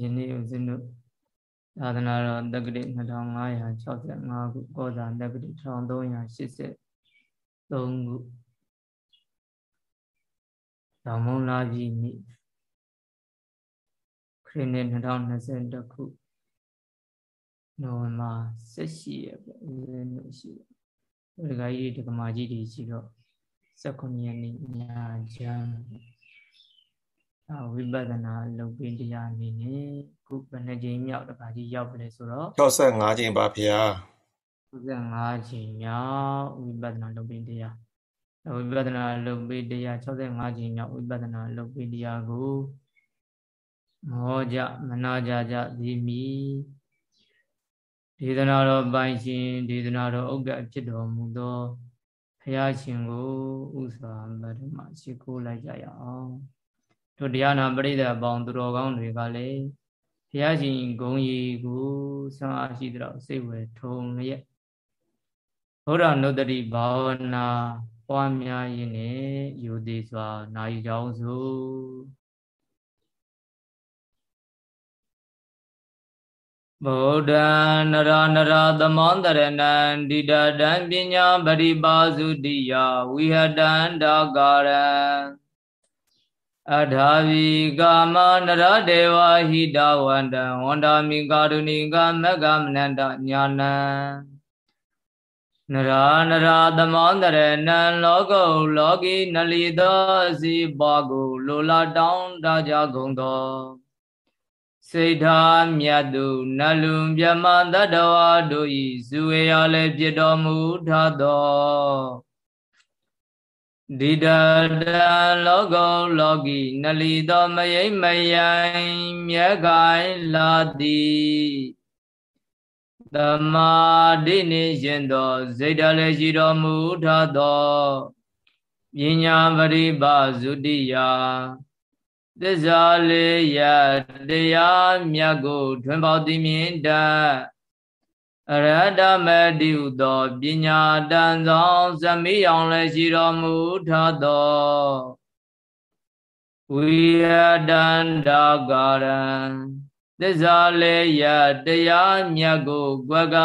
ယနေ့ဦးဇင်းတို့သာသနာတော်တက္ကတိ2565ခုကောဇာတက္ကတိ1383ခုတောင်မုံလာပြည်နေ့ခရစ်နှစ်2021ခုနိုဝင်ဘာ18ရက်ပဲဦးဇင်းတို့ရှိတယ်ဒီကကြီးဒီကမာကြီးတွေရှိတော့19ရက်နေ့ညချမ်း ဝိပဿနာလုပ်ပြီးတရားအနေနဲ့ခုဘယ်နှကြိမ်မြောက်တခါကြီးရောက်ပြီလဲဆိုတော့65ကြိမ်ပါဗျာ65ကြိမ်မြောက်ဝိပဿနာလုပ်ပြီးတရားဝိပဿနာလုပ်ပြီးတရား65ကြိမ်မြောက်ဝိပဿနာလုပ်ပြီးတရားကိုမောကြမနာကြကြသည်မီဒေသနာတော်ပိုင်ရှင်ဒေသနာတော်ဥက္ကဖြစ်တော်မူသောဘုရားရှင်ကိုဥစွာပထမရှိခိုးလိုက်ကြရအောင် တို့တရားနာပရိသတ်အပေါင်းသူတော်ကောင်းတွေကလည်းဘုရားရှင်ဂုံရီကိုဆွမ်းအားရှိသလောက်စိတ်ဝယ်ထုံရဲ့ဘုရားနုတ္တိဘာဝနာပွားများရင်းနဲ့ယူသေးစွာနာယူကြောင်းစုဗုဒ္ဓံနရနရသမောတရဏံဒိဋ္ဌတံပညာပရိပါစုတိယဝိဟတံဒါကာရံ အထာဝီကာမနရဒေဝဟိတဝန္တံဝန္တာမိကာရုဏိကမက္ကမနန္တညာနံနရာနရာသမောန္တရဏံလောကုလောကီနလီသောစီပွားကိုလိုလာတောင်းတကြကုန်သောစိတ်ထားမြတ်သူနလူမြမတတ္တဝါတို့ဤဇူဝေရလည်းဖြစ်တော်မူထသော ဒီတတလောကုလောကီနလီသောမယိမယိုင်မြဲကိုင်လာသည်သမာဓိနေရှင်သောစိတ်တလည်းရှိတော်မူထသောပညာပရိပါဇုတိယသစ္စာလေးရတရားမြတ်ကို ထွန်းပေါသည်မြင်တတ် အရဟတမတိဟုသောပညာတန်ဆောင်ဇမိအောင်လည်းရှိတော်မူထသောဝိယတန္တာကာရံသစ္စာလေးရတရားမြတ်ကိုကွက်က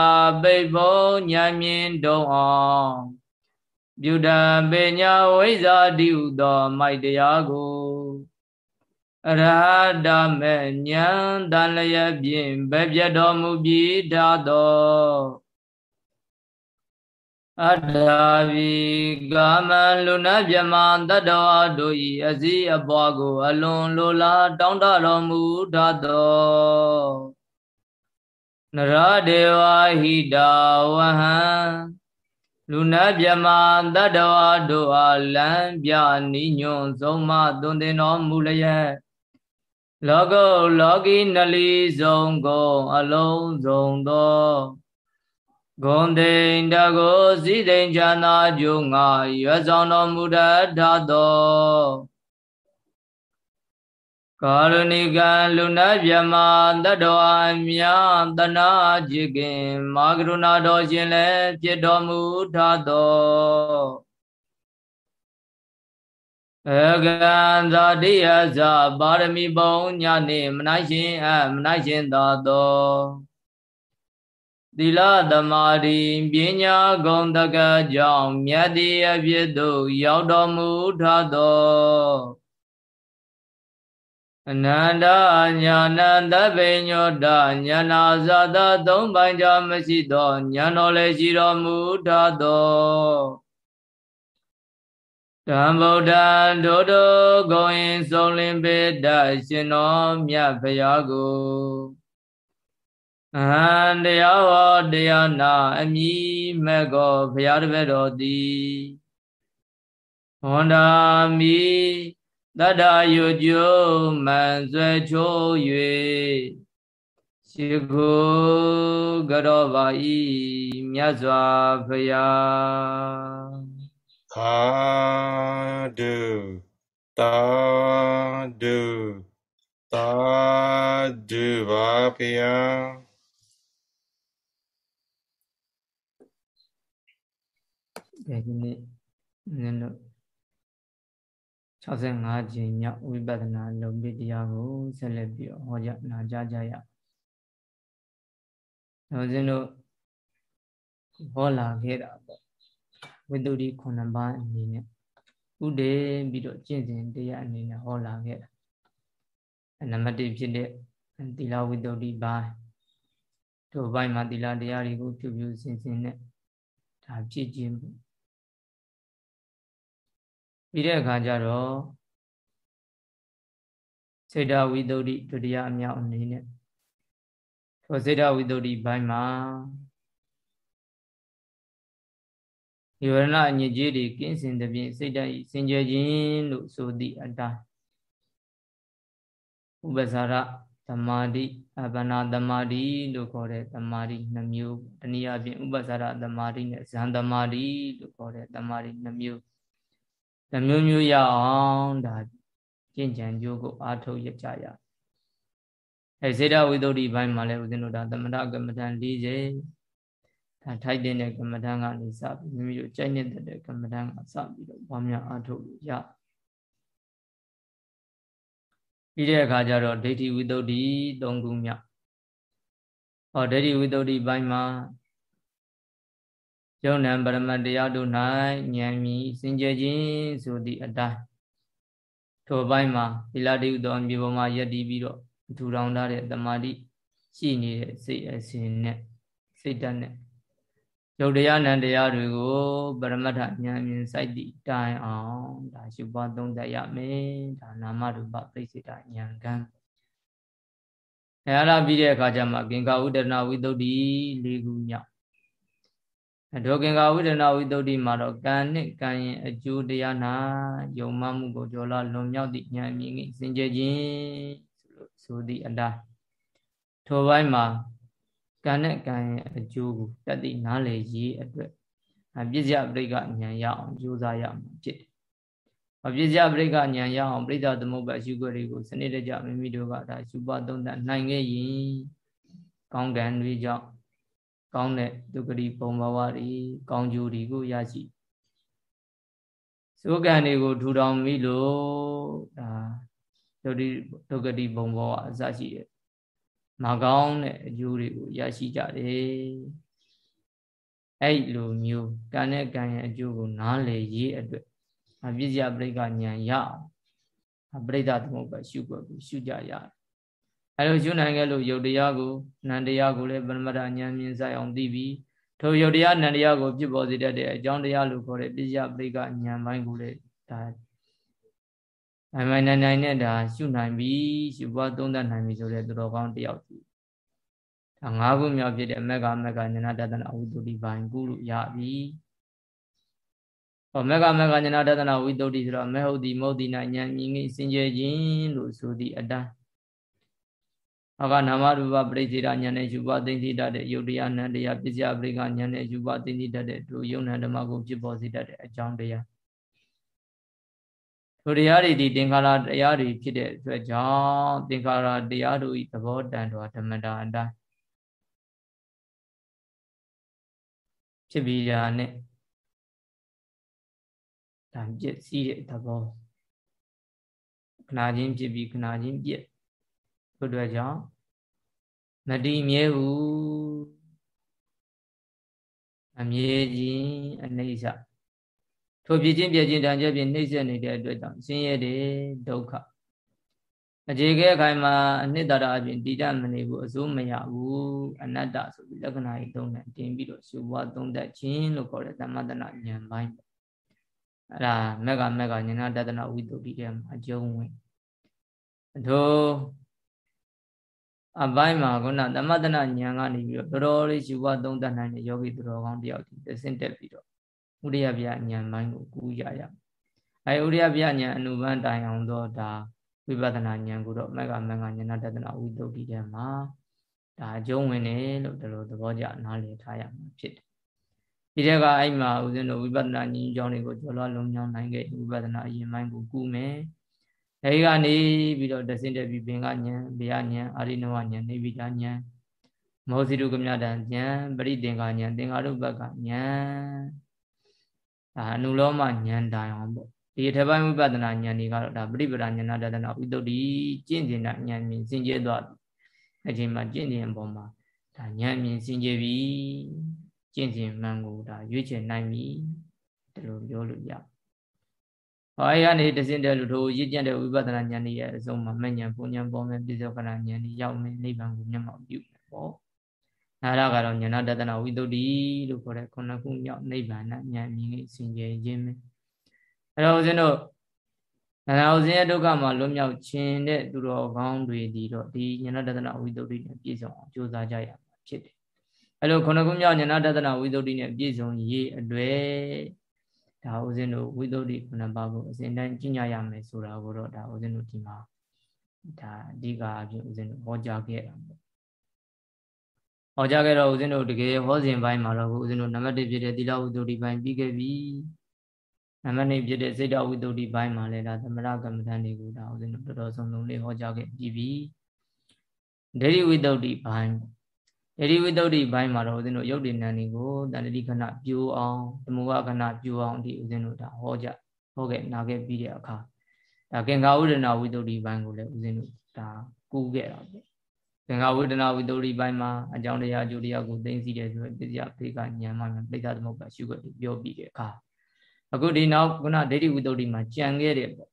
ပိတ်ဖို့ဉာဏ်မြင်တုံအောင်ပြုတံပညာဝိဇ္ဇာတိဟုသောမိုက်တရားကိုအ ရဟတမေဉာဏ်တန်လျက်ဖြင့်ဘယ်ပြတော်မူပြီးထသောအတ္တဝီကာမလူနာမြမတတ္တဝါတို့၏အစည်းအပွားကို အလွန်လိုလားတောင်းတတော်မူထသောနရဒေဝဟိတာဝဟံလူနာမြမတတ္တဝါတို့အားလမ်းပြနိညွန်ဆုံးမသွန်သင်တော်မူလျက် လောကုလောကီနလီဆုံးကုန်အလုံးစုံသောဂုံတိန်တကိုစည်းစိမ်ချမ်းသာကြုံငါရွယ်ဆောင်တော်မူတတ်သောကာရုဏိကံလူနာမြမတတ္တဝါမြတနာจิตခင်မာကရုဏာတော်ရှင်လည်းဖြစ်တော်မူထသော အကံဇာတိယဇာပါရမီပုံညနေမနိုင်ရှင်အမနိုင်ရှင်သာသောသီလသမာဓိပညာဂုဏ်တကကြောင့်မြတ်တိအဖြစ်သို့ရောက်တော်မူထသောအနန္တညာဏသဗ္ဗညောတညာနာဇာတသုံးပိုင်းကြမရှိသောညာတော်လည်းရှိတော်မူထသော ဓမ္ဗုဒ္ဓဒုဒ္ဓဂုံရင်ဆုံးလင်းပေတရှင်တော်မြတ်ဖရာကိုအဟံတရားဟောတရားနာအမိမဲ့ကောဖရာတပည့်တော်သည်ဟောတာမိတတ္တယုကျုမံဆွဲချိုး၍ရှိခိုးကြောပါဤမြတ်စွာဘုရား သာဓုသာဓုသာဓုပါဗျာဒီနေ့နင်တို့65ကြိမ်မြောက်ဝိပဿနာလုံပိတရားကိုဆက်လက်ပြီးဟောကြားနာကြားကြရအောင်။ဦးဇင်းတို့ဟောလာခဲ့တာပေါ့ ဝိတ္တုဒီ9ပါးအနေနဲ့ဥဒေပြီးတော့ကျင့်စဉ်တရားအနေနဲ့ဟောလာခဲ့တာ။နံပါတ်1ဖြစ်တဲ့သီလဝိတ္တုဒီပါတို့ဘိုင်းမှာသီလတရားတွေကိုပြုပြုစင်စင်နဲ့ဒါဖြစ်ခြင်းပေါ့ပြီးတဲ့အခါကျတော့စေတဝိတ္တုဒုတိယအမြောက်အနေနဲ့ထိုစေတဝိတ္တုဘိုင်းမှာ ဒီဝရဏအညစ်အကြေးတွေကင်းစင်တဲ့ပြင်စိတ်ဓာတ်စင်ကြယ်ခြင်းလို့ဆိုသည့်အတိုင်းဥပ္ပဇာရသမာဓိအပနာသမာဓိလို့ခေါ်တဲ့သမာဓိနှမျိုးတနည်းအားဖြင့်ဥပ္ပဇာရသမာဓိနဲ့ဇန်သမာဓိလို့ခေါ်တဲ့သမာဓိနှမျိုးနှမျိုးမျိုးရအောင်ဒါကျင့်ကြံကြိုးကိုအားထုတ်ရကြရအဲစေတဝိသုဒ္ဓိဘိုင်းမှာလည်းဦးဇင်းတို့ဒါသမထကမ္မဋ္ဌာန်း40 ဒါထိုက်တဲ့ကမ္မဋ္ဌာန်းကနေစပြီးမိမိတို့ကြိုက်နေတဲ့ကမ္မဋ္ဌာန်းကစပြီးတော့ဘာများအားထုတ်လို့ရပြီးတဲ့အခါကျတော့ဒိဋ္ဌိဝိသုဒ္ဓိ၃ခုမြောက်ဟောဒိဋ္ဌိဝိသုဒ္ဓိဘိုင်းမှာယုံနံပရမတရားတို့၌ဉာဏ်မြည်စင်ကြယ်ခြင်းဆိုသည့်အတိုင်းထိုဘိုင်းမှာသီလတိဥသောမြေပေါ်မှာယက်တည်ပြီးတော့ထူထောင်ထားတဲ့တမာတိရှိနေတဲ့စိတ်အစဉ်နဲ့စိတ်ဓာတ်နဲ့ ယုတ်တရားနံတရားတွေကိုပရမတ္ထဉာဏ်မြင်စိုက်သည့်တိုင်အောင်ဒါရှုပွားသုံးသပ်ရမယ်ဒါနာမရူပပြိစိတဉာဏ်ကံအဲအားလာပြီးတဲ့အခါကျမှကင်္ကာဥဒနာဝိသုဒ္ဓိ၄ခုမြောက်ဒုက္ကင်္ကာဝိဒနာဝိသုဒ္ဓိမှာတော့ကံနဲ့ကံရဲ့အကျိုးတရားနာယုံမှမှုကိုကြောလာလွန်မြောက်သည့်ဉာဏ်မြင်စင်ကြယ်ခြင်းဆိုသည့်အတိုင်းထိုပိုင်းမှာ ကံနဲ့ကံရဲ့အကျိုးကိုတတ်သိနားလည်ရေးအတွက်အပြည့်စပရိကဉာဏ်ရအောင်ကြိုးစားရမှာဖြစ်တယ်။အပြည့်စပရိကဉာဏ်ရအောင်ပြိဿသမုပ္ပါရှုခွက်တွေကိုစနစ်တကျမိမိတို့ကဒါရှုပါသုံးသပ်နိုင်ခဲ့ရင်ကောင်းကံတွေကြောင့်ကောင်းတဲ့ဒုက္ခတိပုံဘဝတွေကောင်းကျိုးတွေကိုရရှိသုကံတွေကိုထူထောင်ပြီလို့ဒါဒုက္ခတိဒုက္ခတိပုံဘဝအစရှိတဲ့ မကောင်းတဲ့အကျိုးတွေကိုရရှိကြတယ်အဲ့လိုမျိုးကံနဲ့ကံရဲ့အကျိုးကိုနားလည်ရေးအတွက်အပြည့်စရာပြိဋကဉာဏ်ရအောင်ပြိဋ္ဌသမုပ္ပါရှုွက်ကိုရှုကြရတယ်အဲ့လိုရှုနိုင်ခဲ့လို့ယုတ်တရားကိုနန္တရားကိုလည်းပရမတ္ထဉာဏ်မြင်ဆိုင်အောင်သိပြီးထိုယုတ်တရားနန္တရားကိုဖြစ်ပေါ်စေတတ်တဲ့အကြောင်းတရားလို့ခေါ်တဲ့ပစ္စယပရိကဉာဏ်ပိုင်းကိုလည်းဒါ အမှန်နိုင်နိုင်နဲ့ဒါရှုနိုင်ပြီရှုပွားသုံးသပ်နိုင်ပြီဆိုတဲ့သူတော်ကောင်းတယောက်စီဒါ၅ခုမြောက်ဖြစ်တဲ့မက္ကမက္ကဉာဏတတနာဝိတုတိပိုင်းကုလို့ရပြီဟောမက္ကမက္ကဉာဏတတနာဝိတုတိဆိုတော့မဟုတ်ဒီမဟုတ်ဒီနာဉာဏ်မြင်ကြီးစင်ကြယ်ခြင်းလို့ဆိုသည့်အတိုင်းအကနာမရူပပရိသေရဉာဏ်နဲ့ယူပသိသိတတ်တဲ့ယုတ်တရားနံတရားပစ္စယပရိကဉာဏ်နဲ့ယူပသိသိတတ်တဲ့တို့ယုံနံဓမ္မကိုဖြစ်ပေါ်စေတတ်တဲ့အကြောင်းတရား တို့တရားတွေဒီသင်္ခါရတရားတွေဖြစ်တဲ့အတွက်ကြောင့်သင်္ခါရတရားတို့ဤသဘောတန်တော်ဓမ္မတာအတိုင်းဖြစ်ပြီးတာနဲ့ဒါပြည့်စည်တဲ့သဘောခဏချင်းဖြစ်ပြီးခဏချင်းပြည့်တို့အတွက်ကြောင့်မတည်မြဲဘူးအမြဲခြင်းအနိစ္စ ထိုဖြစ်ခြင်းပြည့်ခြင်းတန်ကျက်ပြီးနှိမ့်ဆက်နေတဲ့အတွက်ကြောင့်ဆင်းရဲတယ်ဒုက္ခအခြေခဲအခိုင်မှာအနှစ်သာရအပြင်တည်တတ်မနေဘူးအစိုးမရဘူးအနတ္တဆိုပြီးလက္ခဏာကြီးသုံးတယ်တင်ပြီးတော့ရှုဘွားသုံးတတ်ခြင်းလို့ခေါ်တဲ့သမတနာဉာဏ်ပိုင်းအဲ့ဒါမက်ကမက်ကဉာဏတတနာဝိတ္တုတိထဲမှာအကျုံးဝင်တို့အပိုင်းမှာခုနသမတနာဉာဏ်ကနေပြီးတော့တော်တော်လေးရှုဘွားသုံးတတ်နိုင်တဲ့ယောဂီသူတော်ကောင်းတယောက်ဒီသင်တက်ပြီးတော့ ဥရိယပြဉာဏ်ပိုင်းကိုကူးရရအဲဥရိယပြဉာဏ်အနုဘန်းတိုင်အောင်တော့ဒါဝိပဿနာဉာဏ်ကိုတော့မက္ကမက္ကဉာဏတတနာဝိတုဒ္ဓိထဲမှာဒါအကျုံးဝင်တယ်လို့ဒီလိုသဘောကျနားလည်ထားရမှာဖြစ်တယ်ဒီတဲ့ကအဲ့မှာဦးဇင်းတို့ဝိပဿနာဉာဏ်ကြောင့်တွေကိုကျော်လွှားလုံးမြောင်းနိုင်ခဲ့ဝိပဿနာအရင်ပိုင်းကိုကူးမယ်အဲဒီကနေပြီးတော့တဆင့်တက်ပြီးပင်ကဉာဏ်ဗျာဉာဏ်အာရိနဝဉာဏ်နေဗိဒဉာဏ်မောဇိတုကမြတဉာဏ်ပရိသင်္ကာဉာဏ်သင်္ကာရုပ္ပကဉာဏ် ဒါအနုလောမဉာဏ်တိုင်အောင်ပေါ့ဒီအထက်ပိုင်းဝိပဿနာဉာဏ်တွေကတော့ဒါပရိပဒဉာဏတဒနာဝိတ္တုဒီကျင့်ကျင်တာဉာဏ်မြင်စင်ကြဲသွားအချိန်မှာကျင့်ကျင်အပေါ်မှာဒါဉာဏ်မြင်စင်ကြဲပြီကျင့်ကျင်မှန်ကိုဒါရွေးချယ်နိုင်ပြီဒီလိုပြောလို့ရဟောအဲ့ကနေတစင်တဲ့လူတို့ရည်ကျင့်တဲ့ဝိပဿနာဉာဏ်ကြီးရဲ့အစုံမှာမဉဏ်ပုံဉဏ်ပေါ်မဲ့ပြစ္ဆောကနာဉာဏ်ကြီးရောက်မယ်နိဗ္ဗာန်ကိုမျက်မှောက်ပြုမယ်ပေါ့ နာရကတော့ဉာဏတဒနာဝိတ္တုဒီလို့ခေါ်တဲ့ခုနှစ်ခုမြောက်နိဗ္ဗာန်ဉာဏ်မြင်စင်ကြယ်ခြင်းပဲအဲ့တော့ဦးဇင်းတို့နာနာဦးဇင်းရဲ့ဒုက္ခမှာလွတ်မြောက်ခြင်းတဲ့သူတော်ကောင်းတွေဒီတော့ဒီဉာဏတဒနာဝိတ္တုဒီနဲ့ပြည့်စုံအောင်ကြိုးစားကြရမှာဖြစ်တယ်အဲ့လိုခုနှစ်ခုမြောက်ဉာဏတဒနာဝိတ္တုဒီနဲ့ပြည့်စုံရေးအတွေ့ဒါဦးဇင်းတို့ဝိတ္တုဒီခုနှစ်ပါးကိုအစဉ်တိုင်းကျင့်ကြရမယ်ဆိုတာကိုတော့ဒါဦးဇင်းတို့ဒီမှာဒါအဓိကအဖြစ်ဦးဇင်းတို့ဟောကြားခဲ့တာပေါ့ ဟောကြားခဲ့တော့ဦးဇင်းတို့တကယ်ဟောစဉ်ပိုင်းမှာတော့ဦးဇင်းတို့နံပါတ်1ဖြစ်တဲ့သီလဝိတ္တုဒီပိုင်းပြီးခဲ့ပြီနံပါတ်2ဖြစ်တဲ့စိတ်တဝိတ္တုဒီပိုင်းမှာလည်းဒါသမရကမ္မဋ္ဌာန်းတွေကိုဒါဦးဇင်းတို့တော်တော်ဆုံးဆုံးလေးဟောကြားခဲ့ပြီးပြီဒိဋ္ဌိဝိတ္တုဒီပိုင်းဒိဋ္ဌိဝိတ္တုဒီပိုင်းမှာတော့ဦးဇင်းတို့ယုတ်တိနန္ဒီကိုတဏှတိခဏပြိုးအောင်သမုဟခဏပြိုးအောင်ဒီဦးဇင်းတို့ဒါဟောကြဟောခဲ့နာခဲ့ပြီးတဲ့အခါဒါကင်္ဂါဝိဒနာဝိတ္တုဒီပိုင်းကိုလည်းဦးဇင်းတို့ဒါကူးခဲ့တာပေါ့ သင်္ဃဝေဒနာဝိတ္တုရိပိုင်းမှာအကြောင်းတရားအကျိုးတရားကိုသိသိတယ်ဆိုရင်ပစ္စယဖေကဉာဏ်မှပိဋကသမုပ္ပါရှုခွက်ပြောပြီးတဲ့အခါအခုဒီနောက်ခုနဒိဋ္ဌိဝိတ္တုရိမှာကြံခဲ့တဲ့ပေါ့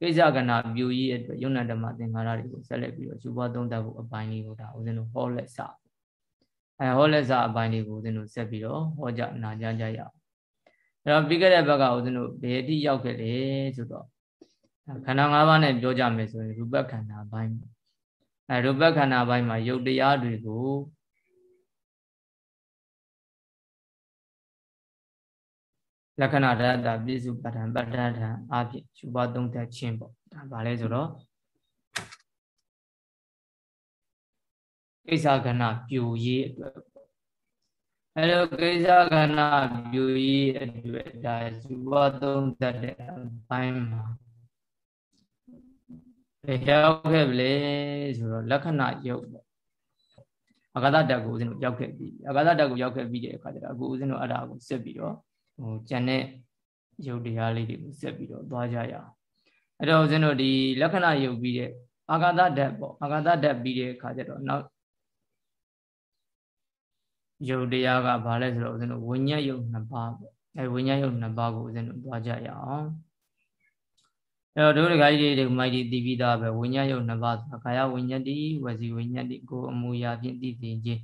ကိစ္စကနာပြူကြီးအတွက်ယုံနာဓမ္မသင်္ခါရတွေကိုဆက်လက်ပြီးတော့ရှုပွားသုံးသပ်ဖို့အပိုင်းလေးကိုဒါဦးဇင်းတို့ဟောလက်စအဲဟောလက်စအပိုင်းလေးကိုဦးဇင်းတို့ဆက်ပြီးတော့ဟောကြနာကြကြရအောင်အဲ့တော့ပြီးခဲ့တဲ့ဘက်ကဦးဇင်းတို့ဘယ်အထိရောက်ခဲ့လဲဆိုတော့ခန္ဓာ၅ပါးနဲ့ပြောကြမယ်ဆိုရင်ရူပခန္ဓာဘိုင်း အဲရူပခန္ဓာဘိုင်းမှာယုတ်တရားတွေကိုလက္ခဏာရတ္တပြစ္စုပ္ပတ္ထံပဋ္ဌာန်းအဖြစ်ရှုပါသုံးသက်ခြင်းပေါ့ဒါဗာလဲဆိုတော့ကိစ္စကဏပြူရေးအတွက်အဲလိုကိစ္စကဏပြူရေးအတွက်ဒါရှုပါသုံးသက်တဲ့အပိုင်းမှာ ဘယ်ရောက်ခဲ့ပြီလဲဆိုတော့လက္ခဏာယုတ်ပေါ့အဂါဒတကိုဦးဇင်းတို့ရောက်ခဲ့ပြီအဂါဒတကိုရောက်ခဲ့ပြီးတဲ့အခါကျတော့အခုဦးဇင်းတို့အဲ့ဒါကိုဆက်ပြီးတော့ဟိုကျန်တဲ့ယုတ်တရားလေးတွေကိုဆက်ပြီးတော့သွားကြရအောင်အဲ့တော့ဦးဇင်းတို့ဒီလက္ခဏာယုတ်ပြီးတဲ့အာဂါဒဓာတ်ပေါ့အာဂါဒဓာတ်ပြီးတဲ့အခါကျတော့နောက်ယုတ်တရားကဘာလဲဆိုတော့ဦးဇင်းတို့ဝိညာဉ်ယုတ်နှစ်ပါးပေါ့အဲဝိညာဉ်ယုတ်နှစ်ပါးကိုဦးဇင်းတို့သွားကြရအောင် အဲ့တော့ဒုရဂါကြီးတွေမိုက်ဒီသိပြီးသားပဲဝိညာဉ်ယုတ်နှစ်ပါးဆိုတာကာယဝိညာဉ်တိဝစီဝိညာဉ်တိကိုအမူအရာဖြင့်သိသိခြင်း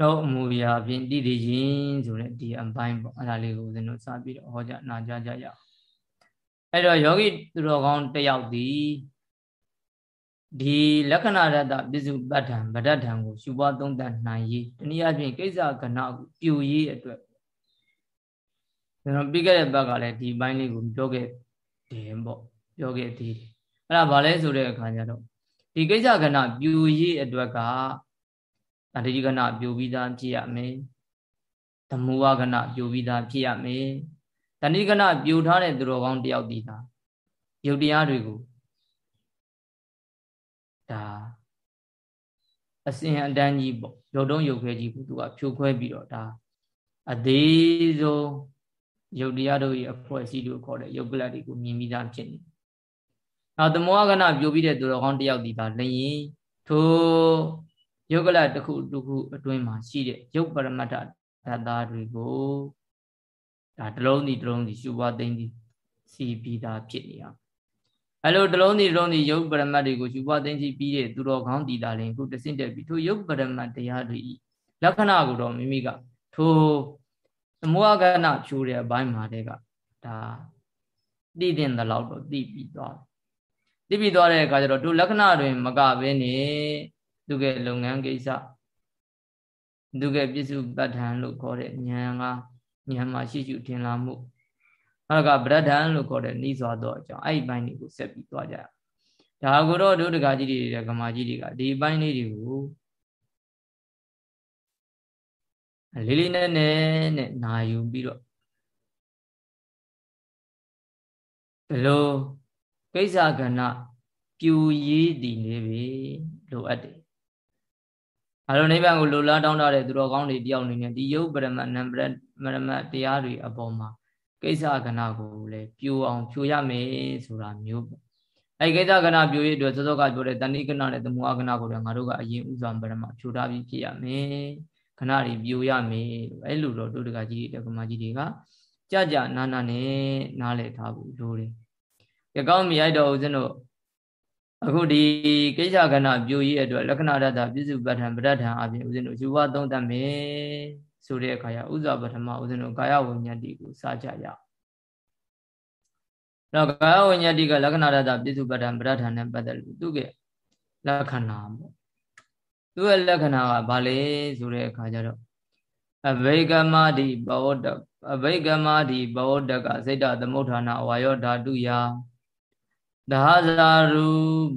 တော့အမူအရာဖြင့်တည်တည်ခြင်းဆိုတဲ့ဒီအပိုင်းပေါ့အဲ့ဒါလေးကိုဦးဇင်းတို့စပြီးတော့ဟောကြနာကြကြရအောင်အဲ့တော့ယောဂီသူတော်ကောင်းတယောက်ဒီဒီလက္ခဏာရတ္တပြစ္စုပ္ပတ္ထံဗဒ္ဒထံကိုရှုပွားသုံးသပ်နိုင်ရေးတနည်းအားဖြင့်ကိစ္စကဏကိုပြူရေးအတွက် ကျွန်တော်ပြီးခဲ့တဲ့ဘက်ကလည်းဒီဘိုင်းလေးကိုပြောခဲ့တယ်ပေါ့ပြောခဲ့သေးတယ်အဲ့ဒါဘာလဲဆိုတဲ့အခါကျတော့ဒီကိစ္စကဏပြူရေးအတွက်ကတတိကဏပြိုပြီးသားဖြစ်ရမယ်သမုဝကဏပြိုပြီးသားဖြစ်ရမယ်တဏိကဏပြိုထားတဲ့သူတော်ကောင်းတယောက်ဒီသာယုတ်တရားတွေကိုဒါအစဉ်အတန်းကြီးပေါ့ရုပ်တုံးရုပ်ခဲကြီးကိုသူကဖြိုခွဲပြီးတော့ဒါအသေးဆုံး ယုတ်တရားတို့ရဲ့အဖွဲ့အစည်းတို့ခေါ်တဲ့ယုတ်ကလတ်တွေကိုမြင်ပြီးသားဖြစ်နေ။နောက်သမုဝကဏပြိုပြီးတဲ့သူတော်ကောင်းတယောက်ဒီသာလျင်ထိုယုတ်ကလတစ်ခုတစ်ခုအတွင်းမှာရှိတဲ့ယုတ်ပရမတ္ထဓာတ်သားတွေကိုဒါတလုံးစီတလုံးစီရှုပွားသိသိစီပြီးသားဖြစ်နေအောင်အဲလိုတလုံးစီတလုံးစီယုတ်ပရမတ်တွေကိုရှုပွားသိသိပြီးတဲ့သူတော်ကောင်းတည်တာလင်ခုတဆင့်တက်ပြီးထိုယုတ်ပရမတ်တရားတွေလက္ခဏာကိုတော့မိမိကထိုသ မုဟကဏဖြူတဲ့အပိုင်းမှာတည်းကဒါသိတဲ့တလောက်တော့သိပြီးသွားသိပြီးသွားတဲ့အခါကျတော့ထိုလက္ခဏာတွင် မကဘဲနဲ့သူကလုပ်ငန်းကိစ္စသူကပြစ္စုပ္ပတ္ထံလို့ခေါ်တဲ့ဉာဏ်ကဉာဏ်မှာရှိရှိထင်လာမှုအဲကဗရဒ္ဒံလို့ခေါ်တဲ့နှီးစွာတော့အကြောင်းအဲ့ဒီပိုင်းတွေကိုဆက်ပြီးသွားကြရဒါကိုတော့ဒုဒကာကြီးတွေကမာကြီးတွေကဒီပိုင်းလေးတွေကို လေးလေးနက်နက်နဲ့နာယူပြီးတော့ဒီလိုကိစ္စကဏ္ဍပြူရေးတည်နေပြီလိုအပ်တယ်အဲလိုနိဗ္ဗာန်ကိုလိုလားတောင်းတတဲ့သူတော်ကောင်းတွေတယောက်အနေနဲ့ဒီယုတ်ပရမနံပရမရမတရားတွေအပေါ်မှာကိစ္စကဏကိုလည်းပြိုအောင်ဖြိုရမယ်ဆိုတာမျိုးပေါ့အဲကိစ္စကဏပြိုရတဲ့အတွက်စောစောကပြောတဲ့တဏိကဏနဲ့သမုဟကဏကိုလည်းငါတို့ကအရင်ဥစွာပရမဖြိုထားပြီးဖြစ်ရမယ် ခဏတွေပြိုရမယ်အဲလိုတော့တို့တကကြီးတက္ကမကြီးတွေကကြကြနာနာနဲ့နားလည်ထားဖို့လိုတယ်။ကြကောင်းမြတ်တော်ဦးဇင်းတို့အခုဒီကိစ္စကဏပြိုရေးအတွက်လက္ခဏာရတ္တပြစ္စုပ္ပထံပဋ္ဌာန်အပြင်ဦးဇင်းတို့ယူဝသုံးတတ်မယ်ဆိုတဲ့အခါကျဥဇာပထမဦးဇင်းတို့ကာယဝိညာတိကိုစကြရအောင်။တော့ကာယဝိညာတိကလက္ခဏာရတ္တပြစ္စုပ္ပထံပဋ္ဌာန်နဲ့ပတ်သက်လို့သူကလက္ခဏာပေါ့။ သူ့ရဲ့လက္ခဏာကဘာလဲဆိုတဲ့အခါကျတော့အဘိကမတိဘဝတ္တအဘိကမတိဘဝတ္တကစိတ်တသမုဋ္ဌာနာဝါယောဓာတုယာဒါဇာရူ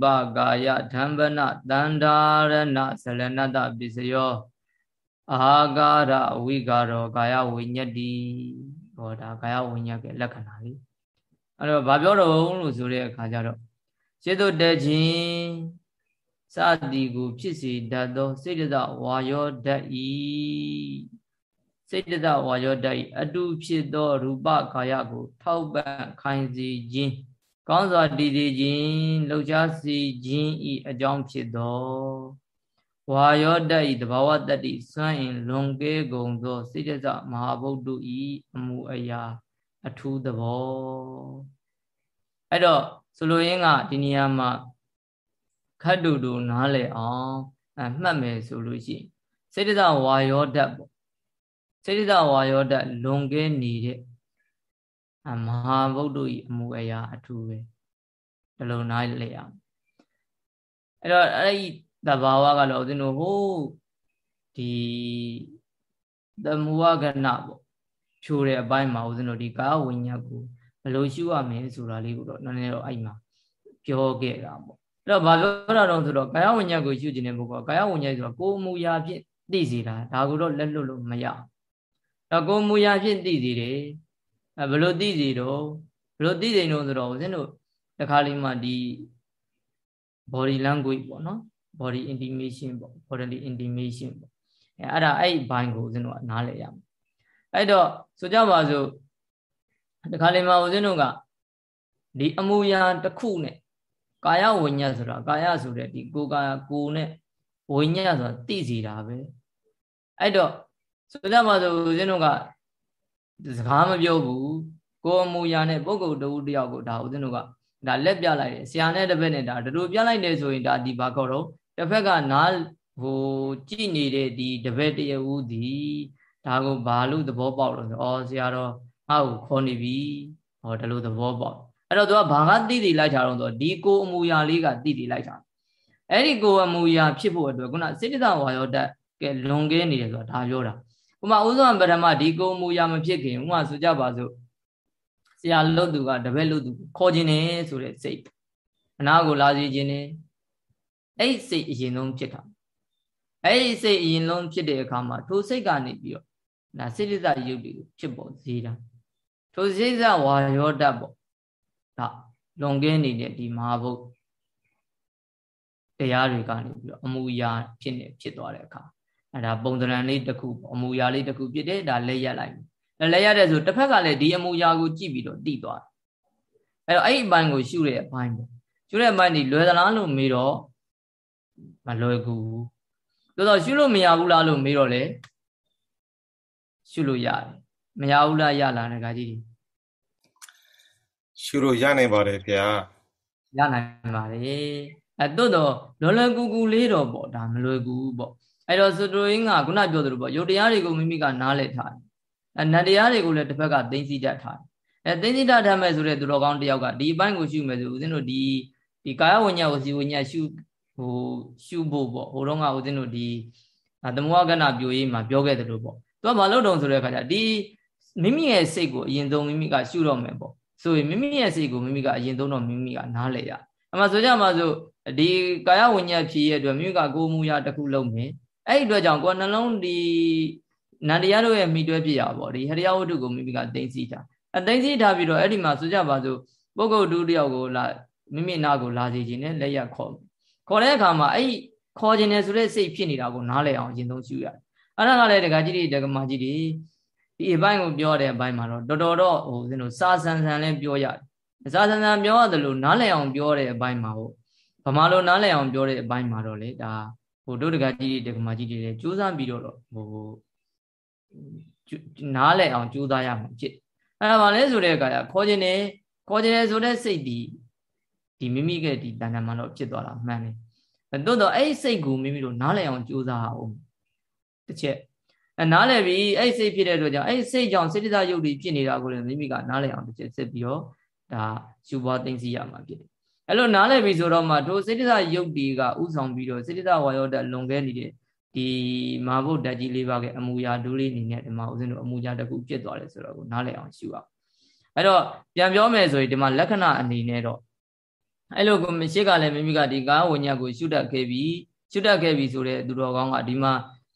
ပကာယဓမ္ပနတန္တာရဏဇလနတပစ္စယောအာဂါရဝိဂါရောကာယဝိညတ္တိဟောဒါကာယဝိညာဉ်ရဲ့လက္ခဏာလေးအဲ့တော့ဘာပြောတော့လို့ဆိုတဲ့အခါကျတော့စေတုတခြင်း စသည်ကိုဖြစ်စေတတ်သောစိတ်တဝါယောဓာတ်ဤစိတ်တဝါယောဓာတ်ဤအတုဖြစ်သောရူပကာယကို ထောက်ပံ့ခိုင်းစေခြင်းကောင်းစွာတည်တည်ခြင်းလှုပ်ရှားစေခြင်းဤအကြောင်းဖြစ်သောဝါယောတဤတဘာဝတတ္တိစွန့်ရင်လွန်ကဲကုန်သောစိတ္တမဟာဗုဒ္ဓဤအမှုအရာ အထူးသဘောအဲ့တော့ဆိုလိုရင်းကဒီနေရာမှာ ခတ်တူတူနားလည်အောင်အမှတ်မယ်ဆိုလို့ရှိရင်စိတ္တဝါယောတတ်ပေါ့စိတ္တဝါယောတတ်လွန်ကဲနေတဲ့မဟာဗုဒ္ဓဤအမှုအရာအထူးပဲဒီလိုနားလည်အောင်အဲ့တော့အဲ့ဒီတဘာဝကတော့ဦးဇင်းတို့ဟိုဒီသမုဝကဏပေါ့ဖြိုတဲ့အပိုင်းမှာဦးဇင်းတို့ဒီကာဝိညာဉ်ကိုဘယ်လိုရှုရမလဲဆိုတာလေးကိုတော့နည်းနည်းတော့အဲ့မှာပြောခဲ့တာပေါ့ အဲ့တော့ဘာပြောတာတော့ဆိုတော့ကာယဝိညာဉ်ကိုရှုခြင်းတဲ့ဘုရားကာယဝိညာဉ်ဆိုတာကိုယ်မူရာဖြင့်သိစေတာဒါကိုတော့လက်လွတ်လို့မရတော့ကိုယ်မူရာဖြင့်သိစေတယ်အဲဘယ်လိုသိစီတော့ဘယ်လိုသိစိန်တော့ဆိုတော့ဦးဇင်းတို့တခါလေးမှဒီ body language ပေါ့နော် body intimation ပေါ့ bodily intimation ပေါ့အဲအဲ့ဒါအဲ့ဘိုင်းကိုဦးဇင်းတို့ကနားလည်ရမယ်အဲ့တော့ဆိုကြပါစို့တခါလေးမှဦးဇင်းတို့ကဒီအမူအရာတစ်ခုနဲ့ ကာယဝိညာဉ်ဆိုတာကာယဆိုတဲ့ဒီကိုယ်ကာယကိုယ်နဲ့ဝိညာဉ်ဆိုတာသိစီတာပဲအဲ့တော့ဆိုကြပါစို့ဦးဇင်းတို့ကစကားမပြောဘူးကိုအမူအရာနဲ့ပုဂ္ဂိုလ်တူတယောက်ကိုဒါဦးဇင်းတို့ကဒါလက်ပြလိုက်တယ်ဆရာနဲ့တစ်ဖက်နဲ့ဒါတူပြလိုက်တယ်ဆိုရင်ဒါဒီဘာခေါ်တော့တစ်ဖက်ကနားဟိုကြည်နေတဲ့ဒီတပည့်တရဦးဒီဒါကိုဘာလို့သဘောပေါက်လို့ဆိုဩဆရာတော်ငါ့ကိုခေါ်နေပြီဟောဒါလို့သဘောပေါက် အဲ့တော့သူကဘာကတိတိလိုက်တာတော့ဆိုဒီကိုအမူအရာလေးကတိတိလိုက်တာအဲ့ဒီကိုအမူအရာဖြစ်ဖို့အတွက်ခုနစိတ္တဝါယောတက်ကဲလွန်ကဲနေတယ်ဆိုတာဒါပြောတာဥမာဥဇဝံပရမဒီကိုမူရမဖြစ်ခင်ဥမာဆိုကြပါစို့ဆရာလွတ်သူကတပည့်လွတ်သူခေါ်ခြင်းနေဆိုတဲ့စိတ်အနာကိုလာစီခြင်းနေအဲ့စိတ်အရင်ဆုံးဖြစ်တာအဲ့ဒီစိတ်အရင်ဆုံးဖြစ်တဲ့အခါမှာထိုစိတ်ကနေပြီးတော့ဒါစိတ္တဇယုတ်တွေကိုဖြစ်ပေါ်စေတာထိုစိတ္တဝါယောတတ်ပေါ့ ဒါလွန်ကင်းနေတဲ့ဒီမဟာဘုတ်တရားတွေကနေပြီးတော့အမှုရာဖြစ်နေဖြစ်သွားတဲ့အခါအဲဒါပုံသဏ္ဍာန်လေးတစ်ခုအမူအရာလေးတစ်ခုဖြစ်တယ်ဒါလက်ရက်လိုက်လက်ရက်တဲ့ဆိုတစ်ဖက်ကလည်းဒီအမူအရာကိုကြည့်ပြီးတော့တည်သွားတယ်အဲတော့အဲ့ဒီအပိုင်းကိုရှုတဲ့အပိုင်းပေါ့ရှုတဲ့အပိုင်းဒီလွယ်သလားလို့မေးတော့မလွယ်ကူဘူးသို့တော့ရှုလို့မရဘူးလားလို့မေးတော့လေရှုလို့ရတယ်မရဘူးလားရလားငါကြီး ရှုလို့ရနိုင်ပါတယ်ခင်ဗျာရနိုင်ပါတယ်အဲတို့တော့လွယ်လွယ်ကူကူလေးတော့ပေါ့ဒါမလွယ်ကူဘူးပေါ့အဲ့တော့စတိုရင်းကခုနပြောသလိုပေါ့ယုတ်တရားတွေကိုမိမိကနားလည်ထားတယ်အဲနတ်တရားတွေကိုလည်းတစ်ဖက်ကသိသိတတ်ထားတယ်အဲသိသိတတ်ထားမယ်ဆိုတဲ့သူတော်ကောင်းတယောက်ကဒီအပိုင်းကိုရှုမယ်ဆိုဦးဇင်းတို့ဒီဒီကာယဝိညာဉ်ကိုစီဝိညာဉ်ရှုဟိုရှုဖို့ပေါ့ဟိုတော့ကဦးဇင်းတို့ဒီသမဝကဏပြိုရေးမှာပြောခဲ့တယ်လို့ပေါ့သူကမလုပ်တော့ဆိုတဲ့အခါကျဒီမိမိရဲ့စိတ်ကိုအရင်ဆုံးမိမိကရှုတော့မယ်ပေါ့ ဆိုရင်မိမိရဲ့စိတ်ကိုမိမိကအရင်ဆုံးတော့မိမိကနားလေရအမှဆိုကြမှာဆိုဒီကာယဝိညာဉ်ဖြစ်ရဲ့အတွက်မိမိကကိုယ်မူရာတစ်ခုလုံးမယ်အဲ့ဒီအတွက်ကြောင့်ကိုယ်နှလုံးဒီနန္တရားတို့ရဲ့မိတွဲဖြစ်ရပါဘောဒီဟရိယဝတ္ထုကိုမိမိကသိသိတာအသိသိထားပြီးတော့အဲ့ဒီမှာဆိုကြပါစို့ပုဂ္ဂိုလ်ဒုတယောက်ကိုလာမိမိနာကိုလာစီခြင်းနဲ့လက်ရခေါ်ခေါ်တဲ့အခါမှာအဲ့ဒီခေါ်ခြင်းနဲ့ဆိုတဲ့စိတ်ဖြစ်နေတာကိုနားလည်အောင်အရင်ဆုံးရှုရတယ်အဲ့ဒါကလည်းဒကာကြီးတွေဒကာမကြီးတွေ ဒီအပိုင်းကိုပြောတဲ့အပိုင်းမှာတော့တော်တော်တော့ဟိုစင်တို့စာဆန်ဆန်လည်းပြောရတယ်စာဆန်ဆန်ပြောရတယ်လို့နားလည်အောင်ပြောတဲ့အပိုင်းမှာဟုတ်ဗမာလိုနားလည်အောင်ပြောတဲ့အပိုင်းမှာတော့လေဒါဟိုတို့ဒကာကြီးတွေဒကာမကြီးတွေလည်းစူးစမ်းပြီးတော့ဟိုနားလည်အောင်ကြိုးစားရမှာဖြစ်အဲ့ဒါပါလဲဆိုတဲ့အခါကျခေါ်ခြင်းနဲ့ခေါ်ခြင်းနဲ့ဆိုတဲ့စိတ်ဒီဒီမိမိကဒီတဏ္ဍာမှာတော့ဖြစ်သွားတာမှန်တယ်တိုးတော့အဲ့စိတ်ကိုမိမိတို့နားလည်အောင်ကြိုးစားအောင်တစ်ချက်အဲ နားလည်ပြီးအဲ့စိတ်ဖြစ်တဲ့အတွက်ကြောင့်အဲ့စိတ်ကြောင့်စေတသာယုတ်တွေဖြစ်နေတာကိုလည်းမိမိကနားလည်အောင်တစ်ချက်ဆက်ပြီးတော့ဒါရှုပွားသိသိရမှာဖြစ်တယ်အဲ့လိုနားလည်ပြီးဆိုတော့မှတို့စေတသာယုတ်တွေကဥဆောင်ပြီးတော့စေတသာဝါယောတလွန်ခဲ့နေတဲ့ဒီမာဘုတ်ဓာတ်ကြီးလေးပါကအမူအရာဒူးလေးအနေနဲ့ဒီမှာဦးဇင်းတို့အမူအရာတစ်ခုဖြစ်သွားတယ်ဆိုတော့ကိုနားလည်အောင်ရှုအောင်အဲ့တော့ပြန်ပြောမယ်ဆိုရင်ဒီမှာလက္ခဏာအနေနဲ့တော့အဲ့လိုကိုမရှိကလည်းမိမိကဒီကာဝိညာဉ်ကိုရှုတတ်ခဲ့ပြီရှုတတ်ခဲ့ပြီဆိုတဲ့သူတော်ကောင်းကဒီမှာ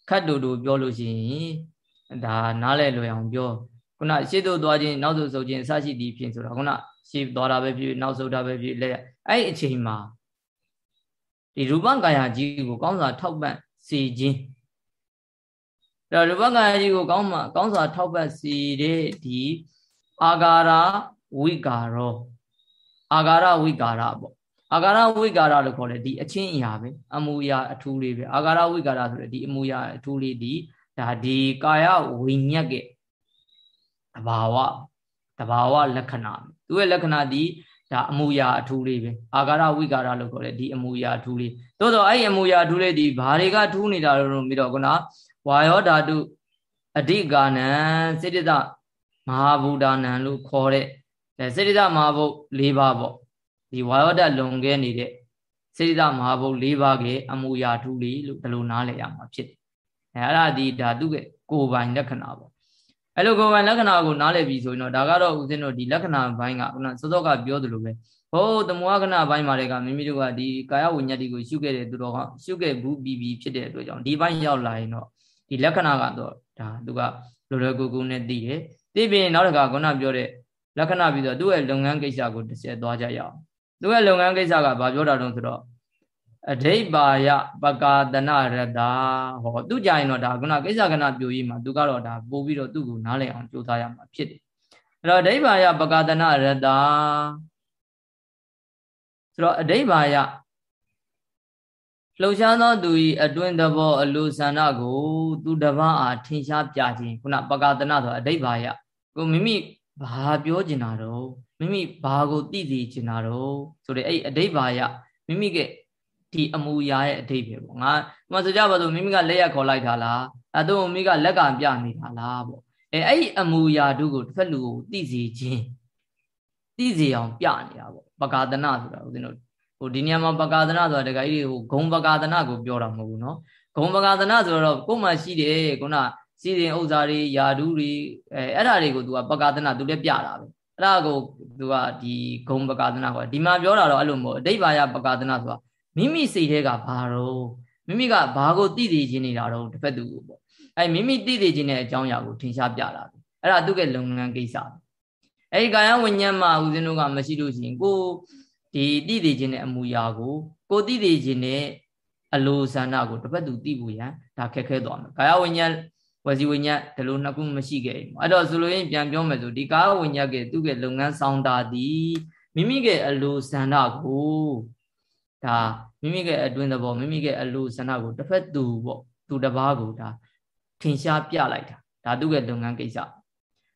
ခတ်တူတူပြောလို့ရှိရင်ဒါနားလည်လွယ်အောင်ပြောခုနရှေ့သို့သွားခြင်းနောက်သို့ဆုပ်ခြင်းအစရှိသည်ဖြင့်ဆိုတော့ခုနရှေ့သွားတာပဲဖြစ်နောက်ဆုပ်တာပဲဖြစ်လက်အဲ့အချိန်မှာဒီရူပကာယကြီးကိုကောင်းစွာထောက်ပံ့စေခြင်းအဲ့တော့ရူပကာယကြီးကိုကောင်းမှကောင်းစွာထောက်ပံ့စေတဲ့ဒီအာဂါရဝိကာရောအာဂါရဝိကာရပေါ့ အာဂါရဝိကာရလို့ခေါ်တယ်ဒီအချင်းအရာပဲအမူအရာအထူးလေးပဲအာဂါရဝိကာရဆိုတဲ့ဒီအမူအရာအထူးလေးဒီဒါဒီကာယဝိညက်ကတဘာဝတဘာဝလက္ခဏာသူရဲ့လက္ခဏာဒီဒါအမူအရာအထူးလေးပဲအာဂါရဝိကာရလို့ခေါ်တယ်ဒီအမူအရာအထူးလေးသို့တော့အဲ့ဒီအမူအရာအထူးလေးဒီဘာတွေကထူးနေတာလို့ပြီးတော့ခုနဝါယောဓာတုအဓိကာနံစေတသမဟာဘူဒာနံလို့ခေါ်တဲ့စေတသမဟာဘုတ်၄ပါးပေါ့ ဒီဝါယောဓာလွန်ခဲ့နေတဲ့စေတသမဟာဘုတ်၄ပါးကအမူအရာထူးလေးလို့ဒီလိုနားလည်ရမှာဖြစ်တယ်အဲအဲ့ဒါဒီဓာတုကကိုယ်ပိုင်လက္ခဏာပေါ့အဲ့လိုကိုယ်ပိုင်လက္ခဏာကိုနားလည်ပြီဆိုရင်တော့ဒါကတော့ဦးဇင်းတို့ဒီလက္ခဏာဘိုင်းကခုနစောစောကပြောသလိုပဲဟိုးတမောကနာဘိုင်းမှာတွေကမိမိတို့ကဒီကာယဝိညာဉ်တိကိုရှုခဲ့တဲ့သူတော်ကရှုခဲ့ဘူးပြီးပြီးဖြစ်တဲ့အတွက်ကြောင့်ဒီဘိုင်းရောက်လာရင်တော့ဒီလက္ခဏာကတော့ဒါသူကလွယ်လွယ်ကူကူနဲ့သိတယ်သိပြီးနောက်တစ်ခါခုနပြောတဲ့လက္ခဏာပြီးတော့သူ့ရဲ့လုပ်ငန်းကိစ္စကိုတစ်ချက်သွားကြရအောင် သူ့ရဲ့လုပ်ငန်းကိစ္စကဘာပြောတာတုံးဆိုတော့အဓိပ္ပါယပကာတနရတ္တာဟောသူကြရင်တော့ဒါခုနကိစ္စကဏပြိုကြီးမှာသူကတော့ဒါပို့ပြီးတော့သူ့ကိုနားလည်အောင်ကြိုးစားရမှာဖြစ်တယ်အဲ့တော့အဓိပ္ပါယပကာတနရတ္တာဆိုတော့အဓိပ္ပါယလှုပ်ရှားသောသူ၏အတွင်တဘောအလိုဆန္ဒကို သူတပားအားထင်ရှားပြခြင်းခုနပကာတနဆိုအဓိပ္ပါယကိုမိမိဘာပြောကျင်တာတော့ မိမိဘာကိုသိသိကျင်တာတော့ဆိုတဲ့အဲ့အဓိပ္ပါယမိမိကဒီအမူအရာရဲ့အဓိပ္ပာယ်ပေါ့ငါဒီမှာဆိုကြပါစို့မိမိကလက်ရခေါ်လိုက်တာလားအဲတော့မိမိကလက်ကပြနေတာလားပေါ့အဲအဲ့ဒီအမူအရာတို့ကိုတစ်ဖက်လူကိုသိစေခြင်းသိစေအောင်ပြနေတာပေါ့ပကာဒနာဆိုတာဦးဇင်းတို့ဟိုဒီနေရာမှာပကာဒနာဆိုတာတခါကြီးဟိုဂုံပကာဒနာကိုပြောတာမဟုတ်ဘူးเนาะဂုံပကာဒနာဆိုတော့ကိုယ်မှရှိတယ်ခုနစီစဉ်ဥစ္စာတွေယာဓုတွေအဲအဲ့ဒါတွေကို तू ကပကာဒနာသူလည်းပြတာပဲ အဲ့ဒါကို तू ကဒီဂုံပကာဒနာခေါ်ဒီမှာပြောတာတော့အဲ့လိုမဟုတ်အတိတ်ဘာယပကာဒနာဆိုတာမိမိစိတ်ထဲကဘာတော့မိမိကဘာကိုသိသိချင်းနေတာတော့တစ်ဖက်သူကိုပေါ့အဲမိမိသိသိချင်းတဲ့အကြောင်းအရာကိုထင်ရှားပြတာပဲအဲ့ဒါသူ့ရဲ့လုပ်ငန်းကိစ္စအဲဒီကာယဝိညာဉ်မှာဦးဇင်းတို့ကမရှိလို့ရှိရင်ကိုဒီသိသိချင်းတဲ့အမူအရာကိုကိုသိသိချင်းတဲ့အလိုဆန္ဒကိုတစ်ဖက်သူသိဖို့ရန်ဒါခက်ခဲသွားမယ်ကာယဝိညာဉ် ဝစီဝိညာဉ်ဒီလိုနှစ်ခုမရှိခဲ့ဘူးအဲ့တော့ဆိုလိုရင်ပြန်ပြောမယ်ဆိုဒီကာယဝိညာဉ်ကသူ့ရဲ့လုပ်ငန်းဆောင်တာသည်မိမိရဲ့အလိုဆန္ဒကိုဒါမိမိရဲ့အတွင်းသဘောမိမိရဲ့အလိုဆန္ဒကိုတစ်ဖက်သူပေါ့သူတစ်ပါးကိုဒါထင်ရှားပြလိုက်တာဒါသူ့ရဲ့လုပ်ငန်းကိစ္စ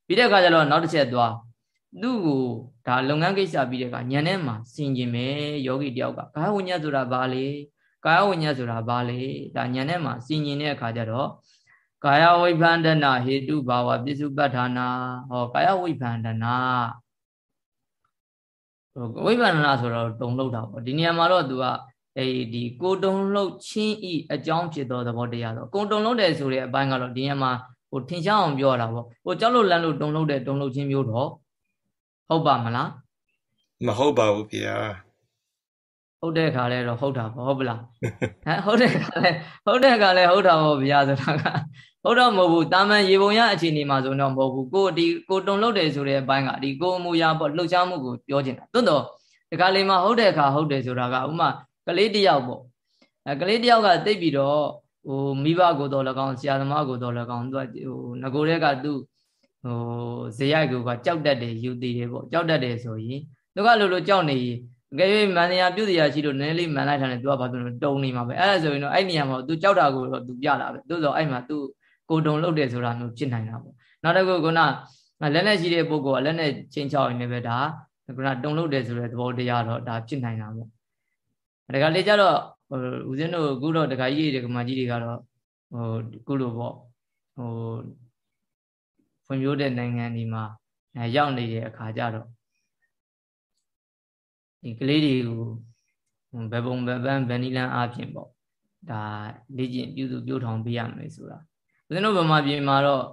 ပြီးတဲ့အခါကျတော့နောက်တစ်ချက်သွားသူ့ကိုဒါလုပ်ငန်းကိစ္စပြီးတဲ့အခါညံထဲမှာဆင်ကျင်မယ်ယောဂီတယောက်ကကာယဝိညာဉ်ဆိုတာဘာလဲကာယဝိညာဉ်ဆိုတာဘာလဲဒါညံထဲမှာဆင်ကျင်တဲ့အခါကျတော့ ကာယဝိဗန္ဒနာဟေတုဘာဝပစ္စုပ္ပထာနာဟောကာယဝိဗန္ဒနာဝိပဿနာဆိုတော့တုံလောက်တာပေါ့ဒီနေရာမှာတော့သူကအဲဒီကိုတုံလောက်ချင်းဤအကြောင်းဖြစ်သောသဘောတရားတော့ကိုတုံလောက်တယ်ဆိုတဲ့အပိုင်းကတော့ဒီနေရာမှာဟိုထင်ရှားအောင်ပြောတာပေါ့ဟိုကြောက်လို့လန့်လို့တုံလောက်တဲ့တုံလောက်ချင်းမျိုးတော့ဟုတ်ပါမလားမဟုတ်ပါဘူးဗျာဟုတ်တဲ့ခါလဲတော့ဟုတ်တာပေါ့ဟုတ်ပလားဟမ်ဟုတ်တဲ့ခါလဲဟုတ်တဲ့ခါလဲဟုတ်တာပေါ့ဗျာဆိုတာက ဟုတ်တော့မဟုတ်ဘူးတာမန်ရေပုံရအခြေအနေမှာဆိုတော့မဟုတ်ဘူးကိုဒီကိုတုံလုတ်တယ်ဆိုတဲ့အပိုင်းကဒီကိုအမူအရာပေါ့လှုပ်ရှားမှုကိုပြောချင်တာတွန်းတော့ဒီကလေးမှာဟုတ်တဲ့အခါဟုတ်တယ်ဆိုတာကဥမာကလေးတယောက်ပေါ့အဲကလေးတယောက်ကသိပြီးတော့ဟိုမိဘကိုတော့၎င်းဆရာသမားကိုတော့၎င်းသူကဟိုငကိုတဲ့ကသူဟိုဇေယိုက်ကကြောက်တတ်တယ်ယူတည်တယ်ပေါ့ကြောက်တတ်တယ်ဆိုရင်သူကလိုလိုကြောက်နေအကယ်၍မန္တရာပြုတ်တရားရှိလို့နည်းနည်းလေးမှန်လိုက်တာနဲ့သူကဘာဖြစ်လို့တုံနေမှာပဲအဲ့ဒါဆိုရင်တော့အဲ့နေရာမှာသူကြောက်တာကိုတော့သူပြလာပဲသို့သောအဲ့မှာသူ ကိုတုံလုပ်တယ်ဆိုတာမျိုးဖြစ်နိုင်တာပေါ့နောက်တစ်ခုကလက်နဲ့ရှိတဲ့ပုဂ္ဂိုလ်ကလက်နဲ့ချင်းချောက်ရင်လည်းဒါကတုံလုပ်တယ်ဆိုတဲ့သဘောတရားတော့ဒါဖြစ်နိုင်တာပေါ့ဒါကလေကြတော့ဟိုဦးဇင်းတို့အခုတော့ဒကာကြီးတွေကမကြီးတွေကတော့ဟိုခုလိုပေါ့ဟိုဖွံ့ဖြိုးတဲ့နိုင်ငံဒီမှာရောက်နေတဲ့အခါကျတော့ဒီကလေးတွေကိုဘယ်ပုံဘယ်ပန်းဗန်နီလန်အပြင်ပေါ့ဒါလေ့ကျင့်ပြုစုပြုထောင်ပေးရမယ်ဆိုတာ ဦးဇင်းတို့ဗမာပြည်မှာတော့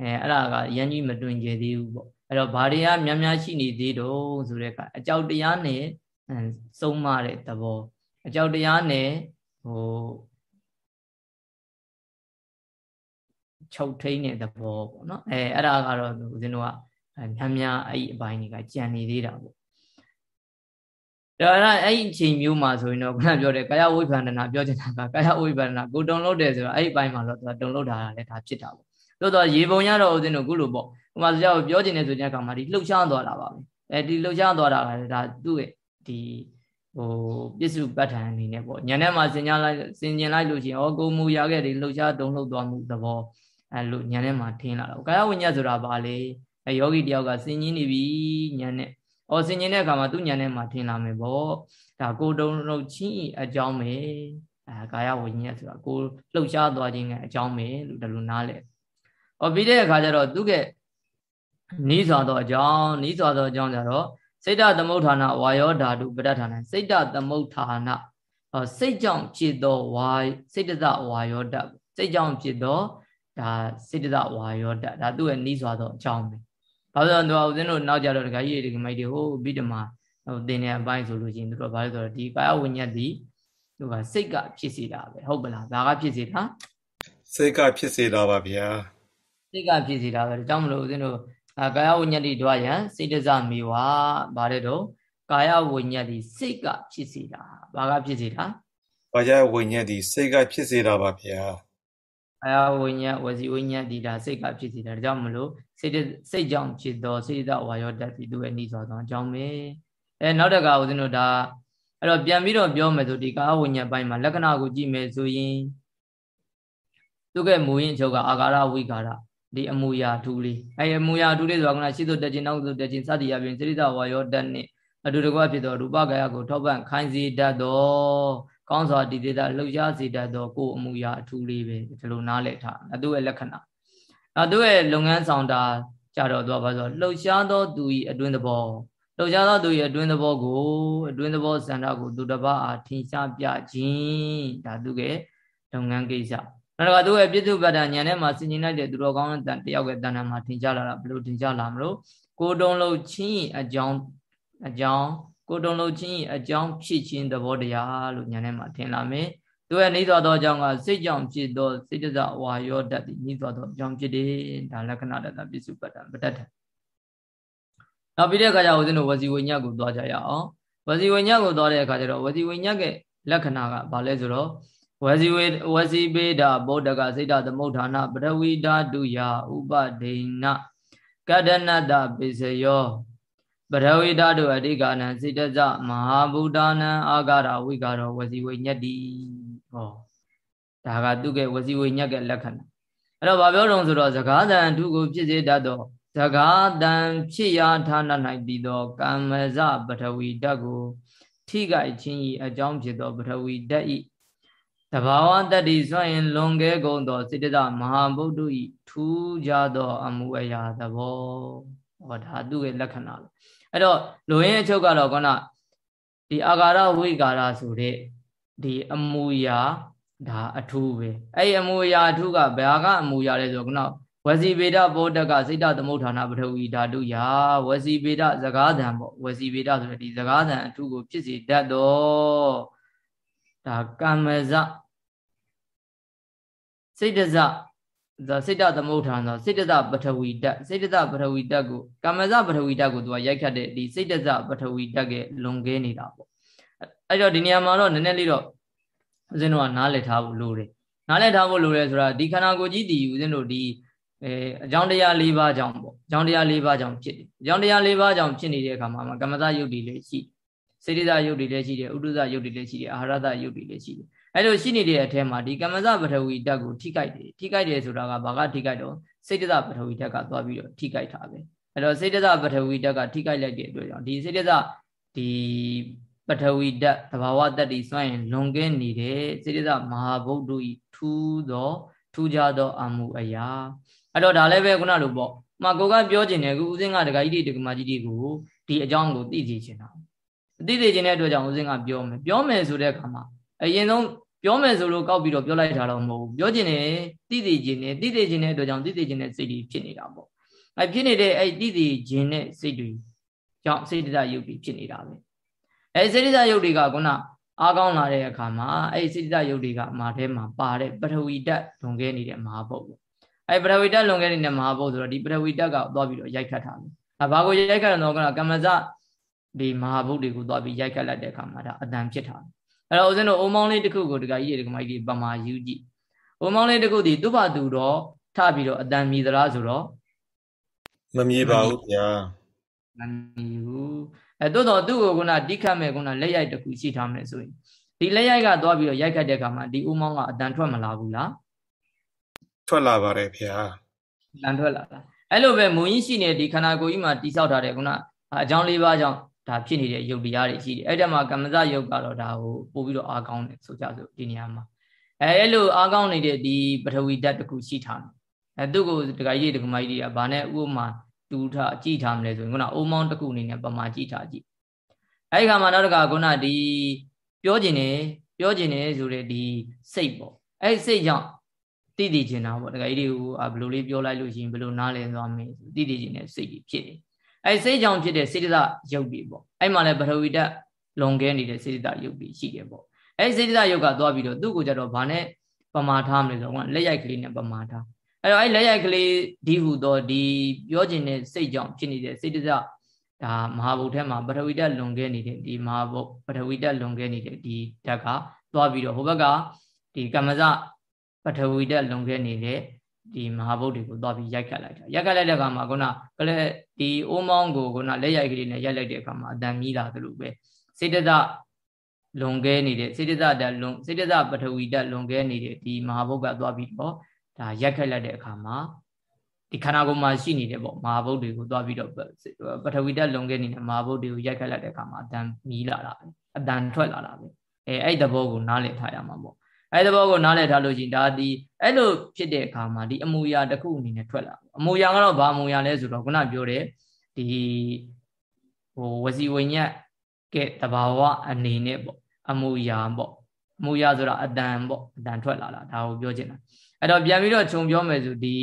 အဲအဲ့ဒါကရန်ကြီးမတွင်ကျသေးဘူးပေါ့အဲ့တော့ဘာတွေကများများရှိနေသေးတော့ဆိုတဲ့ကအကြောက်တရားနဲ့စုံမတဲ့သဘောအကြောက်တရားနဲ့ဟိုချုပ်ထိန်တဲ့သဘောပေါ့နော်အဲအဲ့ဒါကတော့ဦးဇင်းတို့ကများများအဲ့ဒီအပိုင်းတွေကကြံနေသေးတာပေါ့ ဒါအဲ့အဲ့ဒီအချိန်မျိုးမှာဆိုရင်တော့ခုနပြောတဲ့ကာယဝိပန္ဒနာပြောချင်တာကကာယဝိပန္ဒနာကိုတုံလို့တယ်ဆိုတော့အဲ့ဒီအပိုင်းမှာတော့သူကတုံလို့တာလည်းဒါဖြစ်တာပေါ့သို့တော့ရေပုံရတော့ဦးဇင်းတို့ခုလိုပေါ့ဥမာဆိုကြပြောချင်တယ်ဆိုတဲ့အခါမှာဒီလှုပ်ရှားသွားတာပါပဲအဲဒီလှုပ်ရှားသွားတာကလည်းဒါသူ့ရဲ့ဒီဟိုပြစ္စုပ္ပတ္ထန်အနေနဲ့ပေါ့ညနေမှာဆင်ညာလိုက်ဆင်ကျင်လိုက်လို့ရှိရင်ဩကိုမူရခဲ့ဒီလှုပ်ရှားတုံလှုပ်သွားမှုသဘောအဲလိုညနေမှာထင်းလာတော့ကာယဝိညာဉ်ဆိုတာဘာလဲအဲယောဂီတယောက်ကဆင်ញင်းနေပြီညနေ ဩဆင်ញင်းတဲ့အခါမှာသူ့ညနေမှာထင်းလာမယ်ပေါ့ဒါကိုတုံလှုပ်ချင်းအကြောင်းပဲအဲကာယဝိညာဉ်ဆိုတာကိုလှုပ်ရှားသွားခြင်းကအကြောင်းပဲလို့ဒါလိုနားလဲဩပြီးတဲ့အခါကျတော့သူကနီးစွာသောအကြောင်းနီးစွာသောအကြောင်းကြတော့စိတ်တသမုဋ္ဌာနဝါယောဓာတုပဋ္ဌာနစိတ်တသမုဋ္ဌာနစိတ်ကြောင့်ဖြစ်သောဝါစိတ်တဝါယောဓာစိတ်ကြောင့်ဖြစ်သောဒါစိတ်တဝါယောဓာဒါသူ့ရဲ့နီးစွာသောအကြောင်းပဲ ဘာလို့လဲဆိုတော့ဦးဇင်းတို့နောက်ကြတော့ဒကာကြီးတွေဒကာမကြီးတွေဟိုဗိဓမာဟိုသင်တဲ့အပိုင်းဆိုလို့ရှိရင်သူတို့ဘာလို့ဆိုတော့ဒီကာယဝိညာဉ်ဒီသူကစိတ်ကဖြစ်စေတာပဲဟုတ်ပလားဘာကဖြစ်စေတာစိတ်ကဖြစ်စေတာပါဗျာစိတ်ကဖြစ်စေတာပဲဒါကြောင့်မလို့ဦးဇင်းတို့အာကာယဝိညာဉ်တိတွားရန်စိတ်တစမေဝါဗါတဲ့တော့ကာယဝိညာဉ်တိစိတ်ကဖြစ်စေတာဘာကဖြစ်စေတာကာယဝိညာဉ်တိစိတ်ကဖြစ်စေတာပါဗျာ ကာယဝိညာဉ်ဝစီဝိညာဉ်တိဒါစိတ်ကဖြစ်စေတာဒါကြောင့်မလို့စိတ်စိတ်ကြောင့်ဖြစ်သောစိတ်တဝါယောတတ်ဒီသူရဲ့ဤဆိုသောအကြောင်းပဲအဲနောက်တကဦးဇင်းတို့ဒါအဲ့တော့ပြန်ပြီးတော့ပြောမယ်ဆိုဒီကာယဝိညာဉ်ပိုင်းမှာလက္ခဏာကိုကြည့်မယ်ဆိုရင်သူကမူရင်းချုပ်ကအာကာရဝိကာရဒီအမူအရာထူးလေးအဲအမူအရာထူးလေးဆိုတာကရှိသောတက်ခြင်းနောက်သောတက်ခြင်းစသည်အပြင်စိရိတဝါယောတက်နှင့်အတူတကွဖြစ်သောရူပကာယကိုထောက်ပံ့ခိုင်းစေတတ်သောကောင်းစွာတည်တည်တာလှုပ်ရှားစေတတ်သောကိုယ်အမူအရာအထူးလေးပဲဒီလိုနားလည်ထားအတူရဲ့လက္ခဏာအတူရဲ့လုပ်ငန်းဆောင်တာကြတော့သူကဘာဆိုလှုပ်ရှားသောသူ၏အတွင်းသဘောလှုပ်ရှားသောသူ၏အတွင်းသဘောကိုအတွင်းသဘောစန္ဒကိုသူတစ်ပါးအားထင်ရှားပြခြင်းဒါသူရဲ့လုပ်ငန်းကိစ္စနောက်တစ်ခါသူ့ရဲ့ပြစ္စုပ္ပတ္တဉာဏ်ထဲမှာဆင်ခြင်လိုက်တဲ့သူတော်ကောင်းတဲ့တယောက်ရဲ့တဏ္ဍာမှာထင်ရှားလာတာဘယ်လိုထင်ရှားလာမလို့ကိုတုံလုံးချင်းအကြောင်းအကြောင်း ကိုတုံလုံးချင်းအကြောင်းဖြစ်ခြင်းသဘောတရားလို့ဉာဏ်ထဲမှာထင်လာမယ်သူရဲ့နေသောသောအကြောင်းကစိတ်ကြောင့်ဖြစ်သောစိတ်တဇဝါယောတတ်သည်နေသောသောအကြောင်းဖြစ်တယ်ဒါလက္ခဏာတတပြစ္စုပ္ပတ္တပတ္တနောက်ပြီးတဲ့အခါကျဦးဇင်းတို့ဝစီဝိညာဉ်ကိုသွားကြရအောင်ဝစီဝိညာဉ်ကိုသွားတဲ့အခါကျတော့ဝစီဝိညာဉ်ရဲ့လက္ခဏာကဘာလဲဆိုတော့ဝစီဝေဝစီပေဒဗုဒ္ဓကစိတ်တသမုဋ္ဌာနပရဝိဓာတုယဥပဒိဏကတနတပိစယော ပရဝိဓာတုအဋိကာနံစိတ္တဇမဟာဗုဒ္ဓနံအာဂရဝိကာရောဝစီဝေညက်တိဟောဒါကသူကဝစီဝေညက်ကလက္ခဏာအဲ့တော့ဗာပြောတော့ဆိုတော့ဇဂါတံအထုကိုဖြစ်စေတတ်သောဇဂါတံဖြစ်ရာဌာန၌တည်သောကမ္မဇပထဝီဓာတ်ကို ထိခိုက်ခြင်း၏အကြောင်းဖြစ်သောပထဝီဓာတ်၏တဘာဝတတ္တိစွန့်ရင်လွန်ကဲကုန်သောစိတ္တမဟာဗုဒ္ဓဤထူးခြားသော အမှုအရာသဘောဟောဒါသူ့ရဲ့လက္ခဏာလို့ အဲ့တော့လူရင်းအချုပ်ကတော့ကောဒီအာဂါရဝိကာရဆိုတဲ့ဒီအမူအရာဒါအထူးပဲအဲ့ဒီအမူအရာအထူးကဘယ်ဟာကအမူအရာလဲဆိုတော့ကဝစီဗေဒဘောတကစိတ်တသမုဋ္ဌာနာပထဝီဓာတုယာဝစီဗေဒဇဂါသံပေါ့ဝစီဗေဒဆိုတဲ့ဒီဇဂါသံအထူးကိုဖြစ်စေတတ်တော့ဒါကမ္မဇစိတ်တဇဒါ စိတ်တသမုဋ္ဌာန်ဆိုစိတ်တဇပထဝီဓာတ်စိတ်တဇပထဝီဓာတ်ကိုကာမဇပထဝီဓာတ်ကိုသူကရိုက်ခတ်တဲ့ဒီစိတ်တဇပထဝီဓာတ်ကလွန်ကဲနေတာပေါ့အဲ့တော့ဒီနေရာမှာတော့နည်းနည်းလေးတော့ဦးဇင်းတို့ကနားလည်ထားဖို့လိုတယ်နားလည်ထားဖို့လိုတယ်ဆိုတာဒီခန္ဓာကိုယ်ကြီးဒီဦးဇင်းတို့ဒီအဲအကြောင်းတရား၄ပါးကြောင့်ပေါ့အကြောင်းတရား၄ပါးကြောင့်ဖြစ်တယ်အကြောင်းတရား၄ပါးကြောင့်ဖြစ်နေတဲ့အခါမှာကမ္မသယုတ်တိလည်းရှိစေတိသယုတ်တိလည်းရှိတယ်ဥဒ္ဒဇယုတ်တိလည်းရှိတယ်အာဟာရသယုတ်တိလည်းရှိတယ် အဲလိုရှိနေတဲ့အထက်မှာဒီကမ္မဇပထဝီဓာတ်ကိုထိခိုက်တယ်ထိခိုက်တယ်ဆိုတာကဘာကထိခိုက်တော့စေတသပထဝီဓာတ်ကသွားပြီးတော့ထိခိုက်တာပဲအဲတော့စေတသပထဝီဓာတ်ကထိခိုက်လိုက်တဲ့အတွက်ကြောင့်ဒီစေတသဒီပထဝီဓာတ်သဘာဝတတ္တိစွန့်ရင်လွန်ကင်းနေတဲ့စေတသမဟာဗုဒ္ဓဤထူးသောထူးခြားသောအမှုအရာအဲ့တော့ဒါလည်းပဲခုနလိုပေါ့မှာကိုကပြောခြင်းတယ်ခုဦးစင်းကဒကာကြီးတွေဒကာမကြီးတွေကိုဒီအကြောင်းကိုသိသိချင်တာသိသိချင်တဲ့အတွက်ကြောင့်ဦးစင်းကပြောမယ်ပြောမယ်ဆိုတဲ့အခါမှာအရင်ဆုံး ပြောမယ်ဆိုလို့ကောက်ပြီးတော့ပြောလိုက်တာတော့မဟုတ်ဘူးပြောခြင်းတယ်သိသိခြင်းတယ်သိသိခြင်းတဲ့အတွက်ကြောင့်သိသိခြင်းတဲ့စိတ်တွေဖြစ်နေတာပေါ့အဲဖြစ်နေတဲ့အဲ့သိသိခြင်းတဲ့စိတ်တွေကြောင့်စေတသာယုတ်တွေဖြစ်နေတာပဲအဲစေတသာယုတ်တွေကခုနအားကောင်းလာတဲ့အခါမှာအဲ့စေတသာယုတ်တွေကအမှားထဲမှာပါတဲ့ပထဝီဓာတ်လွန်ခဲ့နေတဲ့မဟာဘုတ်ပေါ့အဲပထဝီဓာတ်လွန်ခဲ့နေတဲ့မဟာဘုတ်ဆိုတော့ဒီပထဝီဓာတ်ကသွားပြီးတော့ရိုက်ခတ်တာပဲအဲဘာကိုရိုက်ခတ်တော့ကကမ္မဇဒီမဟာဘုတ်တွေကိုသွားပြီးရိုက်ခတ်လိုက်တဲ့အခါမှာဒါအတန်ဖြစ်တာ အဲ့တော့ဦးဇင်းတို့အိုးမောင်းလေးတစ်ခုကိုတကကြီးတွေတကမကြီးပမာယူကြည့်အိုးမောင်းလေးတစ်ခုဒီသူ့ဘာသူတော့ထပြီးတော့အတန်မြည်သလားဆိုတော့မမြည်ပါဘူးဗျာမမြည်ဘူးအဲတိုးတော့သူ့ကိုခုနတိခတ်မဲ့ခုနလက်ရိုက်တစ်ခုရှိထားမယ်ဆိုရင်ဒီလက်ရိုက်ကသွားပြီးတော့ရိုက်ခတ်တဲ့အခါမှာဒီအိုးမောင်းကအတန်ထွက်မလာဘူးလားထွက်လာပါတယ်ဗျာအတန်ထွက်လာလားအဲ့လိုပဲမုံကြီးရှိနေဒီခန္ဓာကိုယ်ကြီးမှာတိဆောက်ထားတဲ့ခုနအကြောင်းလေးပါးကြောင့် ဒါဖြစ်နေတဲ့ယုတ်တရားတွေရှိတယ်အဲ့ဒါမှာကမ္မဇယုတ်ကတော့ဒါကိုပို့ပြီးတော့အားကောင်းတယ်ဆိုကြစို့ဒီနေရာမှာအဲအဲ့လိုအားကောင်းနေတဲ့ဒီပထဝီဓာတ်တစ်ခုရှိထားတယ်အဲသူ့ကိုဒကာကြီးဒကာမကြီးတွေကဘာနဲ့ဥပမာတူထားကြည့်ထားမလဲဆိုရင်ခုနအိုးမောင်းတစ်ခုအနေနဲ့ပမာကြည့်ထားကြည့်အဲ့ဒီခါမှာနောက်တစ်ခါခုနဒီပြောကျင်နေပြောကျင်နေဆိုတဲ့ဒီစိတ်ပေါ့အဲ့စိတ်ကြောင့်တည်တည်ကျင်တာပေါ့ဒကာကြီးတွေကဘယ်လိုလေးပြောလိုက်လို့ရှိရင်ဘယ်လိုနားလည်သွားမလဲတည်တည်ကျင်တဲ့စိတ်ကြီးဖြစ်တယ် အဲစိတ်ကြောင့်ဖြစ်တဲ့စေတသယုတ်ပြီပေါ့အဲ့မှာလည်းပထဝီဓာတ်လွန်ကဲနေတဲ့စေတသယုတ်ပြီရှိတယ်ပေါ့အဲစေတသယုတ်ကသွားပြီးတော့သူ့ကိုကြတော့ဘာနဲ့ပမာထားမလဲဆိုတော့လက်ရိုက်ကလေးနဲ့ပမာထားအဲ့တော့အဲ့လက်ရိုက်ကလေးဒီဟုတော့ဒီပြောခြင်းတဲ့စိတ်ကြောင့်ဖြစ်နေတဲ့စေတသဒါမဟာဘုတ်ထဲမှာပထဝီဓာတ်လွန်ကဲနေတဲ့ဒီမဟာဘုတ်ပထဝီဓာတ်လွန်ကဲနေတဲ့ဒီဓာတ်ကသွားပြီးတော့ဟိုဘက်ကဒီကမ္မဇပထဝီဓာတ်လွန်ကဲနေတဲ့ ဒီမဟာဗုဒ္ဓကိုသွားပြီးရိုက်ခတ်လိုက်တာရိုက်ခတ်လိုက်တဲ့အခါမှာခုနကလည်းဒီအိုးမောင်းကိုခုနလက်ရိုက်ကလေးနဲ့ရိုက်လိုက်တဲ့အခါမှာအတန်မြည်လာသလိုပဲစေတသလွန်ကဲနေတဲ့စေတသဓာတ်လွန်စေတသပထဝီဓာတ်လွန်ကဲနေတဲ့ဒီမဟာဗုဒ္ဓကသွားပြီးတော့ဒါရိုက်ခတ်လိုက်တဲ့အခါမှာဒီခန္ဓာကိုယ်မှာရှိနေတဲ့ပေါ့မဟာဗုဒ္ဓကိုသွားပြီးတော့ပထဝီဓာတ်လွန်ကဲနေတဲ့မဟာဗုဒ္ဓကိုရိုက်ခတ်လိုက်တဲ့အခါမှာအတန်မြည်လာတာပဲအတန်ထွက်လာတာပဲအဲအဲ့တဘောကိုနားလည်ထားရမှာပေါ့ အဲ့ဒီဘောကိုနားလည်ထားလို့ရှိရင်ဒါဒီအဲ့လိုဖြစ်တဲ့အခါမှာဒီအမူအရာတစ်ခုအနေနဲ့ထွက်လာအမူအရာကတော့ဘာအမူအရာလဲဆိုတော့ခုနပြောတဲ့ဒီဟိုဝစီဝိညာကဲတဘာဝအနေနဲ့ပေါ့အမူအရာပေါ့အမူအရာဆိုတာအတန်ပေါ့အတန်ထွက်လာတာဒါကိုပြောချင်တာအဲ့တော့ပြန်ပြီးတော့ခြုံပြောမယ်ဆိုဒီ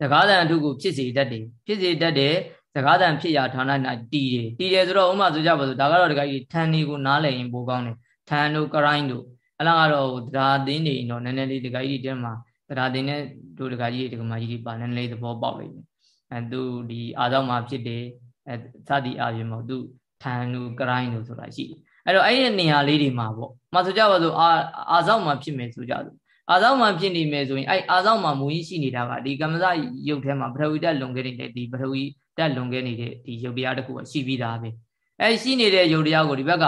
စကားတန်အထုကိုဖြစ်စေတတ်တယ်ဖြစ်စေတတ်တယ်စကားတန်ဖြစ်ရာဌာန၌တည်တယ်တည်တယ်ဆိုတော့ဥမာဆိုကြပါစို့ဒါကတော့တခါကြီးထန်နေကိုနားလည်ရင်ပိုကောင်းတယ်ထန်တို့ကရိုင်းတို့ အဲ့လားကတော့တရားသင်းနေတော့နည်းနည်းလေးတခါကြီးတဲမှာတရားသင်းနဲ့တို့တခါကြီးတခါမကြီးတွေပါနည်းနည်းလေးသဘောပေါက်လိမ့်မယ်အဲသူဒီအာသောမှာဖြစ်တယ်အဲစသည်အပြင်မှာသူထန်တို့ကရိုင်းတို့ဆိုတာရှိတယ်အဲ့တော့အဲ့ဒီနေရာလေးတွေမှာပေါ့မဆိုကြပါစို့အာအာသောမှာဖြစ်မယ်ဆိုကြစို့အာသောမှာဖြစ်နေမယ်ဆိုရင်အဲ့အာသောမှာမူရင်းရှိနေတာကဒီကမ္မဇရုပ်ထဲမှာပထဝီတက်လွန်ခဲ့နေတဲ့ဒီပထဝီတက်လွန်ခဲ့နေတဲ့ဒီရုပ်တရားတစ်ခုကရှိပြီးသားပဲအဲရှိနေတဲ့ရုပ်တရားကိုဒီဘက်က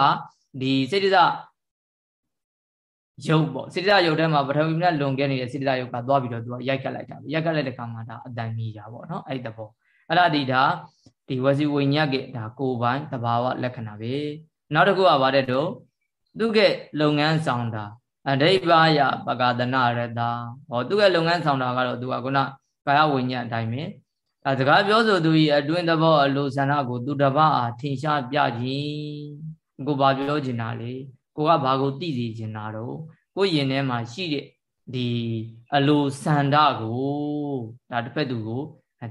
ဒီစိတ္တ ယုတ်ပေါ့စေတသာယုတ်ထဲမှာပထဝီမြတ်လွန်ခဲ့နေတဲ့စေတသာယုတ်ကသွားပြီးတော့သူကရိုက်ကတ်လိုက်တာရိုက်ကတ်လိုက်တဲ့ခါမှာဒါအတန်မြည်တာပေါ့နော်အဲ့ဒီတဘောအဲ့ဒါဒီဒါဒီဝစီဝိညာဉ်ကဒါကိုယ်ပိုင်တဘာဝလက္ခဏာပဲနောက်တစ်ခုကဘာတဲ့တော့သူကလုပ်ငန်းဆောင်တာအဓိပ္ပါယပကဒနာရတာဟောသူကလုပ်ငန်းဆောင်တာကတော့သူကခုနကာယဝိညာဉ်အတိုင်းပဲအဲစကားပြောဆိုသူဤအတွင်းသဘောအလိုဆန္ဒကိုသူတပတ်အားထင်ရှားပြခြင်းကိုဘာပြောချင်တာလဲ ကိုကဘာကိုသိစေချင်တာတော့ကိုယင်ထဲမှာရှိတဲ့ဒီအလိုဆန္ဒကိုဒါတစ်ဖက်သူကို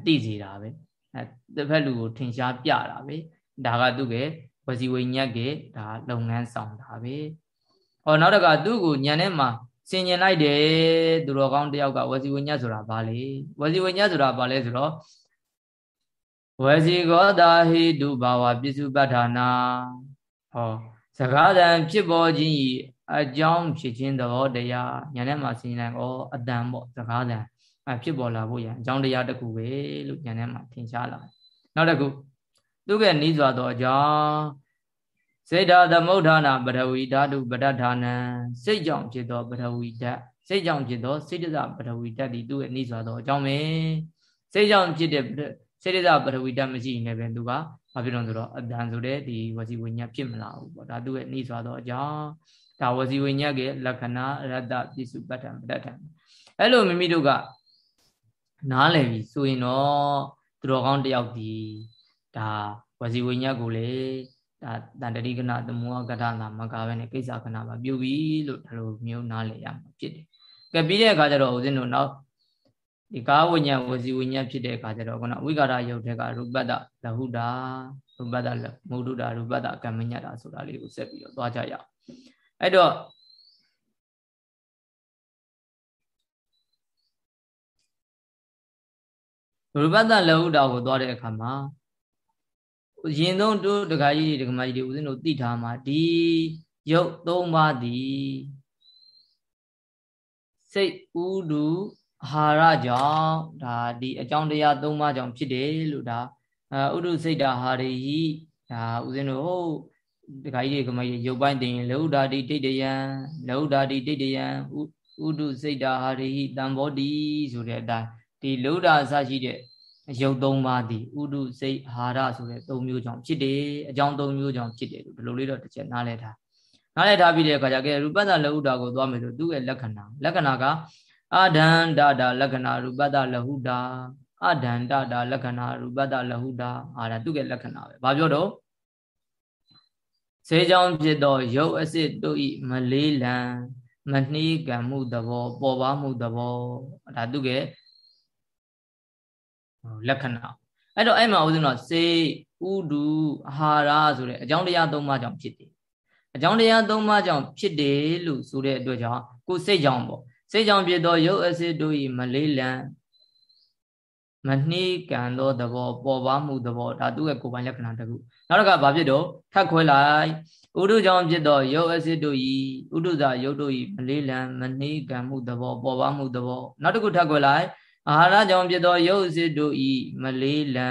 သိစေတာပဲအဲတစ်ဖက်လူကိုထင်ရှားပြတာပဲဒါကသူ့ရဲ့ဝစီဝိညက်ကဒါလုပ်ငန်းဆောင်တာပဲဟောနောက်တကသူ့ကိုညံထဲမှာစင်ញင်လိုက်တယ်သူတော်ကောင်းတယောက်ကဝစီဝိညက်ဆိုတာဘာလဲဝစီဝိညက်ဆိုတာဘာလဲဆိုတော့ဝစီကောတာဟိတုဘာဝပစ္စုပ္ပထာနာဟော စကားတန်ဖြစ်ပေါ်ခြင်းဤအကြောင်းဖြစ်ခြင်းသဘောတရားညာထဲမှာစဉ်းလိုက်ဩအတန်ပေါ့စကားတန်အဖြစ်ပေါ်လာဖို့ရအကြောင်းတရားတစ်ခုပဲလို့ညာထဲမှာထင်ရှားလာနောက်တစ်ခုသူကနီးစွာသောအကြောင်းစေတသမုဋ္ဌာနာပထဝီဓာတုပဋ္ဌာနံစိတ်ကြောင့်ဖြစ်သောပထဝီဓာတ်စိတ်ကြောင့်ဖြစ်သောစိတ္တဇပထဝီဓာတ်ဒီသူ့ရဲ့နီးစွာသောအကြောင်းပဲစိတ်ကြောင့်ဖြစ်တဲ့စိတ္တဇပထဝီဓာတ်မရှိရင်လည်းသူက ဘာဖြစ်လို့ဆိုတော့အတန်ဆိုတဲ့ဒီဝစီဝိညာဉ်ဖြစ်မလာဘူးပေါ့ဒါသူ့ရဲ့နီးစွာသောအကြောင်းဒါဝစီဝိညာဉ်ရဲ့လက္ခဏာရတ္တပစ္စုပ္ပတ္ထံပဋ္ဌာန်အဲ့လိုမိမိတို့ကနားလည်ပြီဆိုရင်တော့သူတော်ကောင်းတယောက်ဒီဒါဝစီဝိညာဉ်ကိုလေဒါတန်တတိကနာသမောကထနာမကာပဲနဲ့ကိစ္စကနာမှာပြုပြီလို့ဒါလိုမျိုးနားလည်ရမှာဖြစ်တယ်။ကဲပြီးတဲ့အခါကျတော့ဦးဇင်းတို့နောက် ဒီကာဝိညာဉ်ဝစီဝိညာဉ်ဖြစ်တဲ့အခါကျတော့ခုနဝိကာရယုတ်တဲ့ကရူပတ္တလဟုတာရူပတ္တမုဒုတာရူပတ္တကမ္မညတာဆိုတာလေးကိုဆက်ပြီးတော့သွားကြရအောင်။အဲ့တော့ရူပတ္တလဟုတာကိုသွားတဲ့အခါမှာရင်ဆုံးတို့ဒကာကြီးတွေဒကာမကြီးတွေဦးဇင်းတို့သိထားမှာဒီရုပ်၃ပါးသည်စိတ်ဥဒု အာဟာရကြောင့်ဒါဒီအကြောင်းတရား၃ပါးကြောင့်ဖြစ်တယ်လို့ဒါဥဒုစိတ်တာဟာရိဟိဒါဦးဇင်းတို့ဟုတ်ဒကာကြီးတွေကမကြီးရုပ်ပိုင်းသိရင်လောဥဒါတိတိတ်တယံလောဥဒါတိတိတ်တယံဥဒုစိတ်တာဟာရိဟိတံဘောတိဆိုတဲ့အတိုင်းဒီလောဥဒါအစရှိတဲ့ရုပ်သုံးပါးသည်ဥဒုစိတ်အာဟာရဆိုတဲ့သုံးမျိုးကြောင့်ဖြစ်တယ်အကြောင်းသုံးမျိုးကြောင့်ဖြစ်တယ်လို့ဒီလိုလေးတော့တစ်ချက်နားလည်ထားနားလည်ထားပြီးတဲ့အခါကျကဲရူပတ္တလဟုတာကိုသွားမယ်ဆိုသူ့ရဲ့လက္ခဏာလက္ခဏာက အဒန္တတာလက္ခဏာရူပတ္တလဟုတာအဒန္တတာလက္ခဏာရူပတ္တလဟုတာအာဒါသူ့ရဲ့လက္ခဏာပဲဘာပြောတော့စေကြောင့်ဖြစ်သောရုပ်အစစ်တို့ဤမလေးလံမနှီးကံမှုသဘောပေါ်ပါမှုသဘောဒါသူကလက္ခဏာအဲ့တော့အဲ့မှာဦးဇင်းတော့စေဥဒုအာဟာရဆိုတဲ့အကြောင်းတရား၃ပါးကြောင့်ဖြစ်တယ်အကြောင်းတရား၃ပါးကြောင့်ဖြစ်တယ်လို့ဆိုတဲ့အတွက်ကြောင့်ကိုစိတ်ကြောင့်ပေါ့ စိတ်ကြောင့်ဖြစ်သောရုပ်အစစ်တို့ဤမလေးလံမနှီးကံသောသဘောပေါ်ပါမှုသဘောဒါသူ့ရဲ့ကိုယ်ပိုင်လက္ခဏာတစ်ခုနောက်တစ်ခါဘာဖြစ်တော့ထပ်ခွဲလိုက်ဥဒုကြောင့်ဖြစ်သောရုပ်အစစ်တို့ဤဥဒုသာရုပ်တို့ဤမလေးလံမနှီးကံမှုသဘောပေါ်ပါမှုသဘောနောက်တစ်ခုထပ်ခွဲလိုက်အာဟာရကြောင့်ဖြစ်သောရုပ်အစစ်တို့ဤမလေးလံ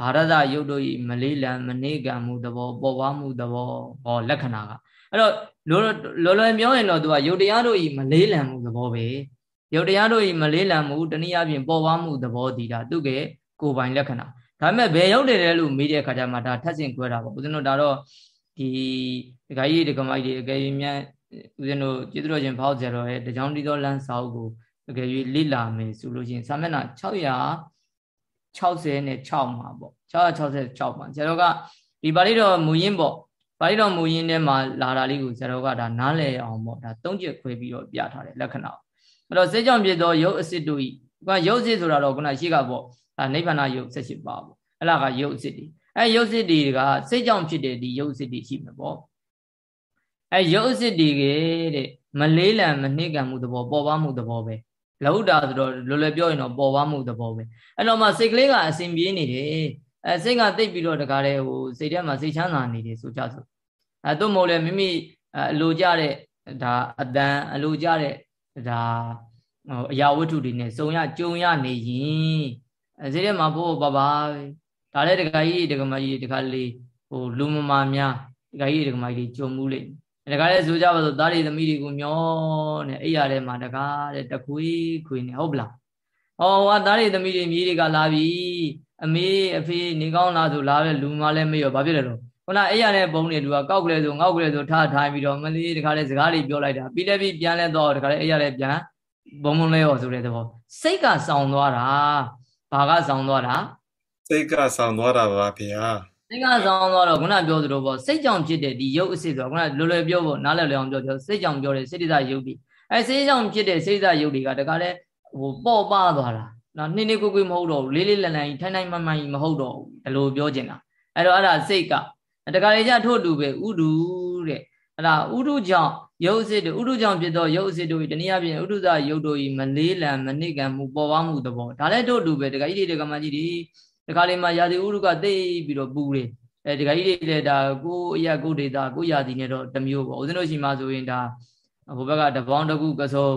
အာရဒရုပ်တို့ဤမလေးလံမနေကံမှုသဘောပေါ်ပါမှုသဘောဟောလက္ခဏာက အဲ့တော့လောလောလွယ်ပြောရင်တော့သူကရုပ်တရားတို့ဤမလေးလံမှုသဘောပဲရုပ်တရားတို့ဤမလေးလံမှုတနည်းအားဖြင့်ပေါ်ပါမှုသဘောဒီတာသူကကိုယ်ပိုင်လက္ခဏာဒါပေမဲ့ဘယ်ရောက်တယ်လဲလို့မေးတဲ့အခါကျမှဒါထပ်ဆင့်ခွဲတာပေါ့ဦးဇင်းတို့ဒါတော့ဒီဒကာကြီးဒကာမကြီးတွေအကယ်၍မြန်ဦးဇင်းတို့ကျေးဇူးတော်ရှင်ဖောက်ကြတော်ရဲ့တကြောင်တီတော်လမ်းစာအုပ်ကိုအကယ်၍လိလာမယ်ဆိုလို့ရှိရင်စာမျက်နှာ660နဲ့6မှာပေါ့666မှာဆရာတော်ကဒီပါဠိတော်မူရင်းပေါ့ ပါဠိတော်မူရင်းထဲမှာလာတာလေးကိုဆရာတော်ကဒါနားလည်အောင်ပေါ့ဒါသုံးချက်ခွဲပြီးတော့ပြထားတယ်လက္ခဏာအဲ့တော့စေကြောင့်ဖြစ်သောရုပ်အစစ်တို့ဤကရုပ်အစစ်ဆိုတာတော့ခုနရှိကပေါ့ဒါနိဗ္ဗာန်ရုပ်ဆက်ရှိပါပေါ့အဲ့ဒါကရုပ်အစစ်တွေအဲရုပ်အစစ်တွေကစေကြောင့်ဖြစ်တဲ့ဒီရုပ်အစစ်တွေရှိမှာပေါ့အဲရုပ်အစစ်တွေကတဲ့မလေးလံမနှိကံမှုသဘောပေါ်ပါမှုသဘောပဲလဟုတာဆိုတော့လွယ်လွယ်ပြောရင်တော့ပေါ်ပါမှုသဘောပဲအဲ့တော့မှစိတ်ကလေးကအစဉ်ပြေးနေတယ်အဲစိတ်ကတိတ်ပြီးတော့တကားတဲ့ဟိုစိတ်ထဲမှာစိတ်ချမ်းသာနေတယ်ဆိုကြစို့ အဲသို့မဟုတ်လည်းမိမိအလိုကြတဲ့ဒါအတန်အလိုကြတဲ့ဒါဟိုအရာဝတ္ထုတွေနဲ့စုံရကြုံရနေရင်အဲစိတ်ထဲမှာပို့ပါပါဒါလည်းတခါကြီးတခါမကြီးတခါလေးဟိုလူမမာများတခါကြီးတခါမကြီးကြုံမှုလိမ့်တခါလည်းဆိုကြပါစို့သားရီသမီးတွေကိုမျောနေအိယာထဲမှာတခါတဲ့တခွေးခွေနေဟုတ်ပလားဟောဟာသားရီသမီးတွေမြေးတွေကလာပြီအမေအဖေနေကောင်းလားဆိုလာပဲလူမလည်းမေ့ရောဘာဖြစ်လဲတော့ ခုနအိယာနဲ့ပုံနေသူကကောက်ကလေးဆိုငေါက်ကလေးဆိုထားထားပြီးတော့မလေးတခါလည်းစကားလေးပြောလိုက်တာပြီးလည်းပြီးပြန်လဲတော့တခါလည်းအိယာလည်းပြန်ဘုံဘုံလဲရောဆိုတဲ့သဘောစိတ်ကစောင်းသွားတာဘာကစောင်းသွားတာစိတ်ကစောင်းသွားတာပါဗျာစိတ်ကဆောင်းသွားတော့ခုနပြောသလိုပေါ့စိတ်ကြောင့်ဖြစ်တဲ့ဒီရုပ်အစစ်ဆိုတော့ခုနလွယ်လွယ်ပြောဖို့နားလည်လည်အောင်ပြောပြောစိတ်ကြောင့်ပြောတဲ့စိတ္တဇရုပ်တွေအဲစိတ်ကြောင့်ဖြစ်တဲ့စိတ္တဇရုပ်တွေကတခါလဲဟိုပေါ့ပါသွားတာနော်နှင်းနှင်းကိုကိုမဟုတ်တော့ဘူးလေးလေးလန်လန်ကြီးထိုင်ထိုင်မှန်မှန်ကြီးမဟုတ်တော့ဘူးဒီလိုပြောချင်တာအဲ့တော့အဲ့ဒါစိတ်က တခါလေကျထို့တူပဲဥဒုတဲ့အဲ့ဒါဥဒုကြောင့်ရုပ်အစစ်တို့ဥဒုကြောင့်ဖြစ်သောရုပ်အစစ်တို့ဤတနည်းအားဖြင့်ဥဒုဇရုပ်တို့ဤမလေးလံမနစ်ကံမှုပေါ်ပါမှုသဘောဒါလည်းတို့တူပဲတခါကြီးတွေတခါမကြီးတွေတခါလေးမှာရာသီဥတုကသိပြီးတော့ပူတယ်အဲဒီကကြီးတွေလည်းဒါကိုအရာကိုဒေတာကိုရာသီနဲ့တော့တမျိုးပေါ့ဦးဇင်းတို့ရှိမှဆိုရင်ဒါဟိုဘက်ကတပေါင်းတစ်ခုကစုံ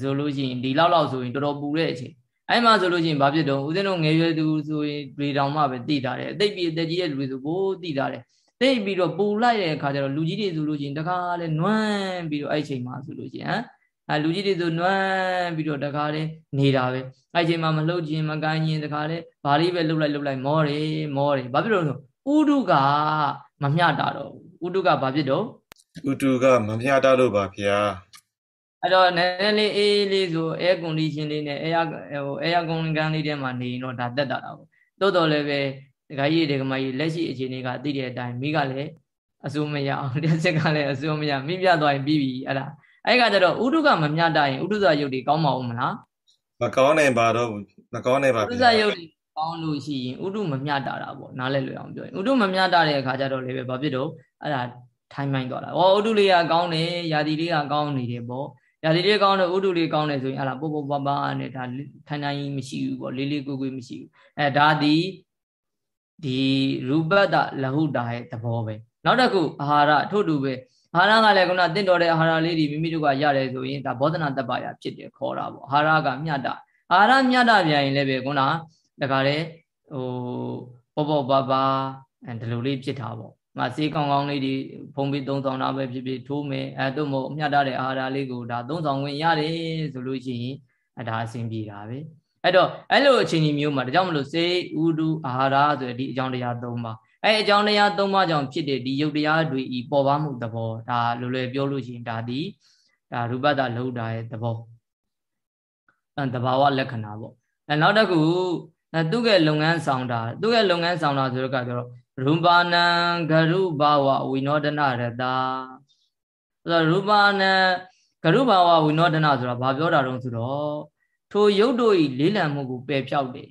ဆိုလို့ရှိရင်ဒီလောက်လောက်ဆိုရင်တော်တော်ပူတဲ့အချိန် အဲ့မှာဆိုလို့ရှိရင်ဘာဖြစ်တော့ဦးဇင်းတို့ငယ်ရွယ်သူဆိုရင်တွေတောင်မှပဲသိတာတယ်အသိပြီးအသက်ကြီးရဲ့လူတွေဆိုဘိုးသိတာတယ်သိပြီးတော့ပူလိုက်တဲ့အခါကျတော့လူကြီးတွေဆိုလို့ရှိရင်တခါလဲနွမ်းပြီးတော့အဲ့ချိန်မှာဆိုလို့ရှိရင်ဟမ်အဲလူကြီးတွေဆိုနွမ်းပြီးတော့တခါလဲနေတာပဲအဲ့ချိန်မှာမလှုပ်ခြင်းမကိုင်းခြင်းတခါလဲဘာလေးပဲလှုပ်လိုက်လှုပ်လိုက်မောတယ်မောတယ်ဘာဖြစ်လို့လဲဥဒုကမမျှတာတော့ဥဒုကဘာဖြစ်တော့ဥတုကမမျှတာလို့ပါဗျာ အဲ့တော့နည်းနည်းလေးအေးလေးဆိုအဲကွန်ဒီရှင်လေးနဲ့အဲဟိုအဲကွန်ကန်လေးထဲမှာနေရင်တော့ဒါတက်တာတာပေါ့တိုးတော်လည်းပဲဒကာကြီးဒကာမကြီးလက်ရှိအခြေအနေကသိတဲ့အတိုင်းမိကလည်းအစိုးမရအောင်တဲ့စက်ကလည်းအစိုးမရမိပြသွားရင်ပြီးပြီအဲ့ဒါအဲ့ကကြတော့ဥဒုကမမြတ်တိုင်းဥဒုဇယုတ်တွေကောင်းမအောင်မလားမကောင်းနိုင်ပါတော့မကောင်းနိုင်ပါဘူးဥဒုဇယုတ်တွေကောင်းလို့ရှိရင်ဥဒုမမြတ်တာတာပေါ့နားလဲလွယ်အောင်ပြောရင်ဥဒုမမြတ်တာတဲ့အခါကျတော့လည်းပဲဘာဖြစ်တော့အဲ့ဒါထိုင်းမိုင်းသွားတာ။ဩဥဒုလေးကကောင်းတယ်ယာတိလေးကကောင်းနေတယ်ပေါ့။ ယာတိလေးကောင်းတယ်ဥဒုလေးကောင်းတယ်ဆိုရင်အဲ့ဒါပုပ်ပုပ်ပပနဲ့ဒါထိုင်းတိုင်းမရှိဘူးပေါ့လေးလေးကိုကိုမရှိဘူး။အဲဒါဒီဒီရူပတ္တလဟုတာရဲ့သဘောပဲ။နောက်တစ်ခုအာဟာရထို့တူပဲအာဟာရကလည်းခုနတင့်တော်တဲ့အာဟာရလေးတွေမိမိတို့ကရတယ်ဆိုရင်ဒါဘောဓနာတပ္ပယဖြစ်တယ်ခေါ်တာပေါ့။အာဟာရကမြတ်တာအာဟာရမြတ်တာပြန်ရင်လည်းပဲခုနတခါလေဟိုပေါ့ပေါ့ပါပါအဲဒီလိုလေးဖြစ်တာပေါ့ မစေးကောင်းကောင်းလေးတွေဖုံးပြီးသုံးဆောင်တာပဲဖြစ်ဖြစ်ထိုးမယ်အဲတို့မို့အမြတ်တဲ့အာဟာရလေးကိုဒါသုံးဆောင်ဝင်ရတယ်ဆိုလို့ရှိရင်အဲဒါအဆင်ပြေတာပဲအဲ့တော့အဲ့လိုအခြေအနေမျိုးမှာဒါကြောင့်မလို့စေဥဒုအာဟာရဆိုတဲ့ဒီအကြောင်းတရား၃ပါးအဲ့အကြောင်းတရား၃ပါးကြောင့်ဖြစ်တဲ့ဒီယုတ်တရားတွေဤပေါ်ပါမှုသဘောဒါလွယ်လွယ်ပြောလို့ရှိရင်ဒါဒီဒါရူပတလောတာရဲ့သဘောအဲတဘာဝလက္ခဏာပေါ့အဲနောက်တစ်ခုအဲသူ့ရဲ့လုပ်ငန်းဆောင်တာသူ့ရဲ့လုပ်ငန်းဆောင်တာဆိုတော့ကတော့ ရူပါဏံဂရုဘာဝဝိနောဒနာရတာဆိုတော့ရူပါဏံဂရုဘာဝဝိနောဒနာဆိုတာဘာပြောတာတုံးဆိုတော့ထိုရုပ်တို့ဤလေးလံမှုကိုပယ်ဖြောက်တယ်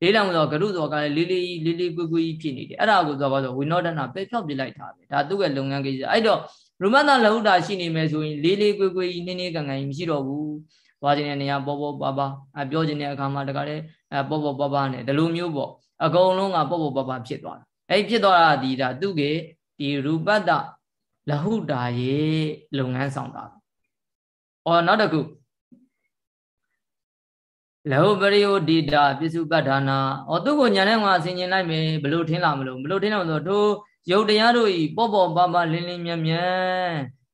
လေးလံမှုဆိုဂရုဆိုကလည်းလေးလေးလေးလေးကွယ်ကွယ်ဖြစ်နေတယ်အဲ့ဒါကိုဆိုတော့ဆိုဝိနောဒနာပယ်ဖြောက်ပြလိုက်တာပဲဒါသူ့ရဲ့လုပ်ငန်းကိစ္စအဲ့တော့ရူမတလဟုတာရှိနေမယ်ဆိုရင်လေးလေးကွယ်ကွယ်နင်းနေကန်ကန်မရှိတော့ဘူးသွားခြင်းတဲ့နေရာပေါ်ပေါ်ပါပါအပြောခြင်းတဲ့အခါမှာတခါလေအပေါ်ပေါ်ပါပါနဲ့ဒီလိုမျိုးပေါ့အကုန်လုံးကပေါ်ပေါ်ပါပါဖြစ်သွားတာ အဲ့ဖြစ်သွားတာဒီဒါသူကေဒီရူပတ္တလဟုတာရေလုပ်ငန်းဆောင်တာ။အော်နောက်တစ်ခုလဟုပရိယဒိတာပစ္စုပ္ပတ္ဌာနာ။အော်သူ့ကိုညာနဲ့ငါဆင်ញင်လိုက်မယ်ဘလို့ထင်းလာမလို့ဘလို့ထင်းလာမလို့တို့ယုတ်တရားတို့ဤပေါ့ပေါ့ပါပါလင်းလင်းမြတ်မြတ်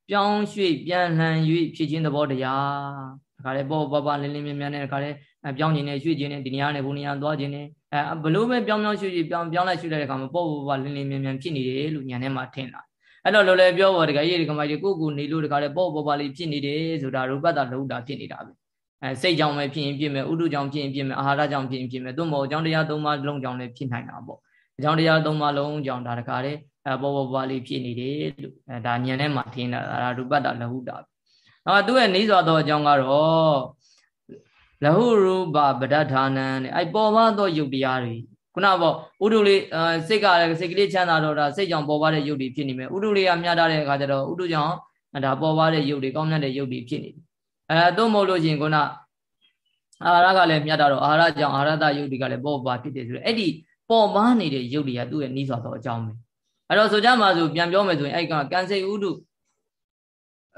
ပြောင်းရွှေ့ပြန်လှန်၍ဖြစ်ခြင်းသဘောတရား။ဒါခါလေပေါ့ပေါ့ပါလင်းလင်းမြတ်မြတ်နဲ့ဒါခါလေ ပြောင်းခြင်းနဲ့ရွှေ့ခြင်းနဲ့ဒီနေရာနဲ့ဘုနေရာသွားခြင်းနဲ့အဲဘလို့ပဲပြောင်းပြောင်းရွှေ့ရွှေ့ပြောင်းပြောင်းလိုက်ရွှေ့လိုက်တဲ့အခါမှာပေါ့ပေါ့ပါလင်းလင်းမြန်မြန်ဖြစ်နေတယ်လို့ညာထဲမှာထင်လာအဲ့တော့လောလောပြောပေါ်တကယ်ကြီးဒီကမိုက်ကိုကိုနေလို့တကယ်လည်းပေါ့ပေါ့ပါလေးဖြစ်နေတယ်ဆိုတာရူပတ္တလုံးတာဖြစ်နေတာပဲအဲစိတ်ကြောင့်ပဲဖြစ်ရင်ဖြစ်မယ်ဥဒုကြောင့်ဖြစ်ရင်ဖြစ်မယ်အာဟာရကြောင့်ဖြစ်ရင်ဖြစ်မယ်သို့မဟုတ်အကြောင်းတရားသုံးပါးလုံးကြောင့်လည်းဖြစ်နိုင်တာပေါ့အကြောင်းတရားသုံးပါးလုံးကြောင့်ဒါတကယ်လည်းအဲပေါ့ပေါ့ပါလေးဖြစ်နေတယ်လို့အဲဒါညံထဲမှာထင်တာဒါရူပတ္တလဟုတာနောက်သူ့ရဲ့နေစွာသောအကြောင်းကတော့ လဟုရူပပဒဋ္ဌာနံတဲ့အဲ့ပေါ်ပါသောယုတ်တရားတွေခုနပေါ့ဥဒုလေးစိတ်ကလည်းစိတ်ကလေးချမ်းသာတော့ဒါစိတ်ကြောင့်ပေါ်ပါတဲ့ယုတ်တွေဖြစ်နေမယ်ဥဒုလေးကမြတ်တဲ့အခါကျတော့ဥဒုကြောင့်ဒါပေါ်ပါတဲ့ယုတ်တွေကောင်းမြတ်တဲ့ယုတ်တွေဖြစ်နေတယ်အဲသို့မဟုတ်လို့ရှင်ခုနအာဟာရကလည်းမြတ်တာတော့အာဟာရကြောင့်အာဟာရတယုတ်တွေကလည်းပေါ်ပါဖြစ်တယ်ဆိုတော့အဲ့ဒီပေါ်ပါနေတဲ့ယုတ်တွေကသူ့ရဲ့နှီးစွာသောအကြောင်းပဲအဲ့တော့ဆိုကြမှာဆိုပြန်ပြောမယ်ဆိုရင်အဲ့ကကံစိတ်ဥဒု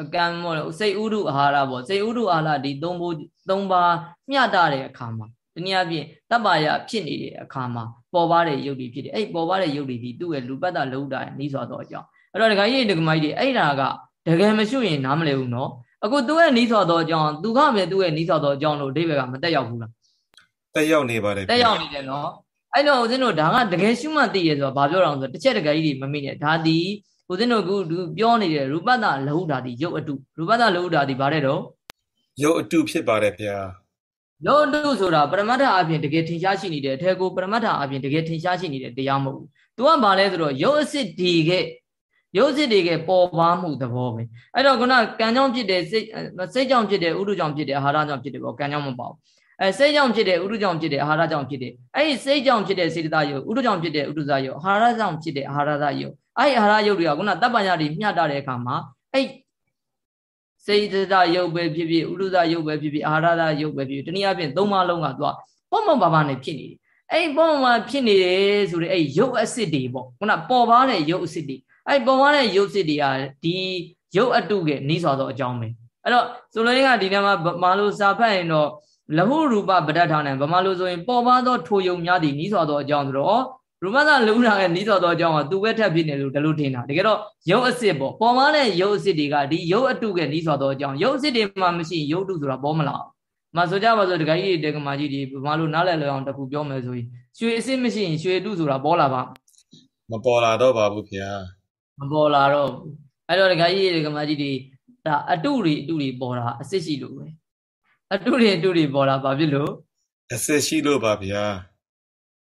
အကံမောစိတ်ဥဒုအာဟာရပေါ့စိတ်ဥဒုအာဟာရဒီသုံးဖို့သုံးပါမျှတတဲ့အခါမှာတနည်းအားဖြင့်တပ္ပါယဖြစ်နေတဲ့အခါမှာပေါ်ပါတဲ့ယုတ်တွေဖြစ်တယ်အဲ့ပေါ်ပါတဲ့ယုတ်တွေဒီသူ့ရဲ့လူပတ်တာလုံးတာနီးစွာတော့အကြောင်းအဲ့တော့ဒကာကြီးဒကာမကြီးတွေအဲ့ဒါကတကယ်မရှိရင်နားမလည်ဘူးနော်အခုသူ့ရဲ့နီးစွာတော့အကြောင်းသူကပဲသူ့ရဲ့နီးစွာတော့အကြောင်းလို့အဓိပ္ပာယ်ကမတက်ရောက်ဘူးလားတက်ရောက်နေပါတယ်တက်ရောက်နေတယ်နော်အဲ့တော့ဦးဇင်းတို့ဒါကတကယ်ရှုမှတ်သိရဆိုတော့ဘာပြောတာလဲဆိုတော့တစ်ချက်တကယ်ကြီးတွေမမိနဲ့ဒါဒီ ဦးဇင်းတို့ကပြောနေတဲ့ရူပတ္တလဟုတာဒီရုပ်အတုရူပတ္တလဟုတာဒီဗါတဲ့တော့ရုပ်အတုဖြစ်ပါတယ်ဗျာရုပ်အတုဆိုတာပရမတ္ထအပြင်တကယ်ထင်ရှားရှိနေတဲ့အထက်ကိုပရမတ္ထအပြင်တကယ်ထင်ရှားရှိနေတဲ့တရားမဟုတ်ဘူး။ तू ကဘာလဲဆိုတော့ရုပ်အစစ်ဒီကရုပ်စစ်တွေကပေါ်ပါမှုသဘောပဲ။အဲ့တော့ခုနကံကြောင့်ဖြစ်တဲ့စိတ်စိတ်ကြောင့်ဖြစ်တဲ့ဥဒုကြောင့်ဖြစ်တဲ့အာဟာရကြောင့်ဖြစ်တယ်ပေါ့ကံကြောင့်မပေါ့။အဲစိတ်ကြောင့်ဖြစ်တဲ့ဥဒုကြောင့်ဖြစ်တဲ့အာဟာရကြောင့်ဖြစ်တဲ့အဲ့ဒီစိတ်ကြောင့်ဖြစ်တဲ့စေတသာယုတ်ဥဒုကြောင့်ဖြစ်တဲ့ဥဒုဇယုတ်အာဟာရကြောင့်ဖြစ်တဲ့အာဟာရဇယုတ် အဲ့ဒီအာဟာရယုတ်တွေကခုနတပ်ပညာတွေမျှတတဲ့အခါမှာအဲ့စေတသာယုတ်ပဲဖြစ်ဖြစ်ဥဒုဇယုတ်ပဲဖြစ်ဖြစ်အာဟာရယုတ်ပဲဖြစ်ဖြစ်တနည်းအားဖြင့်သုံးပါးလုံးကသူကပေါ့ပေါ့ပါပါနဲ့ဖြစ်နေတယ်အဲ့ပေါ်မှာဖြစ်နေတယ်ဆိုတဲ့အဲ့ရုပ်အစစ်တွေပေါ့ခုနပေါ်ပါတဲ့ရုပ်အစစ်တွေအဲ့ပေါ်ပါတဲ့ရုပ်စစ်တွေကဒီရုပ်အတုကနီးစွာသောအကြောင်းပဲအဲ့တော့ဆိုလိုရင်းကဒီနေရာမှာမာလို့စာဖတ်ရင်တော့လဟုရူပပဋ္ဌာန်းဗမာလိုဆိုရင်ပေါ်ပါသောထိုယုံများသည်နီးစွာသောအကြောင်းဆိုတော့ ရူပသလုံနာရဲ့နီးစွာသောအကြောင်းကသူပဲထပ်ဖြစ်နေလို့ဒါလို့ထင်တာတကယ်တော့ရုပ်အစစ်ပေါ့ပေါ်ပါတဲ့ရုပ်အစစ်တွေကဒီရုပ်အတုကနီးစွာသောအကြောင်းရုပ်အစစ်တွေမှမရှိရုပ်တုဆိုတာပေါ်မလာဘူးမဆိုကြပါစို့တခါကြီးတေကမာကြီးဒီဗမာလိုနားလည်လွယ်အောင်တခုပြောမယ်ဆိုရင်ရွှေအစစ်မရှိရင်ရွှေတုဆိုတာပေါ်လာပါမပေါ်လာတော့ပါဘူးဗျာမပေါ်လာတော့အဲ့တော့တခါကြီးတေကမာကြီးဒီဒါအတုတွေအတုတွေပေါ်တာအစစ်ရှိလို့ပဲအတုတွေအတုတွေပေါ်တာဘာဖြစ်လို့အစစ်ရှိလို့ပါဗျာ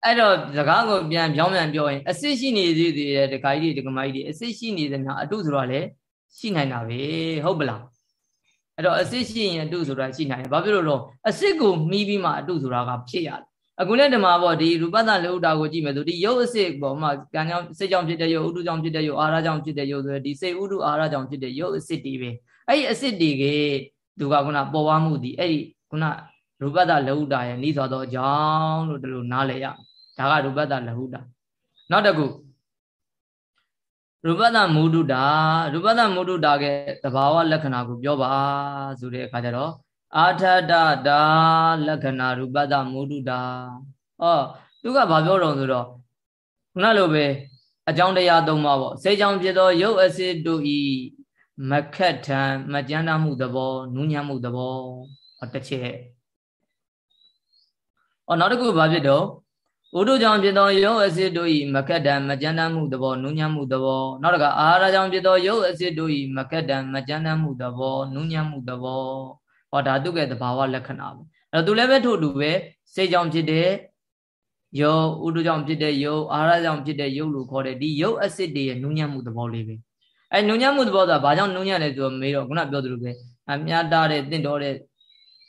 အဲ့တော့စကားကိုပြန်ပြောင်းပြန်ပြောရင်အစစ်ရှိနေသေးသေးတဲ့တခါကြီးတေကမာကြီးဒီအစစ်ရှိနေသမျှအတုဆိုတာလည်းရှိနိုင်တာပဲဟုတ်ပလားအဲ့တော့အစစ်ရှိရင်အတုဆိုတာရှိနိုင်တယ်ဘာဖြစ်လို့လဲအစစ်ကိုမှီးပြီးမှအတုဆိုတာကဖြစ်ရတယ်အခုလည်းဓမ္မပေါ့ဒီရူပသလေဥတာကိုကြည့်မယ်ဆိုဒီရုပ်အစစ်ပေါ့မှကံကြောင့်စိတ်ကြောင့်ဖြစ်တဲ့ရုပ်ဥတုကြောင့်ဖြစ်တဲ့ရုပ်အာရကြောင့်ဖြစ်တဲ့ရုပ်ဆိုဒီစိတ်ဥတုအာရကြောင့်ဖြစ်တဲ့ရုပ်အစစ်တွေပဲအဲ့ဒီအစစ်တွေကသူကခုနပေါ်ပွားမှုဒီအဲ့ဒီခုနရူပသလေဥတာရဲ့ဤသောသောအကြောင်းလို့ဒီလိုနားလည်ရ ဒါကရူပသလေဥတာနောက်တစ်ခုရူပသမုဒုတာရူပသမုဒုတာကသဘာဝလက္ခဏာကိုပြောပါဆိုတဲ့အခါကျတော့အာထတတာလက္ခဏာရူပသမုဒုတာဟောသူကဘာပြောတော့ဆိုတော့ခုနလိုပဲအကြောင်းတရားသုံးပါပေါ့စေကြောင့်ဖြစ်သောရုပ်အစစ်တို့ဤမခက်ထံမကြမ်းတမှုသဘောနူးညံ့မှုသဘောဟောတစ်ချက်ဟောနောက်တစ်ခုဘာဖြစ်တော့ ဥဒုကြောင့်ဖြစ်သောရုပ်အစစ်တို့၏မကတ်တံမကြမ်းတမ်းမှုသဘောနုညံ့မှုသဘောနောက်တကအာဟာရကြောင့်ဖြစ်သောရုပ်အစစ်တို့၏မကတ်တံမကြမ်းတမ်းမှုသဘောနုညံ့မှုသဘောဟောဒါတုကဲ့သဘာဝလက္ခဏာပဲအဲ့တော့သူလည်းပဲထို့တူပဲစိတ်ကြောင့်ဖြစ်တဲ့ရုပ်ဥဒုကြောင့်ဖြစ်တဲ့ရုပ်အာဟာရကြောင့်ဖြစ်တဲ့ရုပ်လို့ခေါ်တဲ့ဒီရုပ်အစစ်တွေရဲ့နုညံ့မှုသဘောလေးပဲအဲနုညံ့မှုသဘောဆိုတာဘာကြောင့်နုညံ့လဲဆိုတော့မေးတော့ခုနပြောသလိုပဲအမြတ်တာတဲ့တင့်တော်တဲ့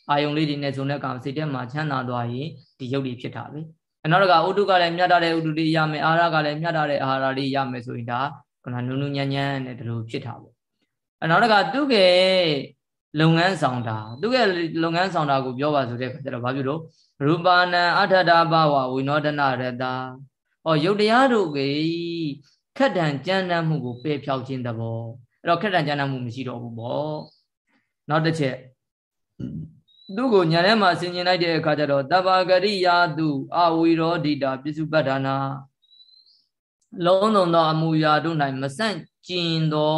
အာယုံလေးတွေနဲ့ဇုံတဲ့ကောင်စိတ်ထဲမှာချမ်းသာသွားရင်ဒီရုပ်တွေဖြစ်တာပဲ အနောက်တကဥတုကလည်းမြတ်တာတဲ့ဥတုလေးရမယ်အာဟာရကလည်းမြတ်တာတဲ့အာဟာရလေးရမယ်ဆိုရင်ဒါကနနုနုညံ့ညံ့နဲ့ဒီလိုဖြစ်တာပေါ့အနောက်တကသူကလုပ်ငန်းဆောင်တာသူကလုပ်ငန်းဆောင်တာကိုပြောပါဆိုတဲ့အခါကျတော့ဘာဖြစ်လို့ရူပါဏံအထတာဘဝဝိနောဒနာရတာဟောယုတ်တရားတို့ကခက်တံကြမ်းတမ်းမှုကိုပယ်ဖြောက်ခြင်းတဘောအဲ့တော့ခက်တံကြမ်းတမ်းမှုမရှိတော့ဘူးပေါ့နောက်တစ်ချက် သူ့ကိုညာထဲမှာဆင်ញင်လိုက်တဲ့အခါကျတော့တဘာဂရိယာတုအဝီရောဒိတာပစ္စုပ္ပဒါနာလုံးစုံသောအမူအရာတို့၌မဆန့်ကျင်သော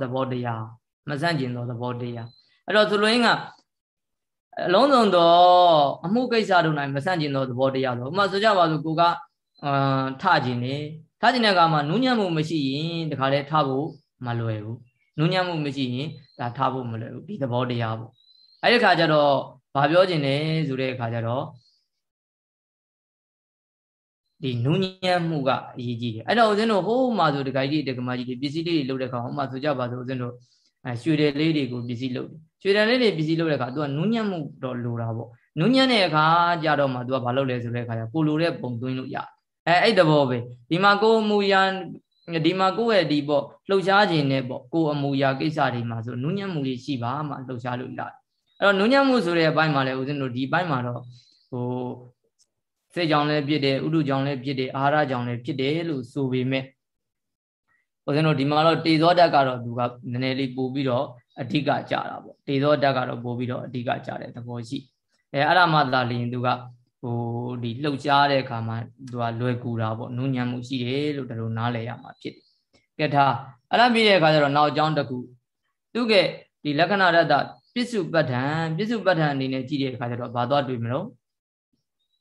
သဘောတရားမဆန့်ကျင်သောသဘောတရားအဲ့တော့သူလိုရင်းကအလုံးစုံသောအမှုကိစ္စတို့၌မဆန့်ကျင်သောသဘောတရားဆိုဥပမာဆိုကြပါစို့ကိုကအာထကျင်နေထကျင်တဲ့အခါမှာနူးညံ့မှုမရှိရင်တခါလဲထဖို့မလွယ်ဘူးနူးညံ့မှုမရှိရင်ဒါထဖို့မလွယ်ဘူးဒီသဘောတရားပေါ့ အဲ့ဒီခါကျတော့ဘာပြောချင်လဲဆိုတဲ့အခါကျတော့ဒီနူးညံ့မှုကအရေးကြီးတယ်အဲ့တော့ဦးဇင်းတို့ဟိုးမှာဆိုတခါကြီးတက္ကမကြီးတွေပစ္စည်းလေးတွေလုပ်တဲ့အခါဟိုမှာဆိုကြပါဆိုဦးဇင်းတို့အဲရွှေတယ်လေးတွေကိုပစ္စည်းလုပ်တယ်ရွှေတယ်လေးတွေပစ္စည်းလုပ်တဲ့အခါ तू ကနူးညံ့မှုတော့လိုတာပေါ့နူးညံ့တဲ့အခါကြတော့မှ तू ကဘာလုပ်လဲဆိုတဲ့အခါကျကိုလိုတဲ့ပုံသွင်းလို့ရအဲအဲ့တဘောပဲဒီမှာကိုအမူအရာဒီမှာကိုယ့်ရဲ့ဒီပေါ့လှုပ်ရှားခြင်းနဲ့ပေါ့ကိုအမူအရာကိစ္စတွေမှာဆိုနူးညံ့မှုတွေရှိပါမှလှုပ်ရှားလို့ရတယ် အဲ့တော့နုညံ့မှုဆိုတဲ့အပိုင်းမှာလည်းဦးဇင်းတို့ဒီပိုင်းမှာတော့ဟိုစိတ်ကြောင့်လည်းဖြစ်တယ်ဥဒုကြောင့်လည်းဖြစ်တယ်အာဟာရကြောင့်လည်းဖြစ်တယ်လို့ဆိုပေမဲ့ဦးဇင်းတို့ဒီမှာတော့တေဇောဓာတ်ကတော့သူကနည်းနည်းလေးပို့ပြီးတော့အဓိကကြတာပေါ့တေဇောဓာတ်ကတော့ပို့ပြီးတော့အဓိကကြတဲ့သဘောရှိအဲအဲ့ဒါမှသာလျင်သူကဟိုဒီလှုပ်ရှားတဲ့အခါမှာသူကလွယ်ကူတာပေါ့နုညံ့မှုရှိတယ်လို့တို့နားလည်ရမှာဖြစ်တယ်ကဲထားအဲ့ဒါပြီးတဲ့အခါကျတော့နောက်အကြောင်းတစ်ခုသူကဒီလက္ခဏာရတ္တ ပစ္စုပ္ပတ္ထံပစ္စုပ္ပတ္ထံအနေနဲ့ကြည့်တဲ့အခါကျတော့ဘာသွားတွေ့မလို့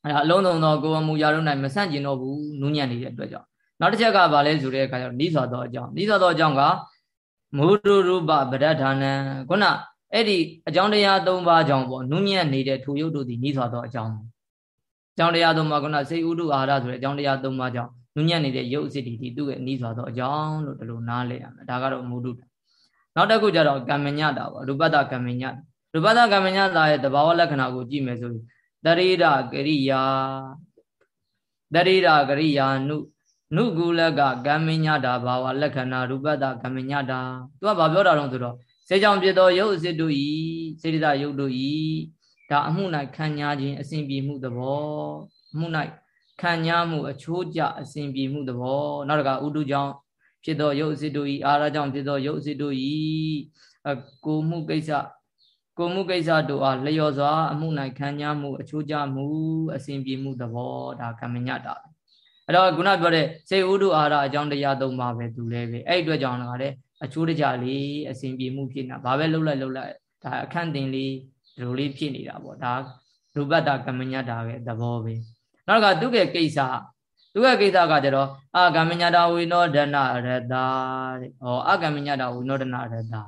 အဲအလုံးစုံသောကိုယ်အမူအရာတို့၌မဆန့်ကျင်တော့ဘူးနူးညံ့နေတဲ့အတွက်ကြောင့်နောက်တစ်ချက်ကဘာလဲဆိုတဲ့အခါကျတော့နိစွာသောအကြောင်းနိစွာသောအကြောင်းကမုဒုရူပဗဒ္ဒဌာနံခုနအဲ့ဒီအကြောင်းတရား၃ပါးကြောင့်ပေါ့နုညံ့နေတဲ့ထိုရုပ်တို့သည်နိစွာသောအကြောင်းအကြောင်းတရား၃ပါးခုနစေဥဒုအာဟာရဆိုတဲ့အကြောင်းတရား၃ပါးကြောင့်နုညံ့နေတဲ့ရုပ်အစစ်တွေဒီသူ့ရဲ့နိစွာသောအကြောင်းလို့ဒီလိုနားလည်ရမယ်ဒါကတော့မုဒု နောက်တစ်ခုကျတော့ကမ္မညတာပေါ့ရူပတကမ္မညရူပတကမ္မညတာရဲ့တဘာဝလက္ခဏာကိုကြည့်မယ်ဆိုရင်တရိဒကရိယာတရိဒကရိယာနုနုကုလကကမ္မညတာဘာဝလက္ခဏာရူပတကမ္မညတာသူကဘာပြောတာတော့ဆိုတော့စေကြောင့်ဖြစ်သောရုပ်အစစ်တို့ဤစေတရုပ်တို့ဤဒါအမှု၌ခံညာခြင်းအစဉ်ပြေမှုသဘောအမှု၌ခံညာမှုအချိုးကျအစဉ်ပြေမှုသဘောနောက်တကဥဒုကြောင့် ဖြစ်သောရုပ်အစစ်တို့ဤအာရကြောင့်ဖြစ်သောရုပ်အစစ်တို့ဤကိုမှုကိစ္စကိုမှုကိစ္စတို့အားလျော်စွာအမှု၌ခံညာမှုအချိုးကျမှုအစဉ်ပြေမှုသဘောဒါကမ္မညတာအဲ့တော့ခုနပြောတဲ့စေဥဒုအာရအကြောင်းတရားသုံးပါပဲသူလည်းပဲအဲ့အတွက်ကြောင့်လည်းအချိုးတကြလေးအစဉ်ပြေမှုဖြစ်နေတာဘာပဲလှုပ်လိုက်လှုပ်လိုက်ဒါအခန့်တင်လေးဒီလိုလေးဖြစ်နေတာပေါ့ဒါရူပတ္တကမ္မညတာပဲသဘောပဲနောက်ကသူကကိစ္စ သူကကိစ္စကကြတော့အာကမ္မညတာဝိနောဒနာရတ္တာတဲ့ဟောအကမ္မညတာဝိနောဒနာရတ္တာ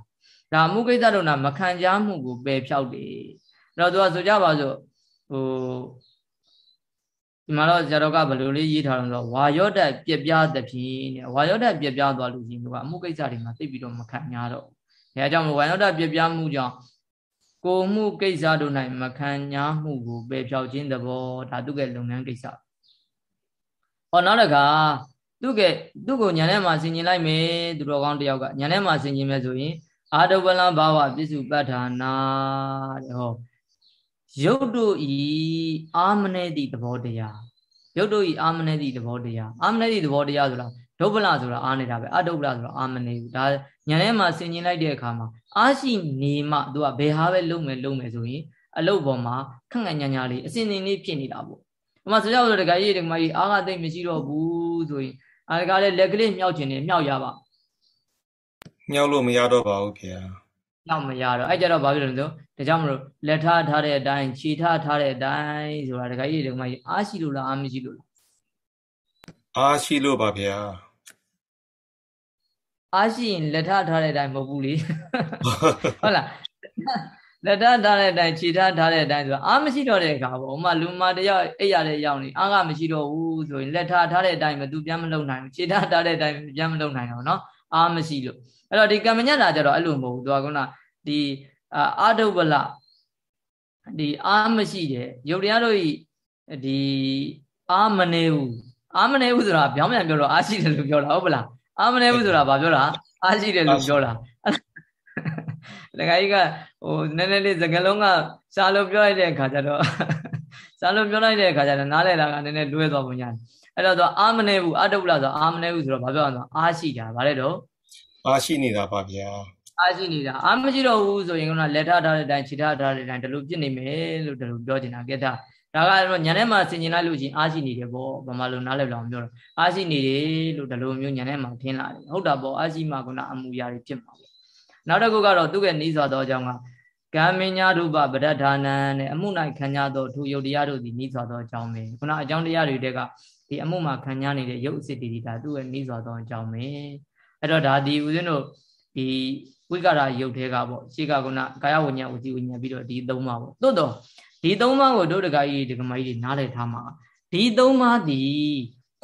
ဒါမှုကိစ္စတို့နာမခံကြားမှုကိုပယ်ဖြောက်တယ်အဲ့တော့သူကဆိုကြပါစို့ဟိုဒီမှာတော့ဇာတော်ကဘယ်လိုလေးရေးထားလို့ဆိုတော့ဝါရော့တက်ပြက်ပြားသဖြင့်တဲ့ဝါရော့တက်ပြက်ပြားသွားလို့ရှိရင်သူကအမှုကိစ္စတွေမှာသိပြီးတော့မခံရတော့အဲအကြောင်းဝါရော့တက်ပြက်ပြားမှုကြောင့်ကိုမှုကိစ္စတို့၌မခံညာမှုကိုပယ်ဖြောက်ခြင်းသဘောဒါသူကလုပ်ငန်းကိစ္စ ဟောနောက်တကသူကသူ့ကိုညာထဲမှာဆင်ញင်လိုက်မယ်သူတော်ကောင်းတယောက်ကညာထဲမှာဆင်ញင်မယ်ဆိုရင်အာတုပလံဘာဝပစ္စုပ္ပထာနာတဲ့ဟောရုပ်တို့ဤအာမနေသည့်သဘောတရားရုပ်တို့ဤအာမနေသည့်သဘောတရားအာမနေသည့်သဘောတရားဆိုတာဒုပ္ပလဆိုတာအာနေတာပဲအဒုပ္ပလဆိုတာအာမနေဘူးဒါညာထဲမှာဆင်ញင်လိုက်တဲ့အခါမှာအာရှိနေမှသူကဘယ်ဟာပဲလုံးမယ်လုံးမယ်ဆိုရင်အလုတ်ပေါ်မှာခန့်ခန့်ညာညာလေးအစင်စင်လေးဖြစ်နေတာပေါ့။ဥ မာဆိုကြလို့တခါကြီးတခါကြီးအားကသိမ့်မရှိတော့ဘူးဆိုရင်အာတခါလေးလက်ကလေးမြောက်ခြင်းနဲ့မြောက်ရပါမြောက်လို့မရတော့ပါဘူးခင်ဗျာမြောက်မရတော့အဲ့ကြတော့ဘာဖြစ်လို့လဲဆိုဒါကြောင့်မလို့လက်ထားထားတဲ့အတိုင်းခြေထားထားတဲ့အတိုင်းဆိုတာတခါကြီးတခါကြီးအားရှိလို့လားအားမရှိလို့လားအားရှိလို့ပါဗျာအားရှိရင်လက်ထားထားတဲ့အတိုင်းမဟုတ်ဘူးလေဟုတ်လား လက်ထထားတဲ့အတိုင်းခြေထားထားတဲ့အတိုင်းဆိုအာမရှိတော့တဲ့အခါပေါ့ဥမာလူမာတယောက်အိပ်ရတဲ့ရောက်နေအာကမရှိတော့ဘူးဆိုရင်လက်ထထားတဲ့အတိုင်းမသူပြန်မလုံနိုင်ဘူးခြေထားထားတဲ့အတိုင်းပြန်မလုံနိုင်တော့နော်အာမရှိလို့အဲ့တော့ဒီကမ္မညတာကြတော့အဲ့လိုမဟုတ်ဘူးသူကကုနာဒီအာဒုဗလဒီအာမရှိတယ်ယုတ်တရားတို့ဤဒီအာမနေဘူးအာမနေဘူးဆိုတာဗျောင်းပြန်ပြောတော့အာရှိတယ်လို့ပြောတာဟုတ်ပလားအာမနေဘူးဆိုတာဘာပြောတာအာရှိတယ်လို့ပြောတာ တခါကြီးကဟိုနည်းနည်းလေးစကလုံးကစာလို့ပြောလိုက်တဲ့အခါကျတော့စာလို့ပြောလိုက်တဲ့အခါကျတော့နားလည်တာကနည်းနည်းလွဲသွားပုံညာအဲ့တော့သူအာမနေဘူးအတုပ္ပလဆိုအာမနေဘူးဆိုတော့ဘာပြောအောင်ဆိုအားရှိတာဗါလဲတော့အားရှိနေတာပါဗျာအားရှိနေတာအားမရှိတော့ဘူးဆိုရင်ကလက်ထထားတဲ့အတိုင်းခြေထထားတဲ့အတိုင်းဒီလိုပြစ်နေမယ်လို့ဒီလိုပြောချင်တာကဲဒါဒါကတော့ညာထဲမှာဆင်ကျင်လိုက်လို့ရှိရင်အားရှိနေတယ်ပေါ့ဘာမှလို့နားလည်လောက်ပြောတာအားရှိနေတယ်လို့ဒီလိုမျိုးညာထဲမှာထင်လာတယ်ဟုတ်တာပေါ့အားရှိမှကအမူအရာတွေဖြစ်မှာပေါ့ နောက်တစ်ခုကတော့သူ့ရဲ့နီးစွာသောအကြောင်းကကံမညာရူပပဋ္ဌာနံနဲ့အမှု၌ခံရသောသူယုတ်တရားတို့သည်နီးစွာသောအကြောင်းပဲခုနအကြောင်းတရားတွေတဲကဒီအမှုမှာခံရနေတဲ့ရုပ်အစစ်တွေဒါသူ့ရဲ့နီးစွာသောအကြောင်းပဲအဲ့တော့ဒါဒီဦးဇင်းတို့ဒီဝိကာရယုတ်ထဲကပေါ့ရှေးကကုဏကာယဝိညာဉ်ဝစီဝိညာဉ်ပြီးတော့ဒီသုံးပါပေါ့သို့တော့ဒီသုံးပါကိုတို့တကကြီးဒကမကြီးတွေနားလည်ထားမှာဒီသုံးပါဒီ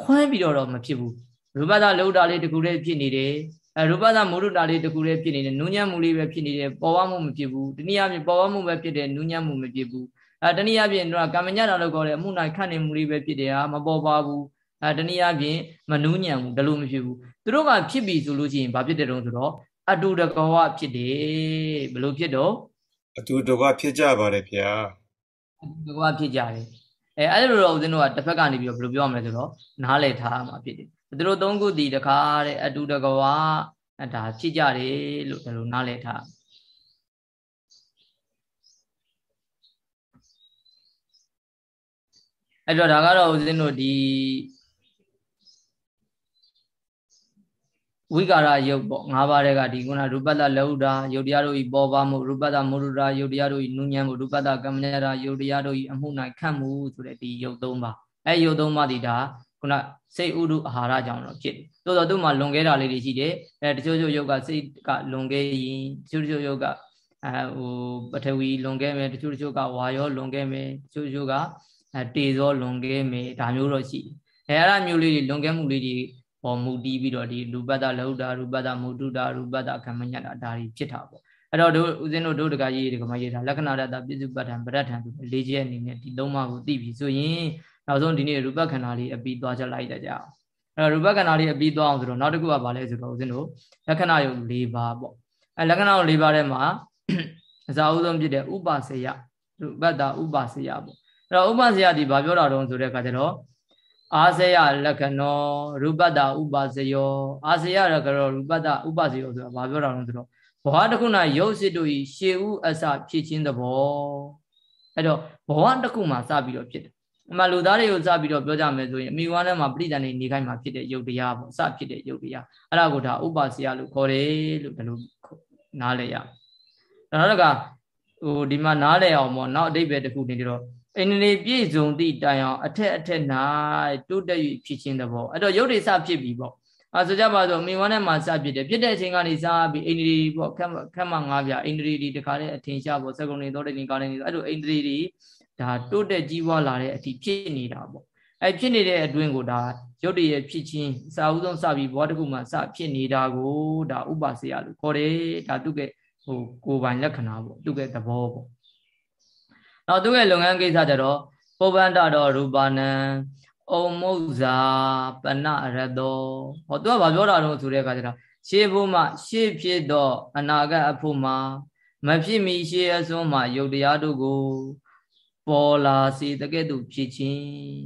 ခွဲပြီးတော့တော့မဖြစ်ဘူးရူပဒလောတာလေးတကူလေးဖြစ်နေတယ် အဲရူပသမုဒ္ဒတာလေးတကူလေးဖြစ်နေတယ်နုညံ့မှုလေးပဲဖြစ်နေတယ်ပေါ်ဝမှုမဖြစ်ဘူးတနည်းအားဖြင့်ပေါ်ဝမှုပဲဖြစ်တယ်နုညံ့မှုမဖြစ်ဘူးအဲတနည်းအားဖြင့်တော့ကာမညတာလို့ခေါ်တယ်အမှုနိုင်ခန့်နေမှုလေးပဲဖြစ်တယ်ဟာမပေါ်ပါဘူးအဲတနည်းအားဖြင့်မနုညံ့ဘူးဒါလို့မဖြစ်ဘူးသူတို့ကဖြစ်ပြီဆိုလို့ရှိရင်ဘာဖြစ်တယ်တုံးဆိုတော့အတူတကောဝဖြစ်တယ်ဘလို့ဖြစ်တော့အတူတကောဖြစ်ကြပါတယ်ဗျာအတူတကောဖြစ်ကြတယ်အဲအဲ့လိုတော့ဦးဇင်းတို့ကတစ်ဖက်ကနေပြီးတော့ဘယ်လိုပြောရမလဲဆိုတော့နားလည်ထားမှာဖြစ်တယ် သူတို့သုံးခုတည်တခါတဲ့အတူတကောဝဒါဖြစ်ကြတယ်လို့ဘယ်လိုနားလည်ထားအဲ့တော့ဒါကတော့ဦးဇင်းတို့ဒီဝိကာရယုတ်ပေါ့၅ပါးတဲ့ကဒီကုဏရူပတ္တလောဟုတာယုတ်တရားတို့ဤပေါ်ပါမှုရူပတ္တမုရုတာယုတ်တရားတို့ဤနုညံမှုရူပတ္တကမ္မညတာယုတ်တရားတို့ဤအမှု၌ခတ်မှုဆိုတဲ့ဒီယုတ်၃ပါးအဲယုတ်၃ပါးဒီဒါ ကုဏစိတ်ဥဒုအာဟာရကြောင့်တော့ဖြစ်တယ်။သို့တော့သူ့မှာလွန်ခဲ့တာလေးတွေရှိတယ်။အဲတချို့ချို့ယုတ်ကစိတ်ကလွန်ခဲ့ရင်တချို့ချို့ယုတ်ကအဲဟိုပထဝီလွန်ခဲ့မယ်တချို့တချို့ကဝါရောလွန်ခဲ့မယ်တချို့တချို့ကအဲတေဇောလွန်ခဲ့မယ်ဒါမျိုးတော့ရှိတယ်။အဲအဲ့ဒါမျိုးလေးတွေလွန်ခဲ့မှုလေးတွေပေါ်မူတည်ပြီးတော့ဒီရူပတ္တလဟုတာရူပတ္တမုတုတာရူပတ္တကမ္မညတာဒါတွေဖြစ်တာပေါ့အဲ့တော့တို့ဦးဇင်းတို့တို့တကကြီးဒီကမကြီးဒါလက္ခဏာတတပြစ္စုပ္ပတ္ထံပရထံဆိုလေးချက်အနေနဲ့ဒီသုံးပါးကိုသိပြီဆိုရင် နောက်ဆုံးဒီနေ့ရူပခန္ဓာလေးအပြီးသွားချက်လိုက်ကြအောင်အဲ့တော့ရူပခန္ဓာလေးအပြီးသွားအောင်ဆိုတော့နောက်တစ်ခုကဘာလဲဆိုတော့ဦးဇင်းတို့လက္ခဏာယုတ်၄ပါးပေါ့အဲလက္ခဏာယုတ်၄ပါးထဲမှာအစာအုပ်ဆုံးဖြစ်တဲ့ဥပါစေယရူပတ္တဥပါစေယပေါ့အဲ့တော့ဥပါစေယဒီဘာပြောတာတုံးဆိုတဲ့အခါကျတော့အာစယလက္ခဏောရူပတ္တဥပါစယောအာစယလက္ခဏောရူပတ္တဥပါစယောဆိုတာဘာပြောတာလဲဆိုတော့ဘဝတစ်ခု၌ရုပ်စစ်တို့ဤရှေဥအစဖြစ်ခြင်းသဘောအဲ့တော့ဘဝတစ်ခုမှာစပြီးတော့ဖြစ်တယ် အမှလူသားတွေကိုစပြီးတော့ပြောကြမယ်ဆိုရင်အမိဝါနဲ့မှာပရိဒဏ်နေနေခိုင်းမှာဖြစ်တဲ့ယုတ်တရားပေါ့စဖြစ်တဲ့ယုတ်တရားအဲ့ဒါကိုဒါဥပါစယလို့ခေါ်တယ်လို့ဒီလိုနားလဲရနောက်တစ်ခါဟိုဒီမှာနားလဲအောင်ပေါ့နောက်အတိတ်ပဲတစ်ခုနေကြတော့အိန္ဒြေပြည့်စုံသည့်တိုင်အောင်အထက်အထက်၌တိုးတက်၍ဖြစ်ခြင်းသဘောအဲ့တော့ယုတ်တွေစဖြစ်ပြီပေါ့အဲဆိုကြပါစို့မိဝါနဲ့မှာစဖြစ်တယ်ဖြစ်တဲ့အချိန်ကနေစပြီးအိန္ဒြေပေါ့ခက်ခက်မှငါးပြအိန္ဒြေဒီတခါတည်းအထင်ရှားပေါ့စကုံနေတော့တဲ့နေကားနေအဲ့လိုအိန္ဒြေဒီ ဒါတိုးတက်ကြီးပွားလာတဲ့အထိဖြစ်နေတာပေါ့အဲဖြစ်နေတဲ့အတွင်းကိုဒါရုပ်တည်းရဲ့ဖြစ်ချင်းစာဥဆုံးစပြီးဘောတခုမှစဖြစ်နေတာကိုဒါဥပါစေယလို့ခေါ်တယ်ဒါသူကဟိုကိုယ်ပိုင်လက္ခဏာပေါ့သူကသဘောပေါ့နောက်သူရဲ့လုပ်ငန်းကိစ္စကြတော့ပုဗ္ဗန္တတော်ရူပနံဩမုဇာပနရတောဟောသူကဘာပြောတာတော့ဆိုတဲ့အခါကျတော့ရှေးဖို့မှရှေးဖြစ်တော့အနာဂတ်အဖို့မှာမဖြစ်မီရှေးအစွန်းမှာယုတ်တရားတို့ကို ပေါ်လာစေတကဲ့သို့ဖြစ်ခြင်း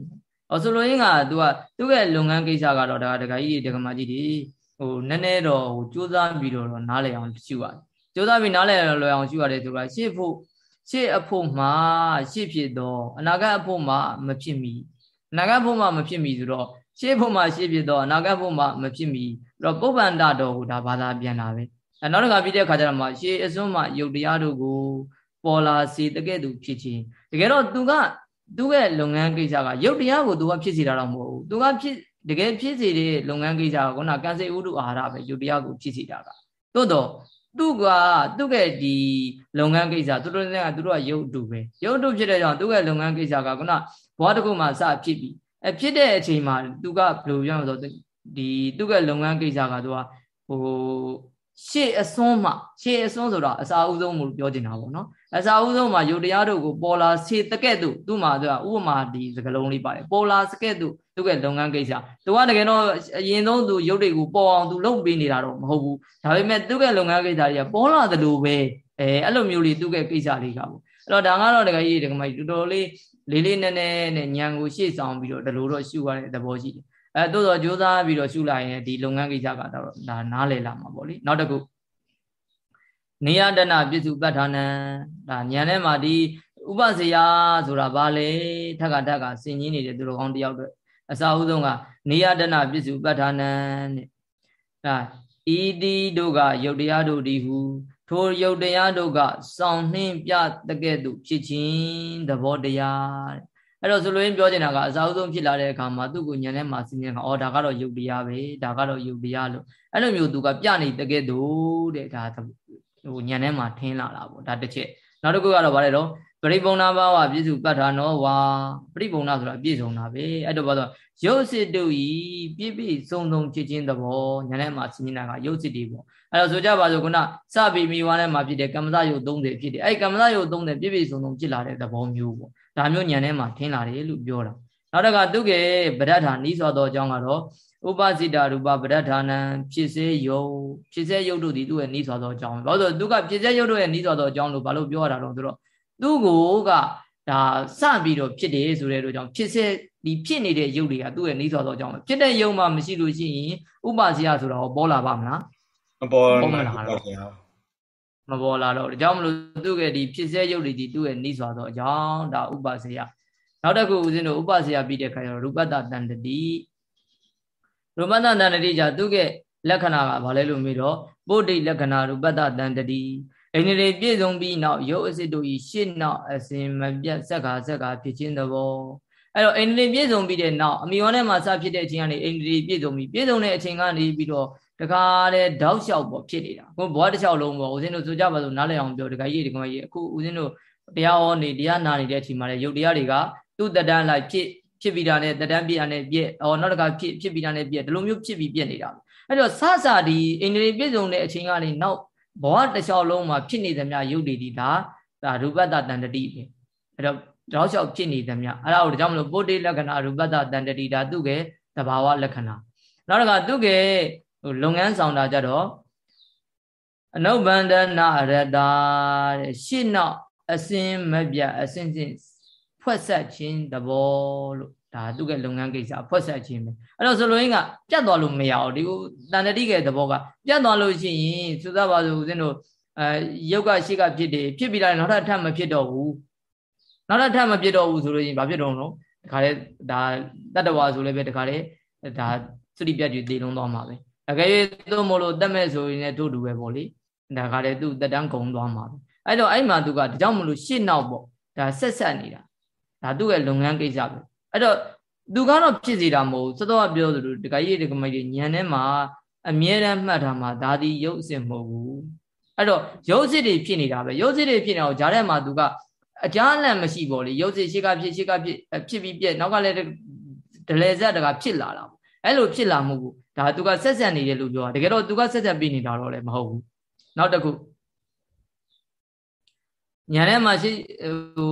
။အော်ဆိုလိုရင်းက तू ကသူ့ရဲ့လုပ်ငန်းကိစ္စကတော့ဒါဒကာကြီးဒကာမကြီးတွေဟိုနည်းနည်းတော့ဟိုစူးစမ်းပြီးတော့နားလည်အောင်ရှုရတယ်။စူးစမ်းပြီးနားလည်လွယ်အောင်ရှုရတယ်ဆိုတာရှေ့ဖို့ရှေ့အဖို့မှာရှေ့ဖြစ်တော့အနာဂတ်အဖို့မှာမဖြစ်မီအနာဂတ်ဖို့မှာမဖြစ်မီဆိုတော့ရှေ့ဖို့မှာရှေ့ဖြစ်တော့အနာဂတ်ဖို့မှာမဖြစ်မီအဲ့တော့ပုပ္ပန္တတော်ကိုဒါဘာသာပြန်တာပဲ။အဲနောက်တစ်ခါပြီးတဲ့အခါကျတော့မှရှေ့အစွန်းမှာယုတ်တရားတို့ကိုပေါ်လာစေတကဲ့သို့ဖြစ်ခြင်း တကယ်တော့သူကသူ့ရဲ့လုပ်ငန်းကိစ္စကရုပ်တရားကိုသူကဖြစ်စေတာတော့မဟုတ်ဘူးသူကဖြစ်တကယ်ဖြစ်စေတဲ့လုပ်ငန်းကိစ္စကခုနကံစေဥဒုအာဟာရပဲရုပ်တရားကိုဖြစ်စေတာကသို့တော့သူကသူ့ရဲ့ဒီလုပ်ငန်းကိစ္စသူတို့ကသူတို့ကရုပ်တုပဲရုပ်တုဖြစ်တဲ့ကြောင့်သူ့ရဲ့လုပ်ငန်းကိစ္စကခုနဘဝတစ်ခုမှာစဖြစ်ပြီးအဖြစ်တဲ့အချိန်မှာသူကဘယ်လိုပြောမလဲဆိုဒီသူ့ရဲ့လုပ်ငန်းကိစ္စကသူကဟို ရှေ့အစွန်းမှရှေ့အစွန်းဆိုတာအစာအုပ်ဆုံးကိုပြောချင်တာပေါ့နော်အစာအုပ်ဆုံးမှာယုတ်တရားတို့ကိုပေါ်လာစေတကဲ့သို့သူ့မှာသူကဥပမာဒီစကလုံးလေးပါတယ်ပေါ်လာစကဲ့သို့သူကလုပ်ငန်းကိစ္စသူကတကယ်တော့အရင်ဆုံးသူယုတ်တွေကိုပေါ်အောင်သူလုပ်ပေးနေတာတော့မဟုတ်ဘူးဒါပေမဲ့သူကလုပ်ငန်းကိစ္စတွေကပေါ်လာတယ်လို့ပဲအဲအဲ့လိုမျိုးလေးသူကကိစ္စလေးကပေါ့အဲ့တော့ဒါကတော့တကယ်ကြီးတကယ်မကြီးတော်တော်လေးလေးလေးနက်နက်နဲ့ညံကိုရှေ့ဆောင်ပြီးတော့ဒီလိုတော့ရှုရတဲ့သဘောရှိတယ် အဲတိုးတော့ကြိုးစားပြီးတော့ရှုလိုက်ရင်ဒီလုပ်ငန်းကိစ္စကတော့ဒါနားလည်လာမှာပေါ့လေနောက်တစ်ခုနေယတနာပြစ္စုပ္ပထာနံဒါညံထဲမှာဒီဥပစေယဆိုတာဘာလဲထက်ကထက်ကဆင်ကြီးနေတဲ့သူတော်ကောင်းတယောက်တွေအစာအုပ်ဆုံးကနေယတနာပြစ္စုပ္ပထာနံတဲ့ဒါဤတိတို့ကယုတ်တရားတို့ဒီဟုထိုယုတ်တရားတို့ကစောင့်နှင်းပြတကဲ့သို့ဖြစ်ခြင်းသဘောတရားတဲ့ အဲ့တော့ဆိုလိုရင်းပြောချင်တာကအစာအုပ်ဆုံးဖြစ်လာတဲ့အခါမှာသူ့ကိုညံထဲမှာစဉ်းစားအော်ဒါကတော့ယုတ်တရားပဲဒါကတော့ယုတ်တရားလို့အဲ့လိုမျိုးသူကပြနေတကဲ့သို့တဲ့ဒါဟိုညံထဲမှာထင်းလာတာပေါ့ဒါတစ်ချက်နောက်တစ်ခုကတော့ဗါလဲတော့ပရိပုံနာဘာဝပြည့်စုံပတ်ထာနောဝါပရိပုံနာဆိုတာပြည့်စုံတာပဲအဲ့တော့ဘာလို့ရုပ်စစ်တို့ဤပြည့်ပြည့်စုံစုံဖြစ်ခြင်းသဘောညနေမှာစဉ်းနေတာကရုပ်စစ်တွေပေါ့ အဲ့တော့ဆိုကြပါစို့ခုနစပီမိဝါနဲ့မှာဖြစ်တဲ့ကမ္မဇယုတ်30ဖြစ်တယ်အဲ့ကမ္မဇယုတ်30ပြည့်ပြည့်စုံစုံဖြစ်လာတဲ့သဘောမျိုးပေါ့ဒါမျိုးညံထဲမှာထင်းလာတယ်လို့ပြောတာနောက်တစ်ခါသူကဗဒ္ဒထာနီးစွာသောအကြောင်းကတော့ဥပစိတာရူပပဋ္ဌာနံဖြစ်စေယုတ်ဖြစ်စေယုတ်တို့ဒီသူ့ရဲ့နှီးစွာသောအကြောင်းဘာလို့ဆိုသူကဖြစ်စေယုတ်တို့ရဲ့နှီးစွာသောအကြောင်းလို့ဘာလို့ပြောရတာတော့ဆိုတော့သူ့ကိုကဒါစပြီးတော့ဖြစ်တယ်ဆိုတဲ့တို့ကြောင့်ဖြစ်စေဒီဖြစ်နေတဲ့ယုတ်တွေကသူ့ရဲ့နှီးစွာသောအကြောင်းပဲဖြစ်တဲ့ယုတ်မှမရှိလို့ရှိရင်ဥပစိယဆိုတာဟောပေါ်လာပါမလား မပေါ်လာတော့မပေါ်လာတော့ဒါကြောင့်မလို့သူ့ရဲ့ဒီဖြစ်စေယုတ်တွေဒီသူ့ရဲ့နှီးစွာသောအကြောင်းဒါဥပစိယနောက်တစ်ခုဦးဇင်းတို့ဥပစိယပြီးတဲ့ခါကျတော့ရူပတ္တတန်တတိရူပတ္တတန်တတိじゃသူကလက္ခဏာကဘာလဲလို့မေးတော့ပုဒ္ဓိလက္ခဏာရူပတ္တတန်တတိအိန္ဒြေပြည့်စုံပြီးနောက်ရုပ်အစစ်တို့ဤရှင်းနောက်အစဉ်မပြတ်ဆက်ခါဆက်ခါဖြစ်ခြင်းသဘောအဲ့တော့အိန္ဒြေပြည့်စုံပြီးတဲ့နောက်အမိဝါနဲ့မှာစဖြစ်တဲ့အချိန်ကနေအိန္ဒြေပြည့်စုံပြီးပြည့်စုံတဲ့အချိန်ကနေပြီးတော့ တခါတဲ့တောက်လျှောက်ပေါ့ဖြစ်နေတာကိုဘဝတစ်လျှောက်လုံးပေါ့ဦးဇင်းတို့ဆိုကြပါစို့နားလည်အောင်ပြောတခါကြီးဒီကမကြီးအခုဦးဇင်းတို့တရားဟောနေတရားနာနေတဲ့အချိန်မှာလေရုပ်တရားတွေကသူ့တတန်းလိုက်ဖြစ်ဖြစ်ပြီးတာနဲ့တတန်းပြည့်ရနဲ့ပြည့်အော်နောက်တစ်ခါဖြစ်ဖြစ်ပြီးတာနဲ့ပြည့်ဒီလိုမျိုးဖြစ်ပြီးပြည့်နေတာအဲ့တော့စစဒီအိန္ဒြေပြည့်စုံတဲ့အချိန်ကနေနောက်ဘဝတစ်လျှောက်လုံးမှာဖြစ်နေသမျှရုပ်တွေဒီဒါဒါရူပတ္တတန်တတိပဲအဲ့တော့တောက်လျှောက်ဖြစ်နေသမျှအဲ့ဒါကိုဒါကြောင့်မလို့ပုဒ္ဓိလက္ခဏာရူပတ္တတန်တတိဒါသူကတဘာဝလက္ခဏာနောက်တစ်ခါသူကဟို လုပ်ငန်းဆောင်တာကြတော့အနုဘန္ဒနာရတ္တာတဲ့ရှင်းနောက်အစင်းမပြတ်အစင်းစင်းဖွဲ့ဆက်ခြင်းသဘောလို့ဒါဒါသူ့ရဲ့လုပ်ငန်းကိစ္စဖွက်ဆက်ခြင်းပဲအဲ့တော့ဆိုလိုရင်းကပြတ်သွားလို့မရအောင်ဒီတန်တတိရဲ့သဘောကပြတ်သွားလို့ရှိရင်သုသဘာဆိုဦးဇင်းတို့အဲရုပ်ကရှိကဖြစ်တယ်ဖြစ်ပြီးတိုင်းနောက်ထပ်ထပ်မဖြစ်တော့ဘူးနောက်ထပ်ထပ်မဖြစ်တော့ဘူးဆိုလို့ရှိရင်ဘာဖြစ်တော့လို့တခါလေဒါတတ္တဝါဆိုလည်းပဲတခါလေဒါစတိပြတ်ကြီးတည်လုံးသွားမှာပဲ အကယ်၍သို့မလို့တက်မဲ့ဆိုရင်လည်းတို့တူပဲပေါ့လေဒါခါလေသူ့တက်တန်းကုံသွားမှာပဲအဲ့တော့အဲ့မှာသူကဒါကြောင့်မလို့ရှေ့နောက်ပေါ့ဒါဆက်ဆက်နေတာဒါသူ့ရဲ့လုပ်ငန်းကိစ္စပဲအဲ့တော့သူကတော့ဖြစ်စီတာမဟုတ်စောစောကပြောသလိုဒကာကြီးဒကာမကြီးညံထဲမှာအမြဲတမ်းမှတ်ထားမှာဒါဒီရုပ်အစစ်မဟုတ်ဘူးအဲ့တော့ရုပ်အစစ်တွေဖြစ်နေတာပဲရုပ်အစစ်တွေဖြစ်နေတာကိုဂျားထဲမှာသူကအကြားအလန့်မရှိပေါ့လေရုပ်စစ်ရှိကဖြစ်ရှိကဖြစ်ဖြစ်ပြီးပြက်နောက်ကလည်းဒလဲဆက်တကဖြစ်လာတာပေါ့အဲ့လိုဖြစ်လာမှုကို ဒါသူကဆက်ဆက်နေတယ်လို့ပြောတာတကယ်တော့သူကဆက်ဆက်ပြီးနေတာတော့လည်းမဟုတ်ဘူးနောက်တစ်ခုညာထဲမှာရှိဟို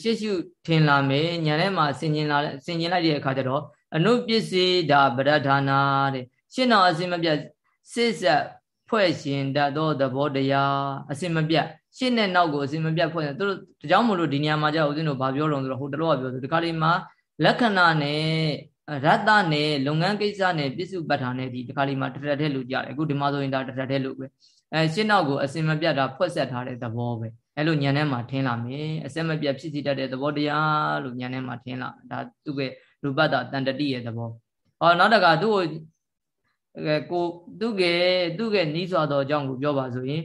ရှေ့ရှုထင်လာမယ်ညာထဲမှာဆင်ញင်လာဆင်ញင်လိုက်တဲ့အခါကျတော့အနုပစ္စေတာပရဒာနာတဲ့ရှင်းတော်အစင်မပြတ်စစ်ဆက်ဖွဲ့ရှင်တတ်သောသဘောတရားအစင်မပြတ်ရှင်းတဲ့နောက်ကိုအစင်မပြတ်ဖွဲ့တယ်သူတို့ဒါကြောင့်မလို့ဒီနေရာမှာကြာဦးဇင်းတို့ဘာပြောတော့ဆိုတော့ဟိုတလောကပြောဆိုဒီခါလေးမှာလက္ခဏာနဲ့ ရတ္တနဲ့လုပ်ငန်းကိစ္စနဲ့ပြစ္စုပ္ပထာနဲ့ဒီဒီခါလေးမှာတထက်ထဲလို့ကြားတယ်အခုဒီမှာဆိုရင်ဒါတထက်ထဲလို့ပဲအဲရှင်းနောက်ကိုအစင်မပြတ်တာဖွဲ့ဆက်ထားတဲ့သဘောပဲအဲ့လိုညံထဲမှာထင်းလာမယ်အစက်မပြတ်ဖြစ်စီတတ်တဲ့သဘောတရားလို့ညံထဲမှာထင်းလာဒါသူ့ရဲ့ရူပတ္တတန်တတိရဲ့သဘောဟောနောက်တကသူ့ကိုကိုသူကသူကနီးစွာသောအကြောင်းကိုပြောပါဆိုရင်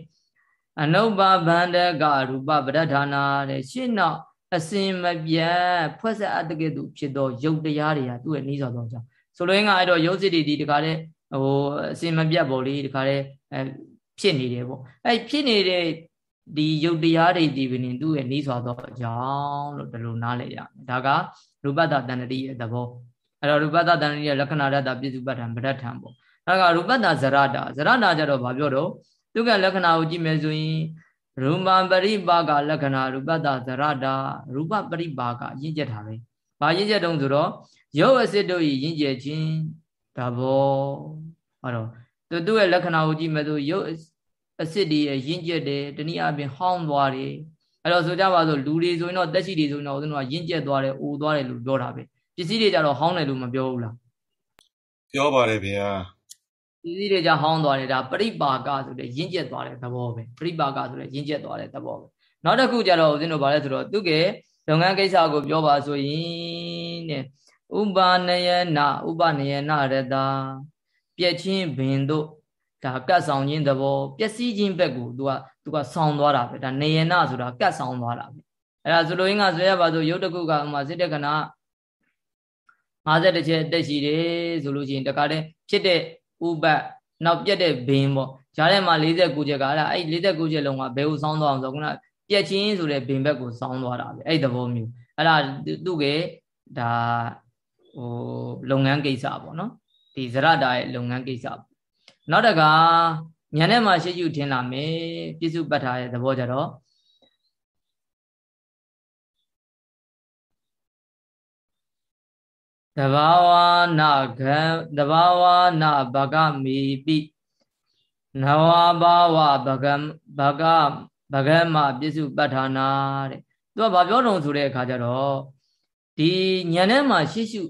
အနုပဗန္ဒကရူပပဋ္ဌာနာတဲ့ရှင်းနောက် အစင်မပြတ်ဖွဲ့ဆက်အပ်တဲ့ကဲ့သို့ဖြစ်သောယုတ်တရားတွေကသူ့ရဲ့နီးစွာသောအကြောင်းဆိုလိုရင်းကအဲ့တော့ယုတ်စစ်တွေဒီတခါလဲဟိုအစင်မပြတ်ပေါ့လေတခါလဲအဲဖြစ်နေတယ်ပေါ့အဲ့ဖြစ်နေတဲ့ဒီယုတ်တရားတွေဒီပင်သူ့ရဲ့နီးစွာသောအကြောင်းလို့ဒီလိုနားလည်ရမယ်ဒါကရူပတ္တတဏ္ဍတိရဲ့သဘောအဲ့တော့ရူပတ္တတဏ္ဍတိရဲ့လက္ခဏာရတ္တပြစ္စုပ္ပတ္ထံပဋ္ဌာန်ပေါ့အဲ့ကရူပတ္တဇရတာဇရတာကြတော့ဘာပြောတော့သူကလက္ခဏာကိုကြည့်မယ်ဆိုရင် ရူပပရိပါကလက္ခဏာရူပတ္တဇရတာရူပပရိပါကရင့်ကျက်တာပဲဘာရင့်ကျက်တုံးဆိုတော့ရုပ်အစစ်တို့ရင့်ကျက်ခြင်းဒါဘောဟောတော့သူသူ့ရဲ့လက္ခဏာကိုကြည့်မယ်ဆိုရုပ်အစစ်တွေရင့်ကျက်တယ်တနည်းအားဖြင့်ဟောင်းသွားတယ်အဲ့တော့ဆိုကြပါစို့လူတွေဆိုရင်တော့တက်ရှိတွေဆိုရင်တော့ဦးဇင်းတို့ကရင့်ကျက်သွားတယ်အိုသွားတယ်လို့ပြောတာပဲပစ္စည်းတွေကြတော့ဟောင်းတယ်လို့မပြောဘူးလားပြောပါတယ်ဗျာ ပစ္စည်းတွေကြဟောင်းသွားတယ်ဒါပရိပါကဆိုတဲ့ရင့်ကျက်သွားတဲ့သဘောပဲပရိပါကဆိုတဲ့ရင့်ကျက်သွားတဲ့သဘောပဲနောက်တစ်ခုကြတော့ဦးဇင်းတို့ဗါလဲဆိုတော့သူကလုပ်ငန်းကိစ္စကိုပြောပါဆိုရင်တဲ့ဥပါနယနာဥပနယနာရတာပြက်ချင်းဘင်တို့ဒါကတ်ဆောင်ခြင်းသဘောပျက်စီးခြင်းဘက်ကို तू က तू ကဆောင်းသွားတာပဲဒါနေယနာဆိုတာကတ်ဆောင်သွားတာပဲအဲ့ဒါဆိုလိုရင်းကဆိုရပါဆိုရုပ်တကုကဥမာစိတ္တကနာ50ချက်တက်ရှိတယ်ဆိုလို့ရှိရင်တခါတည်းဖြစ်တဲ့ ဥပတ်နောက်ပြက်တဲ့ဘင်းပေါ့ဂျားထဲမှာ49ချက်ကအဲ့ဒါအဲ့49ချက်လုံးကဘယ်ကိုဆောင်းသွားအောင်ဆိုခုနပြက်ချင်းဆိုတဲ့ဘင်းဘက်ကိုဆောင်းသွားတာပဲအဲ့သဘောမျိုးအဲ့ဒါသူ့ကဒါဟိုလုပ်ငန်းကိစ္စပေါ့နော်ဒီဇရတာရဲ့လုပ်ငန်းကိစ္စနောက်တကညာထဲမှာရှိယူထင်လာမယ်ပြစ္စုပ္ပတ္ထာရဲ့သဘောကြတော့ တဘာဝနာကံတဘာဝနာဘဂမိပိနဝဘာဝဘဂံဘဂဘဂမပြစ္စုပ္ပထာနာတဲ့သူကဘာပြောတုံဆိုတဲ့အခါကျတော့ဒီညံထဲမှာရှိရှု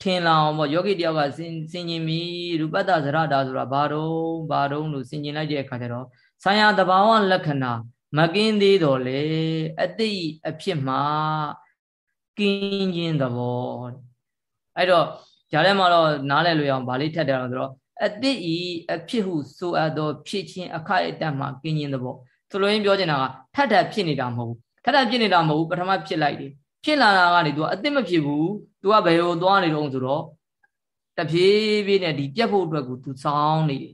ထင်လောင်ပေါ့ယောဂီတယောက်ကစင်စင်ကျင်ပြီရူပတ္တဇရတာဆိုတာဘာတော့ဘာတော့လို့စင်ကျင်လိုက်တဲ့အခါကျတော့ဆံရတဘာဝလက္ခဏာမကင်းသေးတော့လေအတိအဖြစ်မှာကင်းခြင်းသဘော အဲ့တော့ဂျားထဲမှာတော့နားလည်လို့ရအောင်ဗာလေးထက်တယ်တော့ဆိုတော့အတိဤအဖြစ်ဟုဆိုအပ်သောဖြစ်ခြင်းအခိုက်အတန့်မှာကင်းခြင်းသဘောဆိုလိုရင်းပြောချင်တာကထပ်ထပ်ဖြစ်နေတာမဟုတ်ဘူးထပ်ထပ်ဖြစ်နေတာမဟုတ်ဘူးပထမဖြစ်လိုက်တယ်ဖြစ်လာတာကနေ तू အသိမဖြစ်ဘူး तू ကဘယ်ကိုသွားနေတော့ဆိုတော့တဖြည်းဖြည်းနဲ့ဒီပြက်ဖို့အတွက်ကို तू စောင်းနေတယ်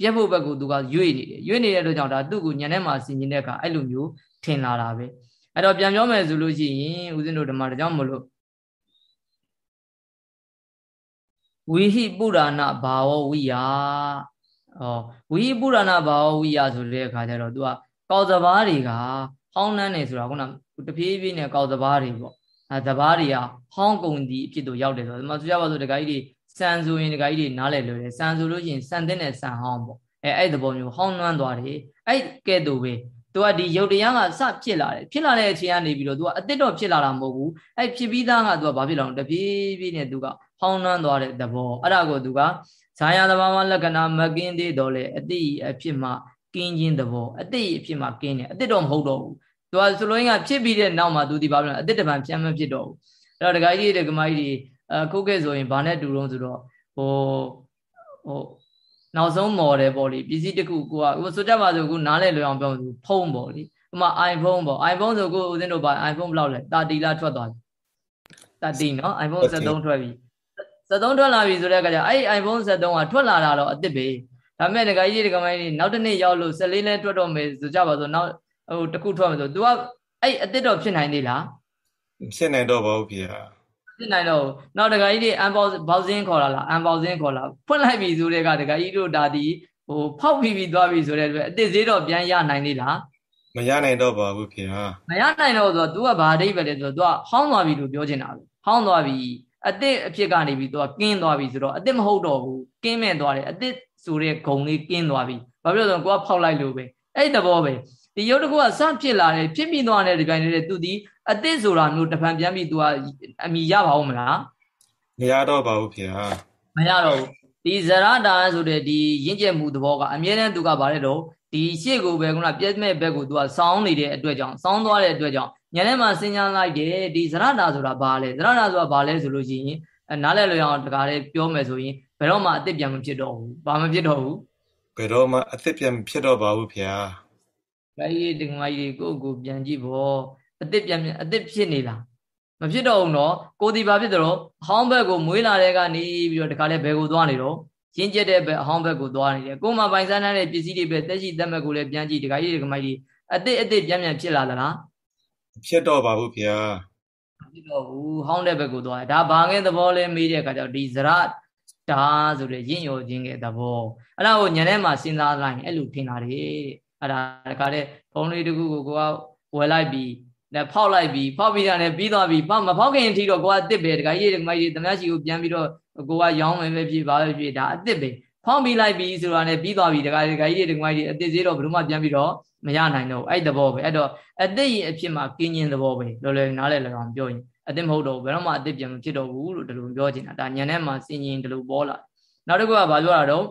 ပြက်ဖို့ဘက်ကို तू ကရွေ့နေတယ်ရွေ့နေတဲ့အတွက်ကြောင့်ဒါသူ့ကိုညံထဲမှာဆင်ကျင်တဲ့အခါအဲ့လိုမျိုးထင်လာတာပဲအဲ့တော့ပြန်ပြောမယ်ဆိုလို့ရှိရင်ဦးဇင်းတို့ဓမ္မတကြောင့်မလို့ ဝိဟိပုရဏဘာဝဝိယဩဝိဟိပုရဏဘာဝဝိယဆိုတဲ့အခါကျတော့ तू ကကောက်စဘာတွေကဟောင်းနှမ်းနေဆိုတာခုနတပြေးပြေးနဲ့ကောက်စဘာတွေပေါ့အဲစဘာတွေကဟောင်းကုန်ဒီအဖြစ်တို့ရောက်တယ်ဆိုတော့ဒီမှာဆိုရပါစို့တခါကြီးတွေစံဆိုရင်တခါကြီးတွေနားလည်လို့တယ်စံဆိုလို့ရှိရင်စံတဲ့နဲ့စံဟောင်းပေါ့အဲအဲ့ဒီသဘောမျိုးဟောင်းနှမ်းသွားတယ်အဲ့ကဲ့သို့ပဲသူကဒီယုတ်တရားကစဖြစ်လာတယ်ဖြစ်လာတဲ့အချိန်ကနေပြီးတော့သူကအစ်စ်တော့ဖြစ်လာတာမဟုတ်ဘူးအဲ့ဖြစ်ပြီးသားကသူကဘာဖြစ်လာလဲတပြေးပြေးနဲ့သူကဟော င်းနှမ်းသွားတဲ့သဘောအဲ့ဒါကိုသူကဇာယသဘာဝလက္ခဏာမကင်းသေးတော့လေအတိအဖြစ်မှကင်းခြင်းသဘောအတိအဖြစ်မှကင်းတယ်အတိတော့မဟုတ်တော့ဘူးသူကဆိုလိုရင်းကဖြစ်ပြီးတဲ့နောက်မှာသူဒီဘာဖြစ်လဲအတိတပံပြန်မဖြစ်တော့ဘူးအဲ့တော့ဒကာကြီးတွေဒကာမကြီးတွေအခုကဲဆိုရင်ဘာနဲ့တူတော့ဆိုတော့ဟိုဟိုနောက်ဆုံး model ပေါ့လေပစ္စည်းတစ်ခုကိုကဟိုဆိုကြပါစို့ခုနားလဲလွယ်အောင်ပြောဆိုဖုန်းပေါ့လေဥမာ iPhone ပေါ့ iPhone ဆိုကိုဦးဇင်းတို့ပါ iPhone ဘယ်လောက်လဲ30လားထွက်သွားပြီ30နော် iPhone 73ထွက်ပြီ 73ထွက်လာပြီဆိုတဲ့အခါကျအဲ့ iPhone 73ကထွက်လာတာတော့အစ်စ်ပဲဒါမဲ့ဒကာကြီးဒကာမကြီးနောက်တစ်နေ့ရောက်လို့14လဲထွက်တော့မယ်ဆိုကြပါစို့နောက်ဟိုတစ်ခုထွက်မယ်ဆို तू ကအဲ့အစ်စ်တော့ဖြစ်နိုင်သေးလားဖြစ်နိုင်တော့ပါဘူးဗျာဖြစ်နိုင်တော့နောက်တခါကြီးတွေ unboxing ခေါ်လာလား unboxing ခေါ်လာဖွင့်လိုက်ပြီဆိုတဲ့ကတခါကြီးတို့ဒါဒီဟိုဖောက်ပြီးပြီးသွားပြီဆိုတဲ့အတွက်အစ်စ်ဈေးတော့ပြန်ရနိုင်သေးလားမရနိုင်တော့ပါဘူးခင်ဗျာမရနိုင်တော့ဆိုတော့ तू ကဘာအဓိပ္ပာယ်လဲဆိုတော့ तू ကဟောင်းသွားပြီလို့ပြောချင်တာပဲဟောင်းသွားပြီ အစ်စ်အဖြစ်ကနေပြီး तू ကကင်းသွားပြီဆိုတော့အစ်စ်မဟုတ်တော့ဘူးကင်းမဲ့သွားတယ်အစ်စ်ဆိုတဲ့ဂုံလေးကင်းသွားပြီဘာဖြစ်လို့လဲဆိုတော့ကိုကဖောက်လိုက်လို့ပဲအဲ့ဒီသဘောပဲဒီရုပ်တကူကစဖြစ်လာတယ်ဖြစ်ပြီးသွားတဲ့ဒီပိုင်းလေးသူဒီအစ်စ်ဆိုတာမျိုးတဖန်ပြန်ပြီး तू ကအမိရပါဦးမလားမရတော့ပါဘူးခင်ဗျာမရတော့ဘူးဒီဇရတာဆိုတဲ့ဒီရင့်ကျက်မှုသဘောကအမြဲတမ်းသူကဗါတဲ့တော့ ဒီရှေ့ကိုပဲခုနပြည့်မဲ့ဘက်ကို तू ကစောင်းနေတဲ့အတွက်ကြောင့်စောင်းသွားတဲ့အတွက်ကြောင့်ညနေမှစဉ်းစားလိုက်တယ်ဒီဇရတာဆိုတာဘာလဲဇရတာဆိုတာဘာလဲဆိုလို့ရှိရင်နားလည်လို့ရအောင်တကားလေးပြောမယ်ဆိုရင်ဘယ်တော့မှအစ်စ်ပြန်မဖြစ်တော့ဘူးဘာမဖြစ်တော့ဘူးဘယ်တော့မှအစ်စ်ပြန်မဖြစ်တော့ပါဘူးဗျာဘာကြီးဒီမကြီးကိုကိုပြန်ကြည့်ဖို့အစ်စ်ပြန်အစ်စ်ဖြစ်နေလားမဖြစ်တော့ဘူးနော်ကိုဒီဘာဖြစ်တော့ဟောင်းဘက်ကိုမွေးလာတဲ့ကနေပြီးတော့တခါလဲဘယ်ကိုသွားနေတော့ ရင်းကျက်တဲ့ဘက်အဟောင်းဘက်ကိုသွားနေတယ်ကိုမှပိုင်ဆိုင်တဲ့ပစ္စည်းတွေပဲတက်ရှိတက်မဲ့ကိုလည်းပြန်ကြည့်တခါကြီးဒီကမကြီးအစ်စ်အစ်စ်ပြန်ပြန်ဖြစ်လာသလားဖြစ်တော့ပါဘူးဗျာဖြစ်တော့ဘူးဟောင်းတဲ့ဘက်ကိုသွားတယ်ဒါဘာငဲသဘောလဲမေးတဲ့အခါကျတော့ဒီဇရတာဆိုတဲ့ရင့်ရောခြင်းရဲ့သဘောအဲ့ဒါကိုညနေမှာစဉ်းစားလိုက်ရင်အဲ့လိုထင်တာတယ်အဲ့ဒါတခါတဲ့ဘုံလေးတခုကိုကိုကဝယ်လိုက်ပြီးလက်ဖောက်လိုက်ပြီးဖောက်ပြီးတာနဲ့ပြီးသွားပြီဖောက်မဖောက်ခင်အထိတော့ကိုကတစ်ပဲတခါကြီးတခါကြီးတမတ်ရှိကိုပြန်ပြီးတော့ ကိုကရောင်းမယ်ပဲဖြစ်ပါပဲဖြစ်ဒါအတစ်ပဲဖောက်ပြီးလိုက်ပြီဆိုတာနဲ့ပြီးသွားပြီတခါတခါကြီးတခါကြီးအတစ်သေးတော့ဘယ်တော့မှပြန်ပြီးတော့မရနိုင်တော့အဲ့သဘောပဲအဲ့တော့အတစ်ရဲ့အဖြစ်မှာကင်းခြင်းသဘောပဲလောလောနားလဲ၎င်းပြောရင်အတစ်မဟုတ်တော့ဘယ်တော့မှအတစ်ပြန်မဖြစ်တော့ဘူးလို့ဒီလိုပြောချင်တာဒါညံထဲမှာစင်ရင်ဒီလိုပေါ်လာနောက်တစ်ခုကဘာပြောတာတော့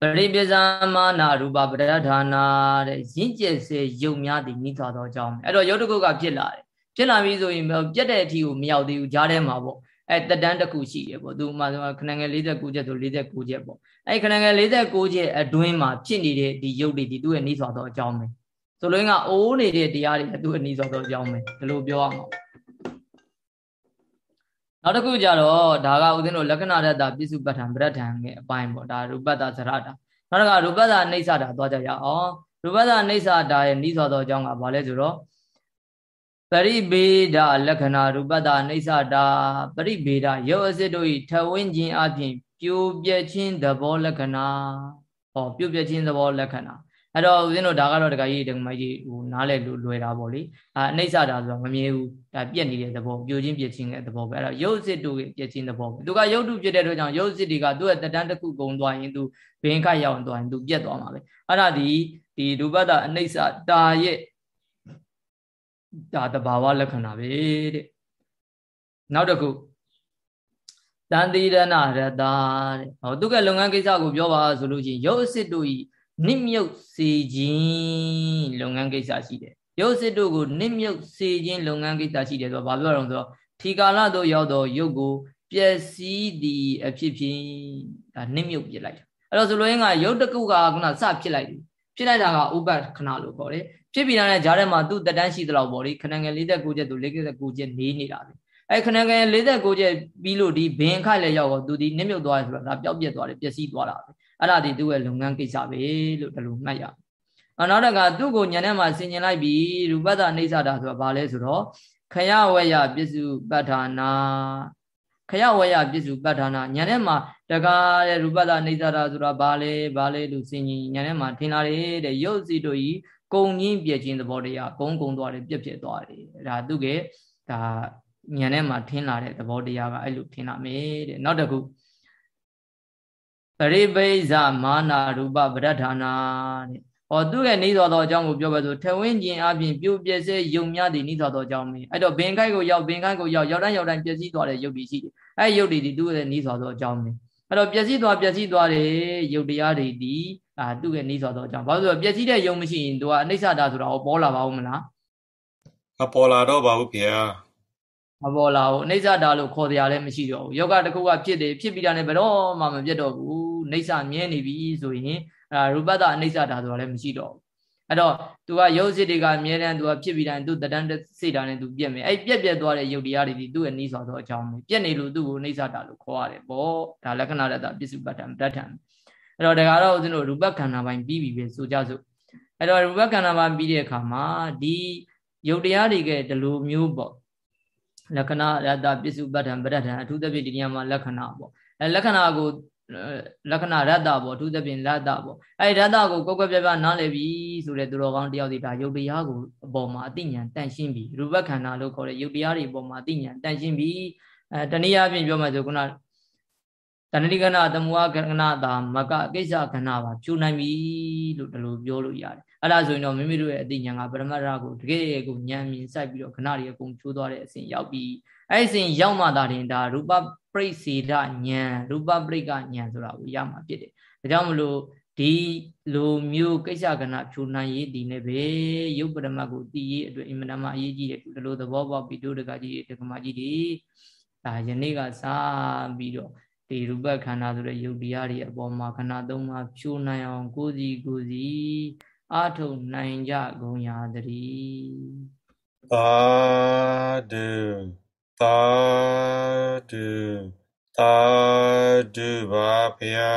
ပရိပဇာမာနာရူပပရဒါနာတဲ့ရင့်ကျက်စေယုံများသည်နိထွာသောအကြောင်းအဲ့တော့ယုတ်တကုတ်ကဖြစ်လာတယ်ဖြစ်လာပြီဆိုရင်ပြက်တဲ့အထီကိုမရောက်သေးဘူးကြားထဲမှာပေါ့ အဲတက်တန်းတစ်ခုရှိတယ်ပေါ့သူမှဆိုခဏငယ်49ချက်ဆို49ချက်ပေါ့အဲခဏငယ်49ချက်အတွင်းမှာဖြစ်နေတဲ့ဒီယုတ်တွေဒီသူ့ရဲ့နိထွာသောအကြောင်းပဲဆိုလိုရင်းကအိုးနေတဲ့တရားတွေသူ့ရဲ့နိထွာသောအကြောင်းပဲဒီလိုပြောရမှာနောက်တစ်ခုကြတော့ဒါကဦးဇင်းတို့လက္ခဏာတတပြစ္စုပ္ပတ္ထံပရဒ္ဌံရဲ့အပိုင်းပေါ့ဒါရူပတ္တဇရတာနောက်တစ်ခါရူပတ္တအိဋ္ဌတာသွားကြရအောင်ရူပတ္တအိဋ္ဌတာရဲ့ဤဆိုသောအကြောင်းကဘာလဲဆိုတော့ ပရိဗေဒလက္ခဏာရူပတ္တအိဋ္ဌတာပရိဗေဒရုပ်အစစ်တို့ဤထဝင်းခြင်းအပြင်ပြိုပြက်ခြင်းသဘောလက္ခဏာဟောပြိုပြက်ခြင်းသဘောလက္ခဏာအဲ့တော့ဦးဇင်းတို့ဒါကတော့တခါကြီးတခါမကြီးဟိုနားလဲလို့လွယ်တာပေါ့လေအာအိဋ္ဌတာဆိုတာမမြဲဘူးဒါပြက်နေတဲ့သဘောပြိုချင်းပြက်ချင်းတဲ့သဘောပဲအဲ့တော့ရုပ်စစ်တို့ပြက်ချင်းသဘောပဲသူကရုပ်တုပြက်တဲ့အတွက်ကြောင့်ရုပ်စစ်တွေကသူ့ရဲ့တတန်းတစ်ခုကုံသွားရင်သူဘင်းခတ်ရောက်သွားရင်သူပြက်သွားမှာပဲအဲ့ဒါဒီဒီဒုပတ္တအိဋ္ဌတာရဲ့ ဒါတဘာဝလက္ခဏာပဲတဲ့နောက်တစ်ခုတန်တိရဏရတတဲ့ဟောသူကလုပ်ငန်းကိစ္စကိုပြောပါဆိုလို့ရှိရင်ရုပ်အစစ်တို့ဤနစ်မြုပ်စေခြင်းလုပ်ငန်းကိစ္စရှိတယ်ရုပ်စစ်တို့ကိုနစ်မြုပ်စေခြင်းလုပ်ငန်းကိစ္စရှိတယ်ဆိုတော့ဘာပြောရအောင်ဆိုတော့ထီကာလတို့ရောက်တော့ရုပ်ကိုပျက်စီးသည်အဖြစ်ဖြင့်ဒါနစ်မြုပ်ပြလိုက်တာအဲ့တော့ဆိုလိုရင်းကရုပ်တကုကခုနစဖြစ်လိုက်တယ်ဖြစ်လိုက်တာကဥပ္ပခဏလို့ခေါ်တယ် ဖြစ်ပြီးတဲ့ဂျားထဲမှာသူ့တက်တန်းရှိသလောက်ပေါ့လေခဏငယ်49ချက်သူ49ချက်နေနေတာပဲအဲ့ခဏငယ်49ချက်ပြီးလို့ဒီဘင်ခိုက်လည်းရောက်တော့သူဒီနစ်မြုပ်သွားတယ်ဆိုတော့ဒါပျောက်ပြက်သွားတယ်ပျက်စီးသွားတာပဲအဲ့ဒါဒီသူ့ရဲ့လုပ်ငန်းကိစ္စပဲလို့ဒီလိုမှတ်ရအောင်နောက်တစ်ခါသူ့ကိုညနေမှာဆင်ញင်လိုက်ပြီးရူပတ္တအိဋ္ဌတာဆိုတာဘာလဲဆိုတော့ခရဝယပစ္စုပဋ္ဌာနာခရဝယပစ္စုပဋ္ဌာနာညနေမှာတကားတဲ့ရူပတ္တအိဋ္ဌတာဆိုတာဘာလဲဘာလဲလို့ဆင်ញင်ညနေမှာထင်လာတယ်တဲ့ရုပ်စီတို့ဤ ကုံကြီးပြည့်ခြင်းသဘောတရားကုံကုံသွားတယ်ပြည့်ပြည့်သွားတယ်ဒါသူကဒါညံထဲမှာထင်းလာတဲ့သဘောတရားကအဲ့လိုထင်းလာမယ်တဲ့နောက်တစ်ခုပရိပိဇမာနာရူပပရဋ္ဌာနာတဲ့ဟဟောသူ့ရဲ့နေသောသောအကြောင်းကိုပြောပါဆိုထဝင်းကျင်အပြင်ပြုတ်ပြည့်စဲယုံများသည်နေသောသောအကြောင်းမင်းအဲ့တော့ဘင်ခိုက်ကိုရောက်ဘင်ခိုက်ကိုရောက်ရောက်တိုင်းရောက်တိုင်းပြည့်စည်သွားတဲ့ယုတ်ဒီရှိတယ်အဲ့ယုတ်ဒီဒီသူ့ရဲ့နေသောသောအကြောင်းမင်းအဲ့တော့ပြည့်စည်သွားပြည့်စည်သွားတဲ့ယုတ်တရားတွေဒီ အာသူ့ရဲ့နေသောသောအကြောင်းဘာလို့ဆိုတော့ပြည့်စည်တဲ့ယုံမရှိရင်သူကအနိစ္စတာဆိုတာဟောပေါ်လာပါဦးမလားမပေါ်လာတော့ပါဘူးဗျာမပေါ်လာဘူးအိဋ္ဌတာလို့ခေါ်တရားလည်းမရှိတော့ဘူးယောဂတစ်ခုကဖြစ်တယ်ဖြစ်ပြီးတာနဲ့ဘယ်တော့မှမပြတ်တော့ဘူးအိဋ္ဌမြဲနေပြီဆိုရင်အဲရူပတအိဋ္ဌတာဆိုတာလည်းမရှိတော့ဘူးအဲ့တော့ तू ကရုပ်စစ်တွေကအမြဲတမ်း तू ကဖြစ်ပြီးတိုင်း तू တန်းစိတ်ဓာတ်နဲ့ तू ပြက်မယ်အဲ့ပြက်ပြက်သွားတဲ့ရုပ်တရားတွေဒီသူ့ရဲ့နှီးစွာသောအကြောင်းပဲပြက်နေလို့သူ့ကိုနှိစ္စတာလို့ခေါ်ရတယ်ပေါ့ဒါလက္ခဏာတတပစ္စုပ္ပတ္ထံပဋ္ဌံ အဲ့တော့ဒါကတော့ဦးဇင်းတို့ရူပခန္ဓာပိုင်းပြီးပြီပဲဆိုကြစို့အဲ့တော့ရူပခန္ဓာပိုင်းပြီးတဲ့အခါမှာဒီရုပ်တရားတွေကဒီလိုမျိုးပေါ့လက္ခဏာရတပစ္စုပ္ပတ္ထံပဋ္ဌံအထူးသဖြင့်ဒီနေရာမှာလက္ခဏာပေါ့အဲလက္ခဏာကိုလက္ခဏာရတ္တပေါ့အထူးသဖြင့်လတ္တပေါ့အဲရတ္တကိုကိုယ်ကွယ်ပြပြနားလည်ပြီဆိုတဲ့သူတော်ကောင်းတယောက်ဒီဒါယုတ်တရားကိုအပေါ်မှာအသိဉာဏ်တန့်ရှင်းပြီရူပခန္ဓာလို့ခေါ်တဲ့ယုတ်တရားတွေအပေါ်မှာအသိဉာဏ်တန့်ရှင်းပြီအဲတနည်းအားဖြင့်ပြောမှဆိုခုန တဏှိကနာသမုဟကနာတာမကကိစ္စခဏပါဖြူနိုင်ပြီလို့ဒီလိုပြောလို့ရတယ်အဲ့ဒါဆိုရင်တော့မိမိတို့ရဲ့အသိဉာဏ်ကပရမတ္ထကိုတကယ်ကိုဉာဏ်မြင်စိုက်ပြီးတော့ခဏတွေအကုန်ဖြိုးသွားတဲ့အစဉ်ရောက်ပြီးအဲ့ဒီအစဉ်ရောက်မှသာတင်ဒါရူပပရိစေဒဉာဏ်ရူပပရိကဉာဏ်ဆိုတာကိုရမှာဖြစ်တယ်ဒါကြောင့်မလို့ဒီလိုမျိုးကိစ္စကဏဖြူနိုင်ရေးဒီနဲ့ပဲရုပ်ပရမတ်ကိုတည်ရေးအတွက်အင်မတန်မှအရေးကြီးတယ်ဒီလိုသဘောပေါက်ပြီးတို့တကကြီးတကမကြီးတွေဒါယနေ့ကစပြီးတော့ ဒီရူပခန္ဓာဆိုတဲ့ယုတ်တရားတွေအပေါ်မှာခန္ဓာသုံးပါးဖြိုးနိုင်အောင်ကိုယ်စီကိုယ်စီအာထုတ်နိုင်ကြကုန်ရာတည်းသာဓုသာဓုသာဓုပါဗျာ